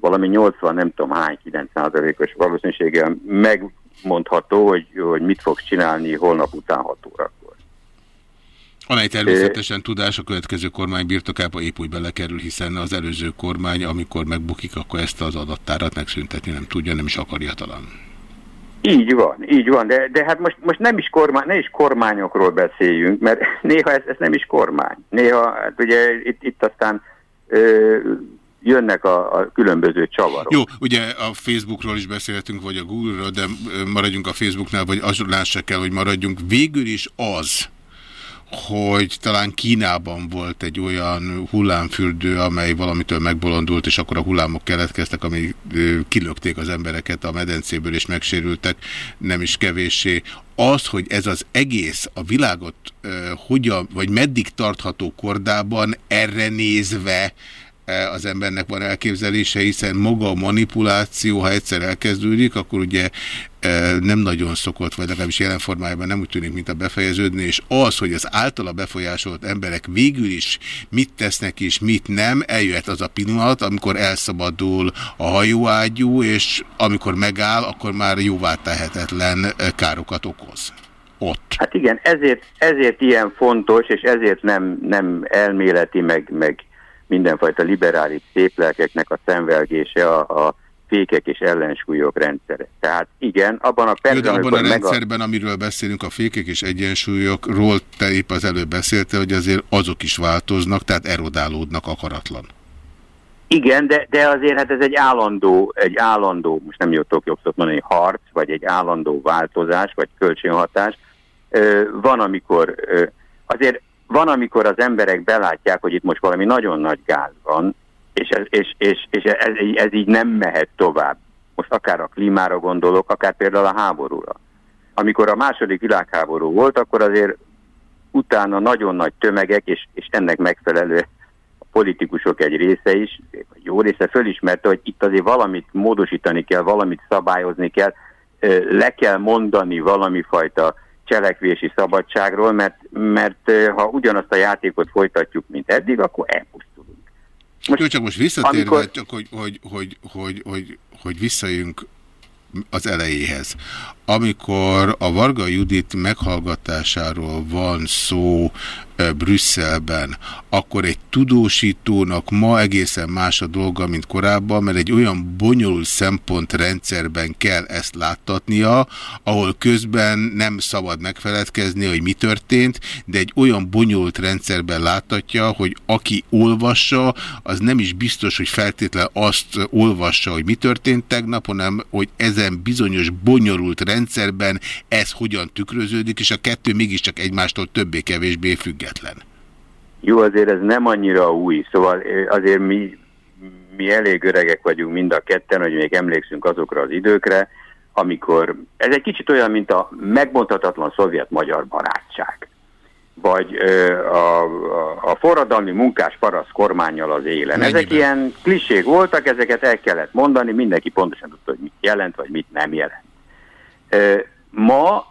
valami 80, nem tudom hány, 9 os valószínűséggel megmondható, hogy, hogy mit fogsz csinálni holnap után 6 órakor. Amely természetesen tudás a következő kormány birtokába épp úgy belekerül, hiszen az előző kormány, amikor megbukik, akkor ezt az adattárat megszüntetni nem tudja, nem is akarja talán. Így van, így van, de, de hát most, most nem is kormány, ne is kormányokról beszéljünk, mert [LAUGHS] néha ez, ez nem is kormány. Néha, hát ugye itt, itt aztán ö, jönnek a, a különböző csavarok. Jó, ugye a Facebookról is beszélhetünk, vagy a Google-ról, de maradjunk a Facebooknál, vagy azon se kell, hogy maradjunk. Végül is az, hogy talán Kínában volt egy olyan hullámfürdő, amely valamitől megbolondult, és akkor a hullámok keletkeztek, ami kilökték az embereket a medencéből, és megsérültek, nem is kevéssé. Az, hogy ez az egész a világot uh, hogyan, vagy meddig tartható kordában erre nézve az embernek van elképzelése, hiszen maga a manipuláció, ha egyszer elkezdődik, akkor ugye e, nem nagyon szokott, vagy legalábbis jelen formájában nem úgy tűnik, mint a befejeződni, és az, hogy az általa befolyásolt emberek végül is mit tesznek és mit nem, eljöhet az a pillanat, amikor elszabadul a hajóágyú, és amikor megáll, akkor már jóvá tehetetlen e, károkat okoz. Ott. Hát igen, ezért, ezért ilyen fontos, és ezért nem, nem elméleti, meg, meg mindenfajta liberális széplelkeknek a szemvelgése a, a fékek és ellensúlyok rendszere. Tehát igen, abban a percben... abban a rendszerben, a... amiről beszélünk, a fékek és egyensúlyokról te épp az előbb beszélte, hogy azért azok is változnak, tehát erodálódnak akaratlan. Igen, de, de azért hát ez egy állandó, egy állandó, most nem jutok jobb szót mondani, harc, vagy egy állandó változás, vagy kölcsönhatás. Van, amikor azért van, amikor az emberek belátják, hogy itt most valami nagyon nagy gáz van, és ez, és, és, és ez, ez így nem mehet tovább. Most akár a klímára gondolok, akár például a háborúra. Amikor a második világháború volt, akkor azért utána nagyon nagy tömegek, és, és ennek megfelelő a politikusok egy része is, jó része fölismerte, hogy itt azért valamit módosítani kell, valamit szabályozni kell, le kell mondani valami fajta cselekvési szabadságról, mert, mert ha ugyanazt a játékot folytatjuk, mint eddig, akkor elpusztulunk. Most, Jó, csak most visszatérve, amikor... csak hogy, hogy, hogy, hogy, hogy, hogy visszajünk az elejéhez. Amikor a Varga Judit meghallgatásáról van szó Brüsszelben, akkor egy tudósítónak ma egészen más a dolga, mint korábban, mert egy olyan bonyolult szempontrendszerben kell ezt láttatnia, ahol közben nem szabad megfeledkezni, hogy mi történt, de egy olyan bonyolult rendszerben láttatja, hogy aki olvassa, az nem is biztos, hogy feltétlen azt olvassa, hogy mi történt tegnap, hanem hogy ezen bizonyos bonyolult rendszerben ez hogyan tükröződik, és a kettő mégiscsak egymástól többé-kevésbé függ független. Jó, azért ez nem annyira új, szóval azért mi, mi elég öregek vagyunk mind a ketten, hogy még emlékszünk azokra az időkre, amikor ez egy kicsit olyan, mint a megmondhatatlan szovjet-magyar barátság vagy ö, a, a, a forradalmi munkás parasz kormányjal az élen. Mennyiben? Ezek ilyen klisék voltak, ezeket el kellett mondani, mindenki pontosan tudta, hogy mit jelent, vagy mit nem jelent. Ö, ma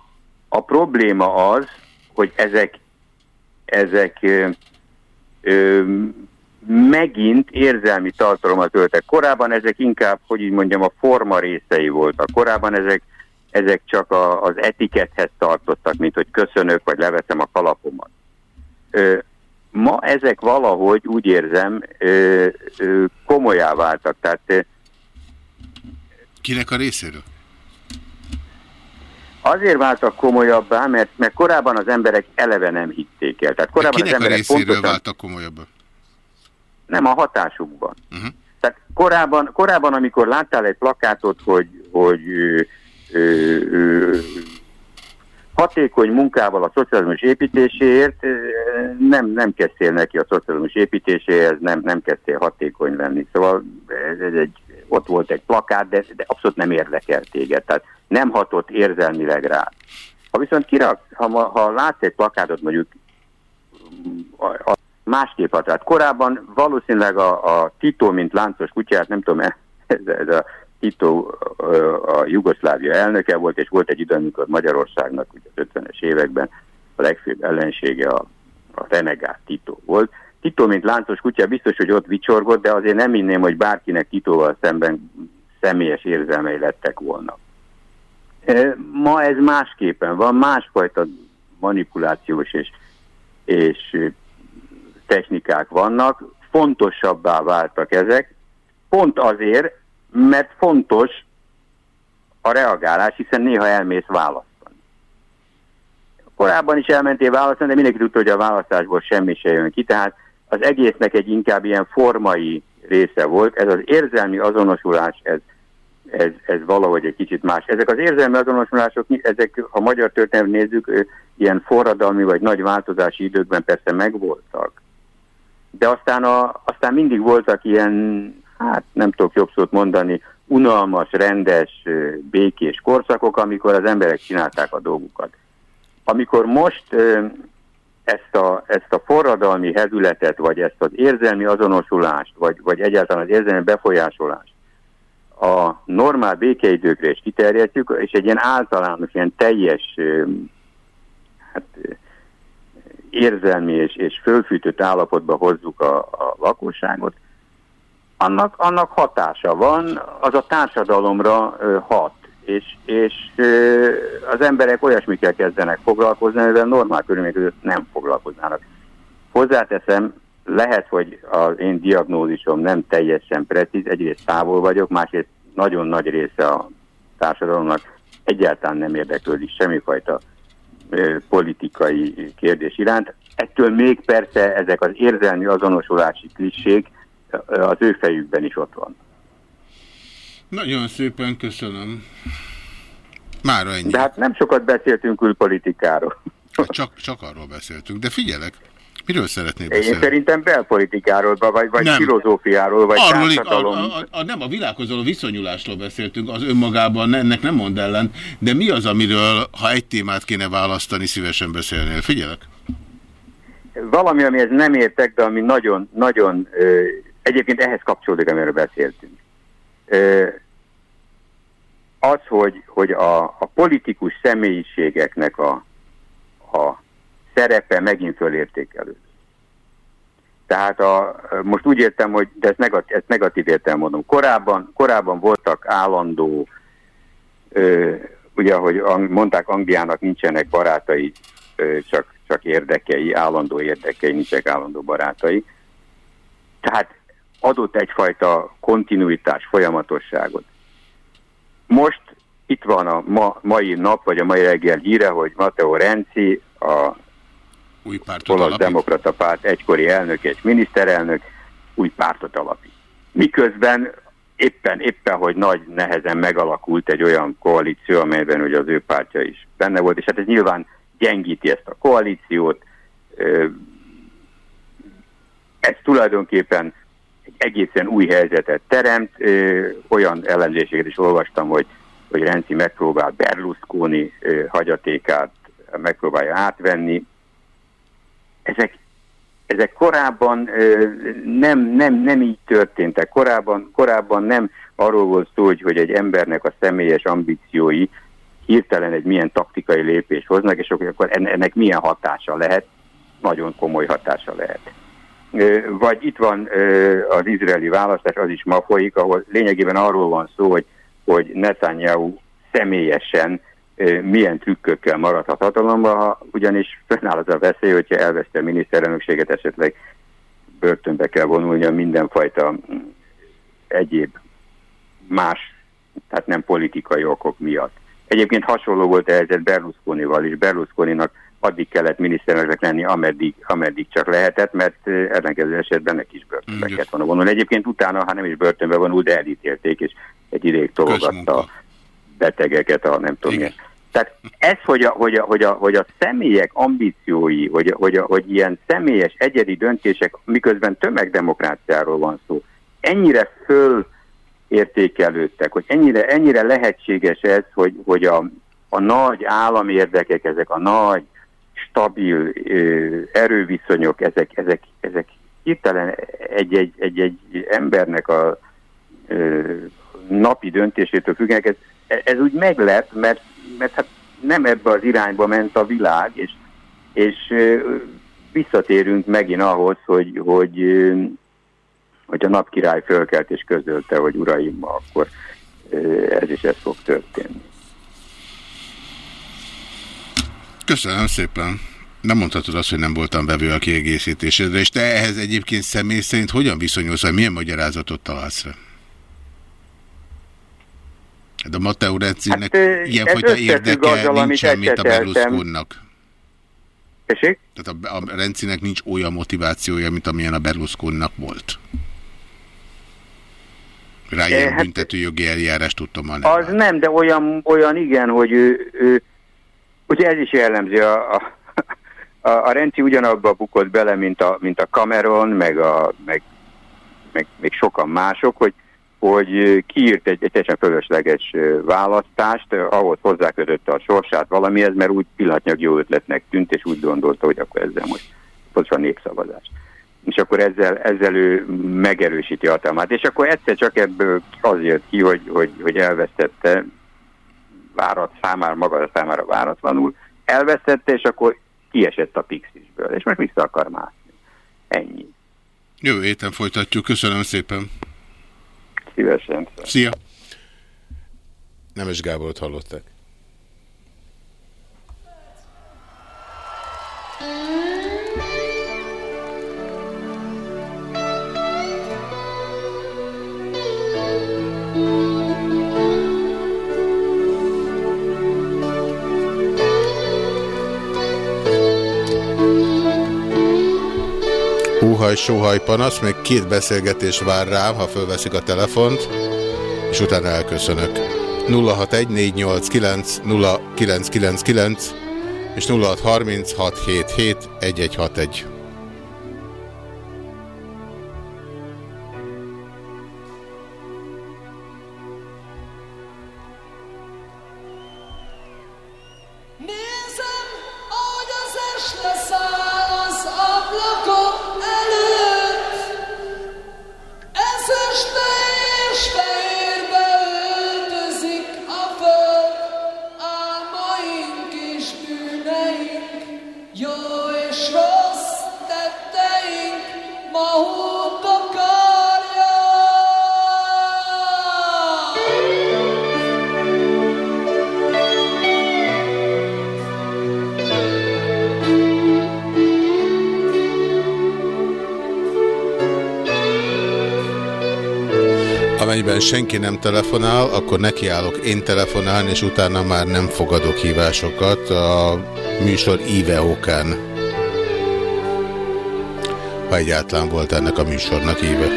a probléma az, hogy ezek ezek ö, ö, megint érzelmi tartalommal öltek. Korábban ezek inkább, hogy így mondjam, a forma részei voltak. Korábban ezek, ezek csak a, az etikethez tartottak, mint hogy köszönök, vagy leveszem a kalapomat. Ö, ma ezek valahogy úgy érzem ö, ö, komolyá váltak. Tehát, ö, Kinek a részéről? Azért váltak komolyabbá, mert, mert korábban az emberek eleve nem hitték el. Tehát korábban kinek az emberek a részéről pontosan... váltak komolyabbá? Nem, a hatásukban. Uh -huh. Tehát korábban, korábban, amikor láttál egy plakátot, hogy, hogy ö, ö, ö, hatékony munkával a szocializmus építéséért, nem, nem kezdtél neki a szocializmus építéséhez, nem, nem kezdtél hatékony lenni. Szóval ez egy, ott volt egy plakát, de, de abszolút nem érdekel téged. Tehát nem hatott érzelmileg rá. Ha viszont kirak, ha, ha látsz egy plakátot mondjuk a, a másképp hat. Korábban valószínűleg a, a Tito, mint láncos kutyát, nem tudom, ez, ez a Tito a Jugoszlávia elnöke volt, és volt egy idő, amikor Magyarországnak ugye az 50-es években a legfőbb ellensége a, a renegát Tito volt. Tito, mint láncos kutya, biztos, hogy ott vicsorgott, de azért nem inném, hogy bárkinek Titóval szemben személyes érzelmei lettek volna. Ma ez másképpen van, másfajta manipulációs és, és technikák vannak, fontosabbá váltak ezek, pont azért, mert fontos a reagálás, hiszen néha elmész választani. Korábban is elmentél választani, de mindenki tudta, hogy a választásból semmi se jön ki, tehát az egésznek egy inkább ilyen formai része volt. Ez az érzelmi azonosulás, ez ez, ez valahogy egy kicsit más. Ezek az érzelmi azonosulások, ezek, ha magyar történet nézzük, ilyen forradalmi vagy nagy változási időkben persze megvoltak. De aztán, a, aztán mindig voltak ilyen, hát nem tudok jobb szót mondani, unalmas, rendes, békés korszakok, amikor az emberek csinálták a dolgukat. Amikor most ezt a, ezt a forradalmi hezületet, vagy ezt az érzelmi azonosulást, vagy, vagy egyáltalán az érzelmi befolyásolást a normál békeidőkre is kiterjedjük, és egy ilyen általános, ilyen teljes hát, érzelmi és, és fölfűtött állapotba hozzuk a, a lakosságot, annak, annak hatása van, az a társadalomra hat, és, és az emberek olyasmikkel kezdenek foglalkozni, amivel normál körülmények között nem foglalkoznának. Hozzáteszem, lehet, hogy az én diagnózisom nem teljesen precíz, egyrészt távol vagyok, másrészt nagyon nagy része a társadalomnak egyáltalán nem érdeklődik semmifajta politikai kérdés iránt. Ettől még persze ezek az érzelmi azonosulási klissék az ő fejükben is ott van. Nagyon szépen köszönöm. Mára ennyi. De hát nem sokat beszéltünk külpolitikáról. Csak, csak arról beszéltünk, de figyelek. Miről szeretnél beszélni? Én szerintem belpolitikáról, vagy, vagy nem. filozófiáról, vagy Arról, társadalom. A, a, a, nem, a világhoz a viszonyulásról beszéltünk, az önmagában ennek nem mond ellen, de mi az, amiről, ha egy témát kéne választani, szívesen beszélnél? Figyelek! Valami, amihez nem értek, de ami nagyon, nagyon, egyébként ehhez kapcsolódik, amiről beszéltünk. az, hogy, hogy a, a politikus személyiségeknek a a szerepe megint fölértékelő. Tehát a, most úgy értem, hogy de ezt negatív, ezt negatív értelem mondom. Korábban, korábban voltak állandó, ö, ugye ahogy mondták, Angliának nincsenek barátai, ö, csak, csak érdekei, állandó érdekei, nincsenek állandó barátai. Tehát adott egyfajta kontinuitás, folyamatosságot. Most itt van a ma, mai nap, vagy a mai reggel híre, hogy Matteo Renzi, a új pártot olasz alapít. demokrata párt egykori elnök és miniszterelnök új pártot alapít. Miközben éppen, éppen, hogy nagy nehezen megalakult egy olyan koalíció, amelyben ugye az ő pártja is benne volt, és hát ez nyilván gyengíti ezt a koalíciót. Ez tulajdonképpen egy egészen új helyzetet teremt. Olyan ellenzéseket is olvastam, hogy, hogy Renzi megpróbál Berlusconi hagyatékát megpróbálja átvenni. Ezek, ezek korábban nem, nem, nem így történtek. Korábban, korábban nem arról volt szó, hogy, egy embernek a személyes ambíciói hirtelen egy milyen taktikai lépést hoznak, és akkor ennek milyen hatása lehet, nagyon komoly hatása lehet. Vagy itt van az izraeli választás, az is ma folyik, ahol lényegében arról van szó, hogy, hogy Netanyahu személyesen milyen trükkökkel maradhat hatalomban, ha ugyanis fönnáll az a veszély, hogyha elveszte a miniszterelnökséget, esetleg börtönbe kell vonulnia mindenfajta egyéb más, tehát nem politikai okok miatt. Egyébként hasonló volt a helyzet Berlusconival is. Berlusconinak addig kellett miniszterelnöknek lenni, ameddig, ameddig csak lehetett, mert ellenkező esetben neki is börtönbe kellett volna vonulni. Egyébként utána, ha nem is börtönbe vonult, de elítélték, és egy ideig tologatta betegeket, a nem tudom milyen. Tehát ez, hogy a, hogy a, hogy a, hogy a személyek ambíciói, hogy, hogy, hogy ilyen személyes egyedi döntések, miközben tömegdemokráciáról van szó, ennyire föl értékelődtek, hogy ennyire, ennyire lehetséges ez, hogy, hogy a, a nagy állami érdekek, ezek a nagy, stabil ö, erőviszonyok, ezek, ezek, ezek hirtelen egy-egy embernek a ö, napi döntésétől függenek, ez, ez úgy meglep, mert, mert hát nem ebbe az irányba ment a világ, és, és visszatérünk megint ahhoz, hogy, hogy hogy a napkirály fölkelt és közölte, hogy uraim, akkor ez is ez fog történni. Köszönöm szépen. Nem mondhatod azt, hogy nem voltam bevő a kiegészítésedre, és te ehhez egyébként személy szerint hogyan viszonyulsz, vagy milyen magyarázatot találsz rá? De a Matteo Renzinek hát, ilyenfajta érdeke azzal, nincsen, mint a Berlusconnak. Tessék? Tehát a, a Renzinek nincs olyan motivációja, mint amilyen a Berlusconnak volt. Rá ilyen hát, büntetőjogi eljárást tudtam nem. Az nem, de olyan, olyan igen, hogy ő, ő ugye ez is jellemzi a, a, a, a Renzi ugyanabba bukott bele, mint a, mint a Cameron, meg, a, meg, meg még sokan mások, hogy, hogy kiírt egy, egy teljesen fölösleges választást, ahhoz hozzákötötte a sorsát valamihez, mert úgy pillanatnyilag jó ötletnek tűnt, és úgy gondolta, hogy akkor ezzel most pontosan népszavazást és akkor ezzel, ezzel ő megerősíti hatalmát. És akkor egyszer csak ebből az jött ki, hogy, hogy, hogy elvesztette várat számára, maga számára váratlanul, elvesztette, és akkor kiesett a pixisből, és most vissza akar mászni. Ennyi. Jövő héten folytatjuk. Köszönöm szépen. Szívesen. Szia. Nemes Gábort hallották. Húhaj, sóhaj, panasz, még két beszélgetés vár rám, ha fölveszik a telefont, és utána elköszönök. 061-489-0999 és 0636771161. senki nem telefonál, akkor nekiállok én telefonálni, és utána már nem fogadok hívásokat a műsor íve okán. Ha egyáltalán volt ennek a műsornak íve.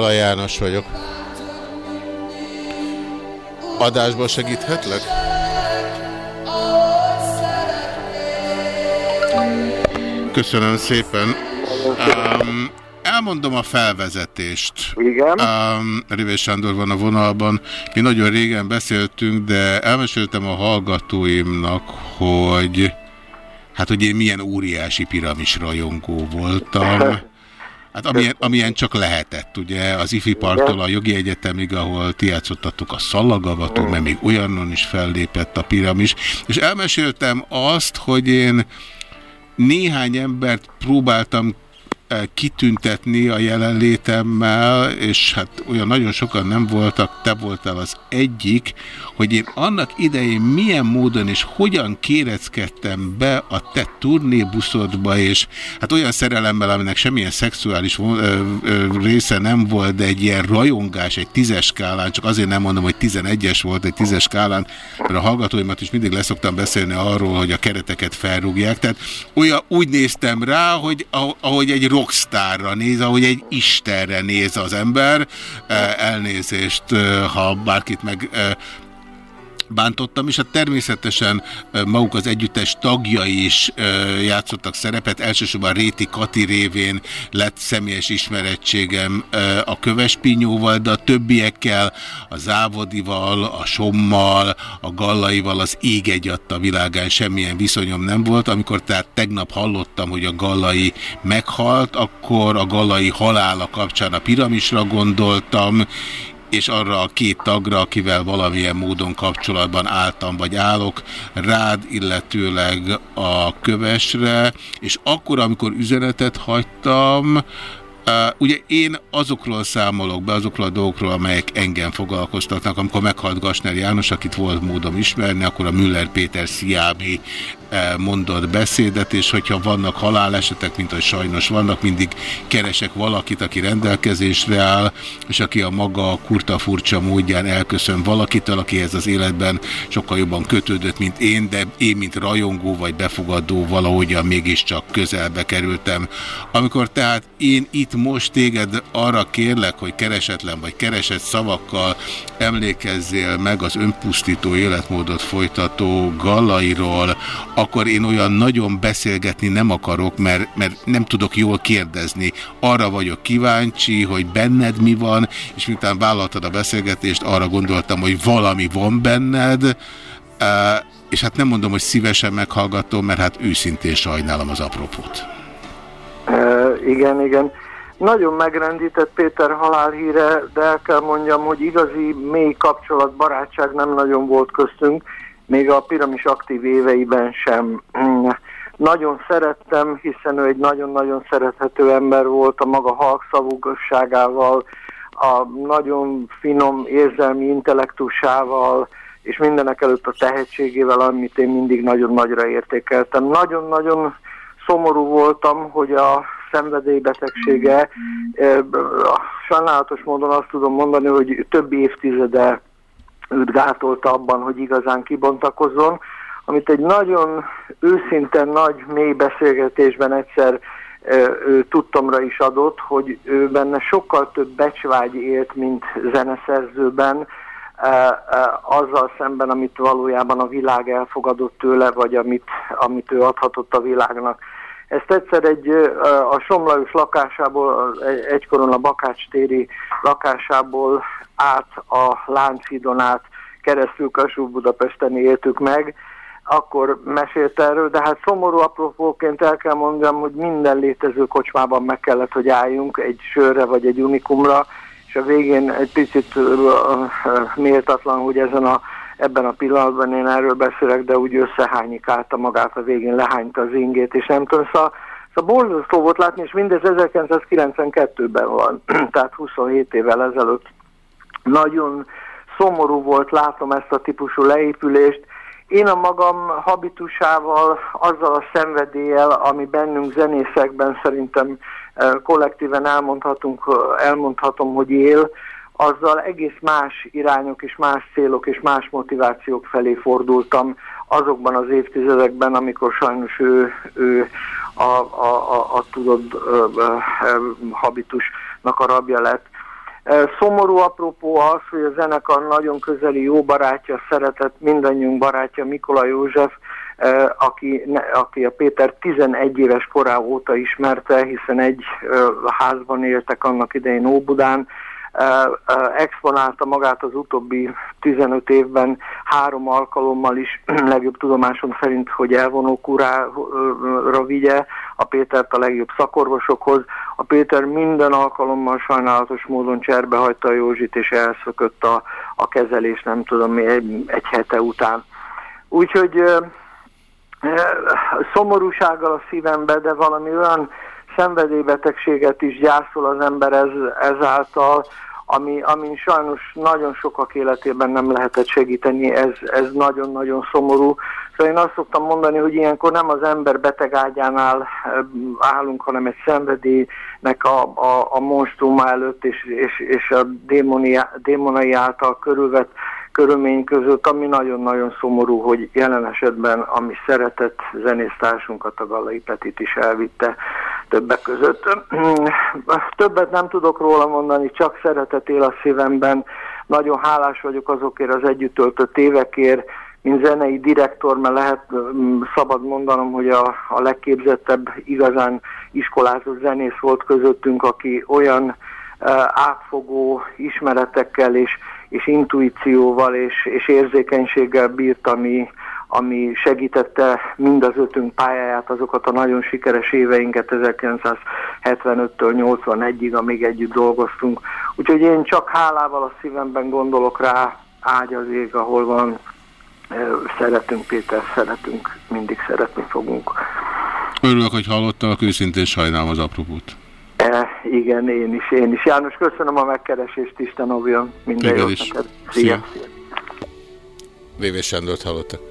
Fiala János vagyok. Adásban segíthetlek? Köszönöm szépen. Um, elmondom a felvezetést. Igen. Um, Rivés Sándor van a vonalban. Mi nagyon régen beszéltünk, de elmeséltem a hallgatóimnak, hogy hát, hogy én milyen óriási piramis rajongó voltam. [LAUGHS] Hát amilyen, amilyen csak lehetett, ugye, az IFI parttól a jogi egyetemig, ahol ti játszottatok a szallagavatok, mert még olyanon is fellépett a piramis, és elmeséltem azt, hogy én néhány embert próbáltam kitüntetni a jelenlétemmel, és hát olyan nagyon sokan nem voltak, te voltál az egyik, hogy én annak idején milyen módon és hogyan kéreckedtem be a te turnébuszodba, és hát olyan szerelemmel, aminek semmilyen szexuális része nem volt, de egy ilyen rajongás, egy tízes skálán, csak azért nem mondom, hogy tizenegyes volt egy tízes skálán, mert a hallgatóimat is mindig leszoktam beszélni arról, hogy a kereteket felrúgják, tehát olyan, úgy néztem rá, hogy ahogy egy rockstárra néz, ahogy egy istenre néz az ember. Elnézést, ha bárkit meg bántottam, és hát természetesen maguk az együttes tagjai is játszottak szerepet, elsősorban Réti Kati révén lett személyes ismerettségem a Kövespinyóval, de a többiekkel, a Závodival, a Sommal, a Gallaival az ég egy a világán semmilyen viszonyom nem volt. Amikor tehát tegnap hallottam, hogy a Gallai meghalt, akkor a Gallai halála kapcsán a piramisra gondoltam, és arra a két tagra, akivel valamilyen módon kapcsolatban álltam vagy állok, rád, illetőleg a kövesre, és akkor, amikor üzenetet hagytam, Uh, ugye én azokról számolok be, azokról a dolgokról, amelyek engem foglalkoztatnak. Amikor meghalt Gasner János, akit volt módom ismerni, akkor a Müller Péter Sziábi mondott beszédet, és hogyha vannak halálesetek, mint hogy sajnos vannak, mindig keresek valakit, aki rendelkezésre áll, és aki a maga kurta furcsa módján elköszön valakitől, akihez az életben sokkal jobban kötődött, mint én, de én, mint rajongó vagy befogadó valahogyan mégiscsak közelbe kerültem. Amikor tehát én itt most téged arra kérlek, hogy keresetlen vagy keresett szavakkal emlékezzél meg az önpusztító életmódot folytató Gallairól, akkor én olyan nagyon beszélgetni nem akarok, mert, mert nem tudok jól kérdezni. Arra vagyok kíváncsi, hogy benned mi van, és miután vállaltad a beszélgetést, arra gondoltam, hogy valami van benned, és hát nem mondom, hogy szívesen meghallgatom, mert hát őszintén sajnálom az apropót. Uh, igen, igen. Nagyon megrendített Péter halálhíre, de el kell mondjam, hogy igazi mély kapcsolat, barátság nem nagyon volt köztünk, még a piramis aktív éveiben sem. Nagyon szerettem, hiszen ő egy nagyon-nagyon szerethető ember volt a maga halkszavúgosságával, a nagyon finom érzelmi intellektusával, és mindenek előtt a tehetségével, amit én mindig nagyon nagyra értékeltem. Nagyon-nagyon szomorú voltam, hogy a szenvedélybetegsége, sajnálatos módon azt tudom mondani, hogy több évtizede őt gátolta abban, hogy igazán kibontakozzon, amit egy nagyon őszinte, nagy, mély beszélgetésben egyszer ő tudtomra is adott, hogy ő benne sokkal több becsvágy élt, mint zeneszerzőben, azzal szemben, amit valójában a világ elfogadott tőle, vagy amit, amit ő adhatott a világnak. Ezt egyszer egy a Somlajos lakásából, egykoron a Bakács téri lakásából át a Lánchídon át keresztül Kasú Budapesten éltük meg, akkor mesélt erről, de hát szomorú apropóként el kell mondjam, hogy minden létező kocsmában meg kellett, hogy álljunk egy sörre vagy egy unikumra, és a végén egy picit méltatlan, hogy ezen a, ebben a pillanatban én erről beszélek, de úgy összehányikálta magát a végén, lehányta az ingét, és nem tudom, szóval, szóval borzasztó volt látni, és mindez 1992-ben van, [CLEARS THROAT] tehát 27 évvel ezelőtt. Nagyon szomorú volt, látom ezt a típusú leépülést, én a magam habitusával, azzal a szenvedéllyel, ami bennünk zenészekben szerintem kollektíven elmondhatunk, elmondhatom, hogy él, azzal egész más irányok és más célok és más motivációk felé fordultam azokban az évtizedekben, amikor sajnos ő, ő a, a, a, a tudod habitusnak a rabja lett. Szomorú apropó az, hogy a zenekar nagyon közeli jó barátja, szeretett mindannyiunk barátja Mikola József, aki, aki a Péter 11 éves korá óta ismerte, hiszen egy házban éltek annak idején Óbudán, exponálta magát az utóbbi 15 évben három alkalommal is, [CLEARS THROAT] legjobb tudomásom szerint, hogy elvonó kurára vigye a Pétert a legjobb szakorvosokhoz. A Péter minden alkalommal sajnálatos módon cserbe hagyta a Józsit, és elszökött a, a kezelés, nem tudom, egy, egy hete után. Úgyhogy szomorúsággal a szívembe, de valami olyan szenvedélybetegséget is gyászol az ember ez, ezáltal, ami, amin sajnos nagyon sokak életében nem lehetett segíteni, ez, nagyon-nagyon szomorú. Szóval én azt szoktam mondani, hogy ilyenkor nem az ember beteg ágyánál állunk, hanem egy szenvedélynek a, a, a monstruma előtt és, és, és a démoni, démonai által körülvett körülmény között, ami nagyon-nagyon szomorú, hogy jelen esetben a szeretett zenésztársunkat, a Gallai Petit is elvitte többek között. [CLEARS THROAT] Többet nem tudok róla mondani, csak szeretet él a szívemben. Nagyon hálás vagyok azokért az együtt töltött évekért, mint zenei direktor, mert lehet szabad mondanom, hogy a, a legképzettebb, igazán iskolázott zenész volt közöttünk, aki olyan uh, átfogó ismeretekkel és és intuícióval és, és érzékenységgel bírt, ami, ami segítette mind az ötünk pályáját, azokat a nagyon sikeres éveinket 1975-től 81-ig, amíg együtt dolgoztunk. Úgyhogy én csak hálával a szívemben gondolok rá, ágy az ég, ahol van, szeretünk Péter, szeretünk, mindig szeretni fogunk. Örülök, hogy hallottalak, őszintén sajnálom az apropót. E, igen, én is, én is. János, köszönöm a megkeresést, Isten óvjon. Minden jót neked. Szia. Szia. Vévés Sándort hallottak.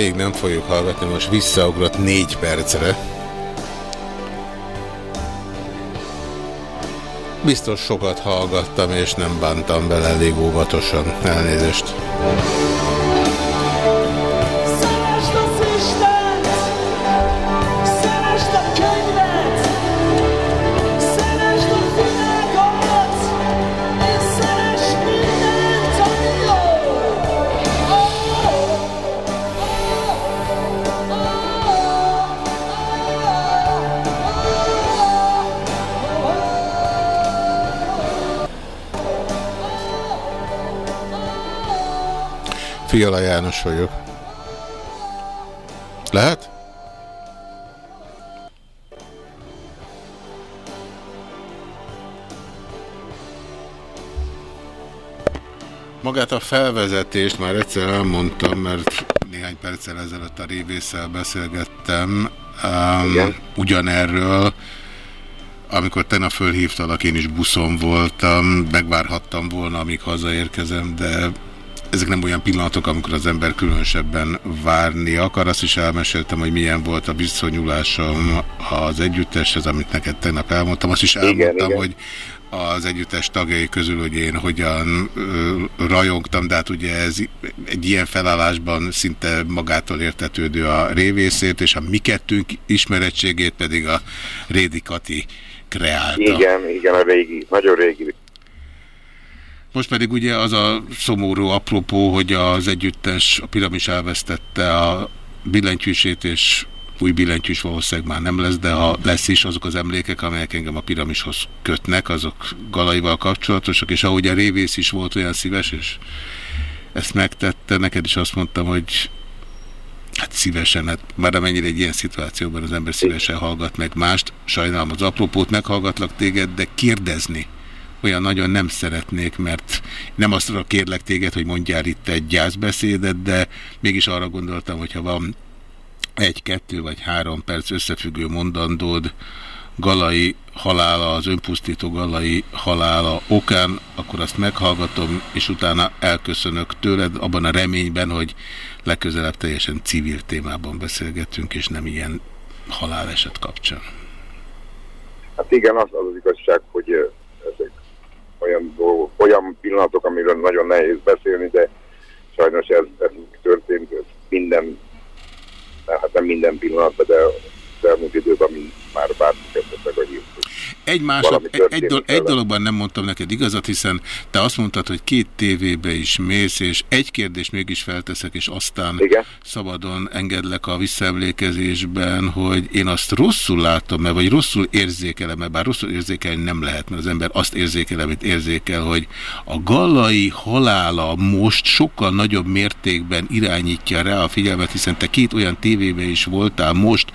Végig nem fogjuk hallgatni, most visszaugrott négy percre. Biztos sokat hallgattam, és nem bántam bele elég óvatosan. Elnézést. Fiala János vagyok. Lehet? Magát a felvezetést már egyszer elmondtam, mert néhány perccel ezelőtt a révésszel beszélgettem um, ugyanerről. Amikor tegnap fölhívtalak, én is buszon voltam, megvárhattam volna, amíg hazaérkezem, de ezek nem olyan pillanatok, amikor az ember különösebben várni akar. Azt is elmeséltem, hogy milyen volt a viszonyulásom az együtteshez, amit neked tegnap elmondtam. Azt is elmondtam, igen, igen. hogy az együttes tagjai közül, hogy én hogyan ö, rajongtam, de hát ugye ez egy ilyen felállásban szinte magától értetődő a révészét, és a mi kettőnk ismerettségét pedig a Rédi Kati kreálta. Igen, igen, a régi, nagyon régi most pedig ugye az a szomorú apropó, hogy az együttes, a piramis elvesztette a billentyűsét, és új billentyűs valószínűleg már nem lesz, de ha lesz is, azok az emlékek, amelyek engem a piramishoz kötnek, azok galaival kapcsolatosak, és ahogy a révész is volt olyan szíves, és ezt megtette, neked is azt mondtam, hogy hát szívesen, hát már amennyire egy ilyen szituációban az ember szívesen hallgat meg mást, sajnálom az apropót, meghallgatlak téged, de kérdezni olyan nagyon nem szeretnék, mert nem azt kérlek téged, hogy mondjál itt egy gyászbeszédet, de mégis arra gondoltam, hogyha van egy, kettő vagy három perc összefüggő mondandód Galai halála, az önpusztító Galai halála okán, akkor azt meghallgatom, és utána elköszönök tőled abban a reményben, hogy legközelebb teljesen civil témában beszélgetünk, és nem ilyen haláleset kapcsán. Hát igen, az az, az igazság, olyan, dolgok, olyan pillanatok, amiről nagyon nehéz beszélni, de sajnos ez, ez történt, ez minden, hát nem minden pillanatban, de az elmúlt időben már bármit kezdtek a hírt. Egy, másod, egy, egy, do egy dologban nem mondtam neked igazat, hiszen te azt mondtad, hogy két tévébe is mész, és egy kérdést mégis felteszek, és aztán Igen? szabadon engedlek a visszaemlékezésben, hogy én azt rosszul látom-e, vagy rosszul érzékelem-e, bár rosszul érzékelni nem lehet, mert az ember azt érzékel, amit érzékel, hogy a gallai halála most sokkal nagyobb mértékben irányítja rá a figyelmet, hiszen te két olyan tévébe is voltál most,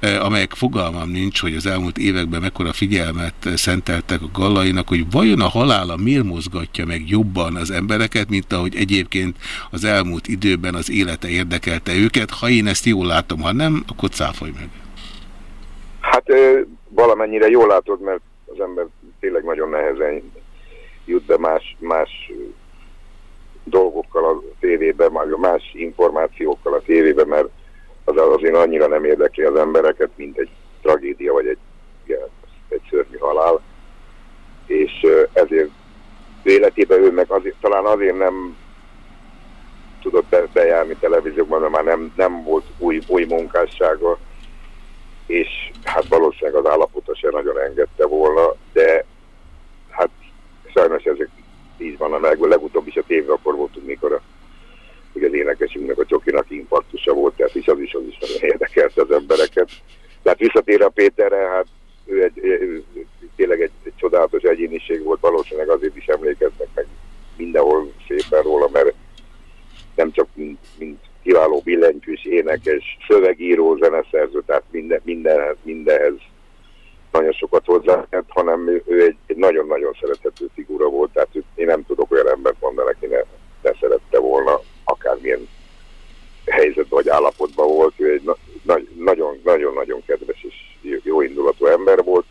eh, amelyek fogalmam nincs, hogy az elmúlt években mekkora figyelmet szenteltek a gallainak, hogy vajon a halála miért mozgatja meg jobban az embereket, mint ahogy egyébként az elmúlt időben az élete érdekelte őket. Ha én ezt jól látom, ha nem, akkor cáfolj meg. Hát valamennyire jól látod, mert az ember tényleg nagyon nehezen jut be más, más dolgokkal a tévébe, más információkkal a tévébe, mert az azért annyira nem érdekli az embereket, mint egy tragédia vagy egy egy szörnyű halál, és ezért életében ő meg azért, talán azért nem tudott be, bejárni televíziókban, mert már nem, nem volt új, új munkássága, és hát valószínűleg az állapota se nagyon engedte volna, de hát sajnos ezek így van, a leg, legutóbb is a tévé akkor voltunk, mikor a, hogy az énekesünknek a csokinak infarktusa volt, tehát is az is, az is nagyon [LAUGHS] érdekelte az embereket. Tehát visszatérve Péterre, hát ő egy, tényleg egy, egy csodálatos egyéniség volt, valószínűleg azért is emlékeznek meg mindenhol szépen róla, mert nem csak mint, mint kiváló billentyűs, énekes, szövegíró, zeneszerző, tehát minden, mindenhez, mindenhez nagyon sokat hozzátett, hanem ő egy nagyon-nagyon szerethető figura volt, tehát én nem tudok olyan embert mondani, aki ne, ne szerette volna, akármilyen helyzetben vagy állapotban volt, ő egy nagyon-nagyon kedves ember volt,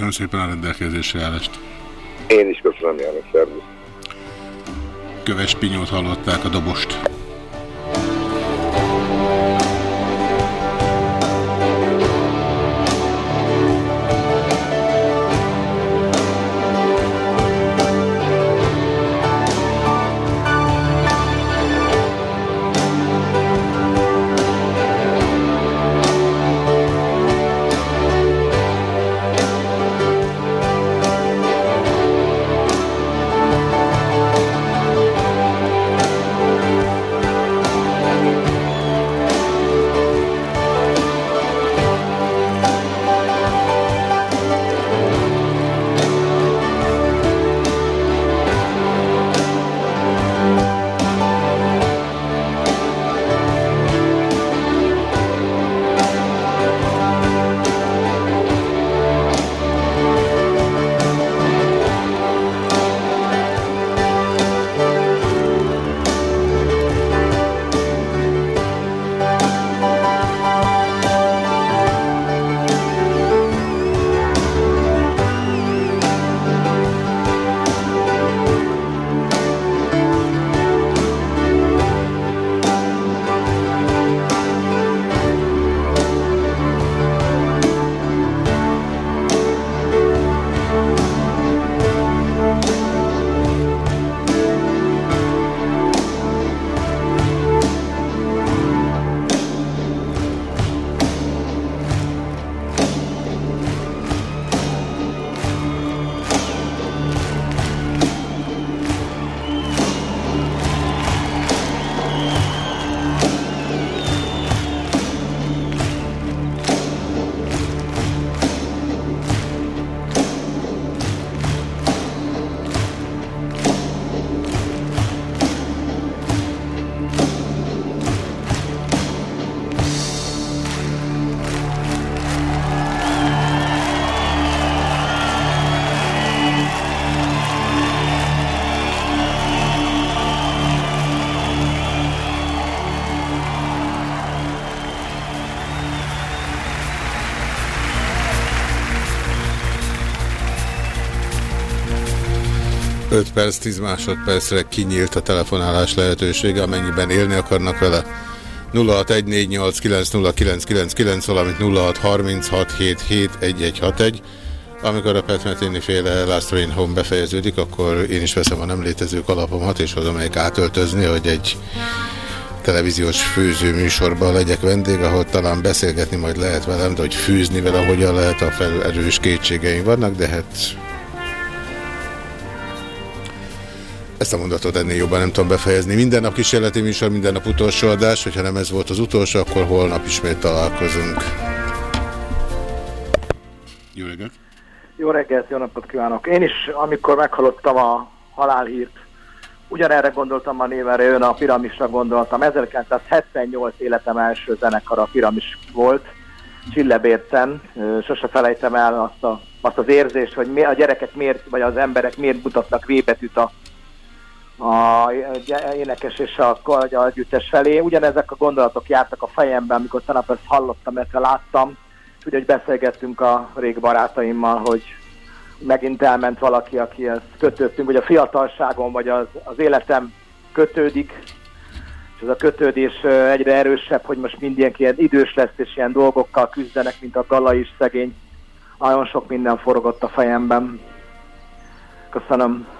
Köszönöm szépen a rendelkezésre állást. Én is köszönöm, János, szervusz. Köves Pinyót hallották a dobost. 5 perc, 10 másodpercre kinyílt a telefonálás lehetősége, amennyiben élni akarnak vele. 0614890999, valamint 0636771161. Amikor a Petmetini féle Last Train Home befejeződik, akkor én is veszem a nem létező kalapomat, és oda megyek átöltözni, hogy egy televíziós főző műsorban legyek vendég, ahol talán beszélgetni majd lehet velem, de hogy fűzni vele hogyan lehet, a fel erős kétségeim vannak, de hát Ezt a mondatot ennél jobban nem tudom befejezni. Minden nap kísérleti műsor, minden nap utolsó adás. Hogyha nem ez volt az utolsó, akkor holnap ismét találkozunk. Jó reggelt! Jó reggelt, jó napot kívánok! Én is, amikor meghallottam a halálhírt, ugyanerre gondoltam a névere, ön a piramisra gondoltam. 1978 életem első zenekar a piramis volt, Csillebércen. Sose felejtem el azt, a, azt az érzést, hogy mi, a gyerekek miért, vagy az emberek miért mutatnak V-betűt a a énekes és a, a együttes felé. Ugyanezek a gondolatok jártak a fejemben, amikor tanap ezt hallottam, ezt láttam. Ugye, hogy beszélgettünk a rég barátaimmal, hogy megint elment valaki, akihez kötöttünk, vagy a fiatalságom, vagy az, az életem kötődik. ez a kötődés egyre erősebb, hogy most mindenki ilyen idős lesz, és ilyen dolgokkal küzdenek, mint a Gala is szegény. Nagyon sok minden forgott a fejemben. Köszönöm.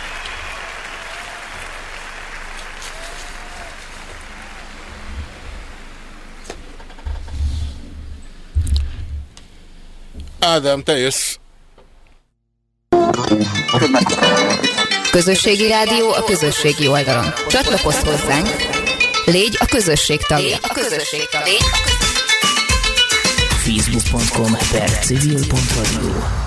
Ádám, te jössz. Közösségi rádió a közösségi oldalon. Csatlakozz hozzánk. Légy a közösség tagja. Légy a közösség tagja. Facebook.com per civil.radio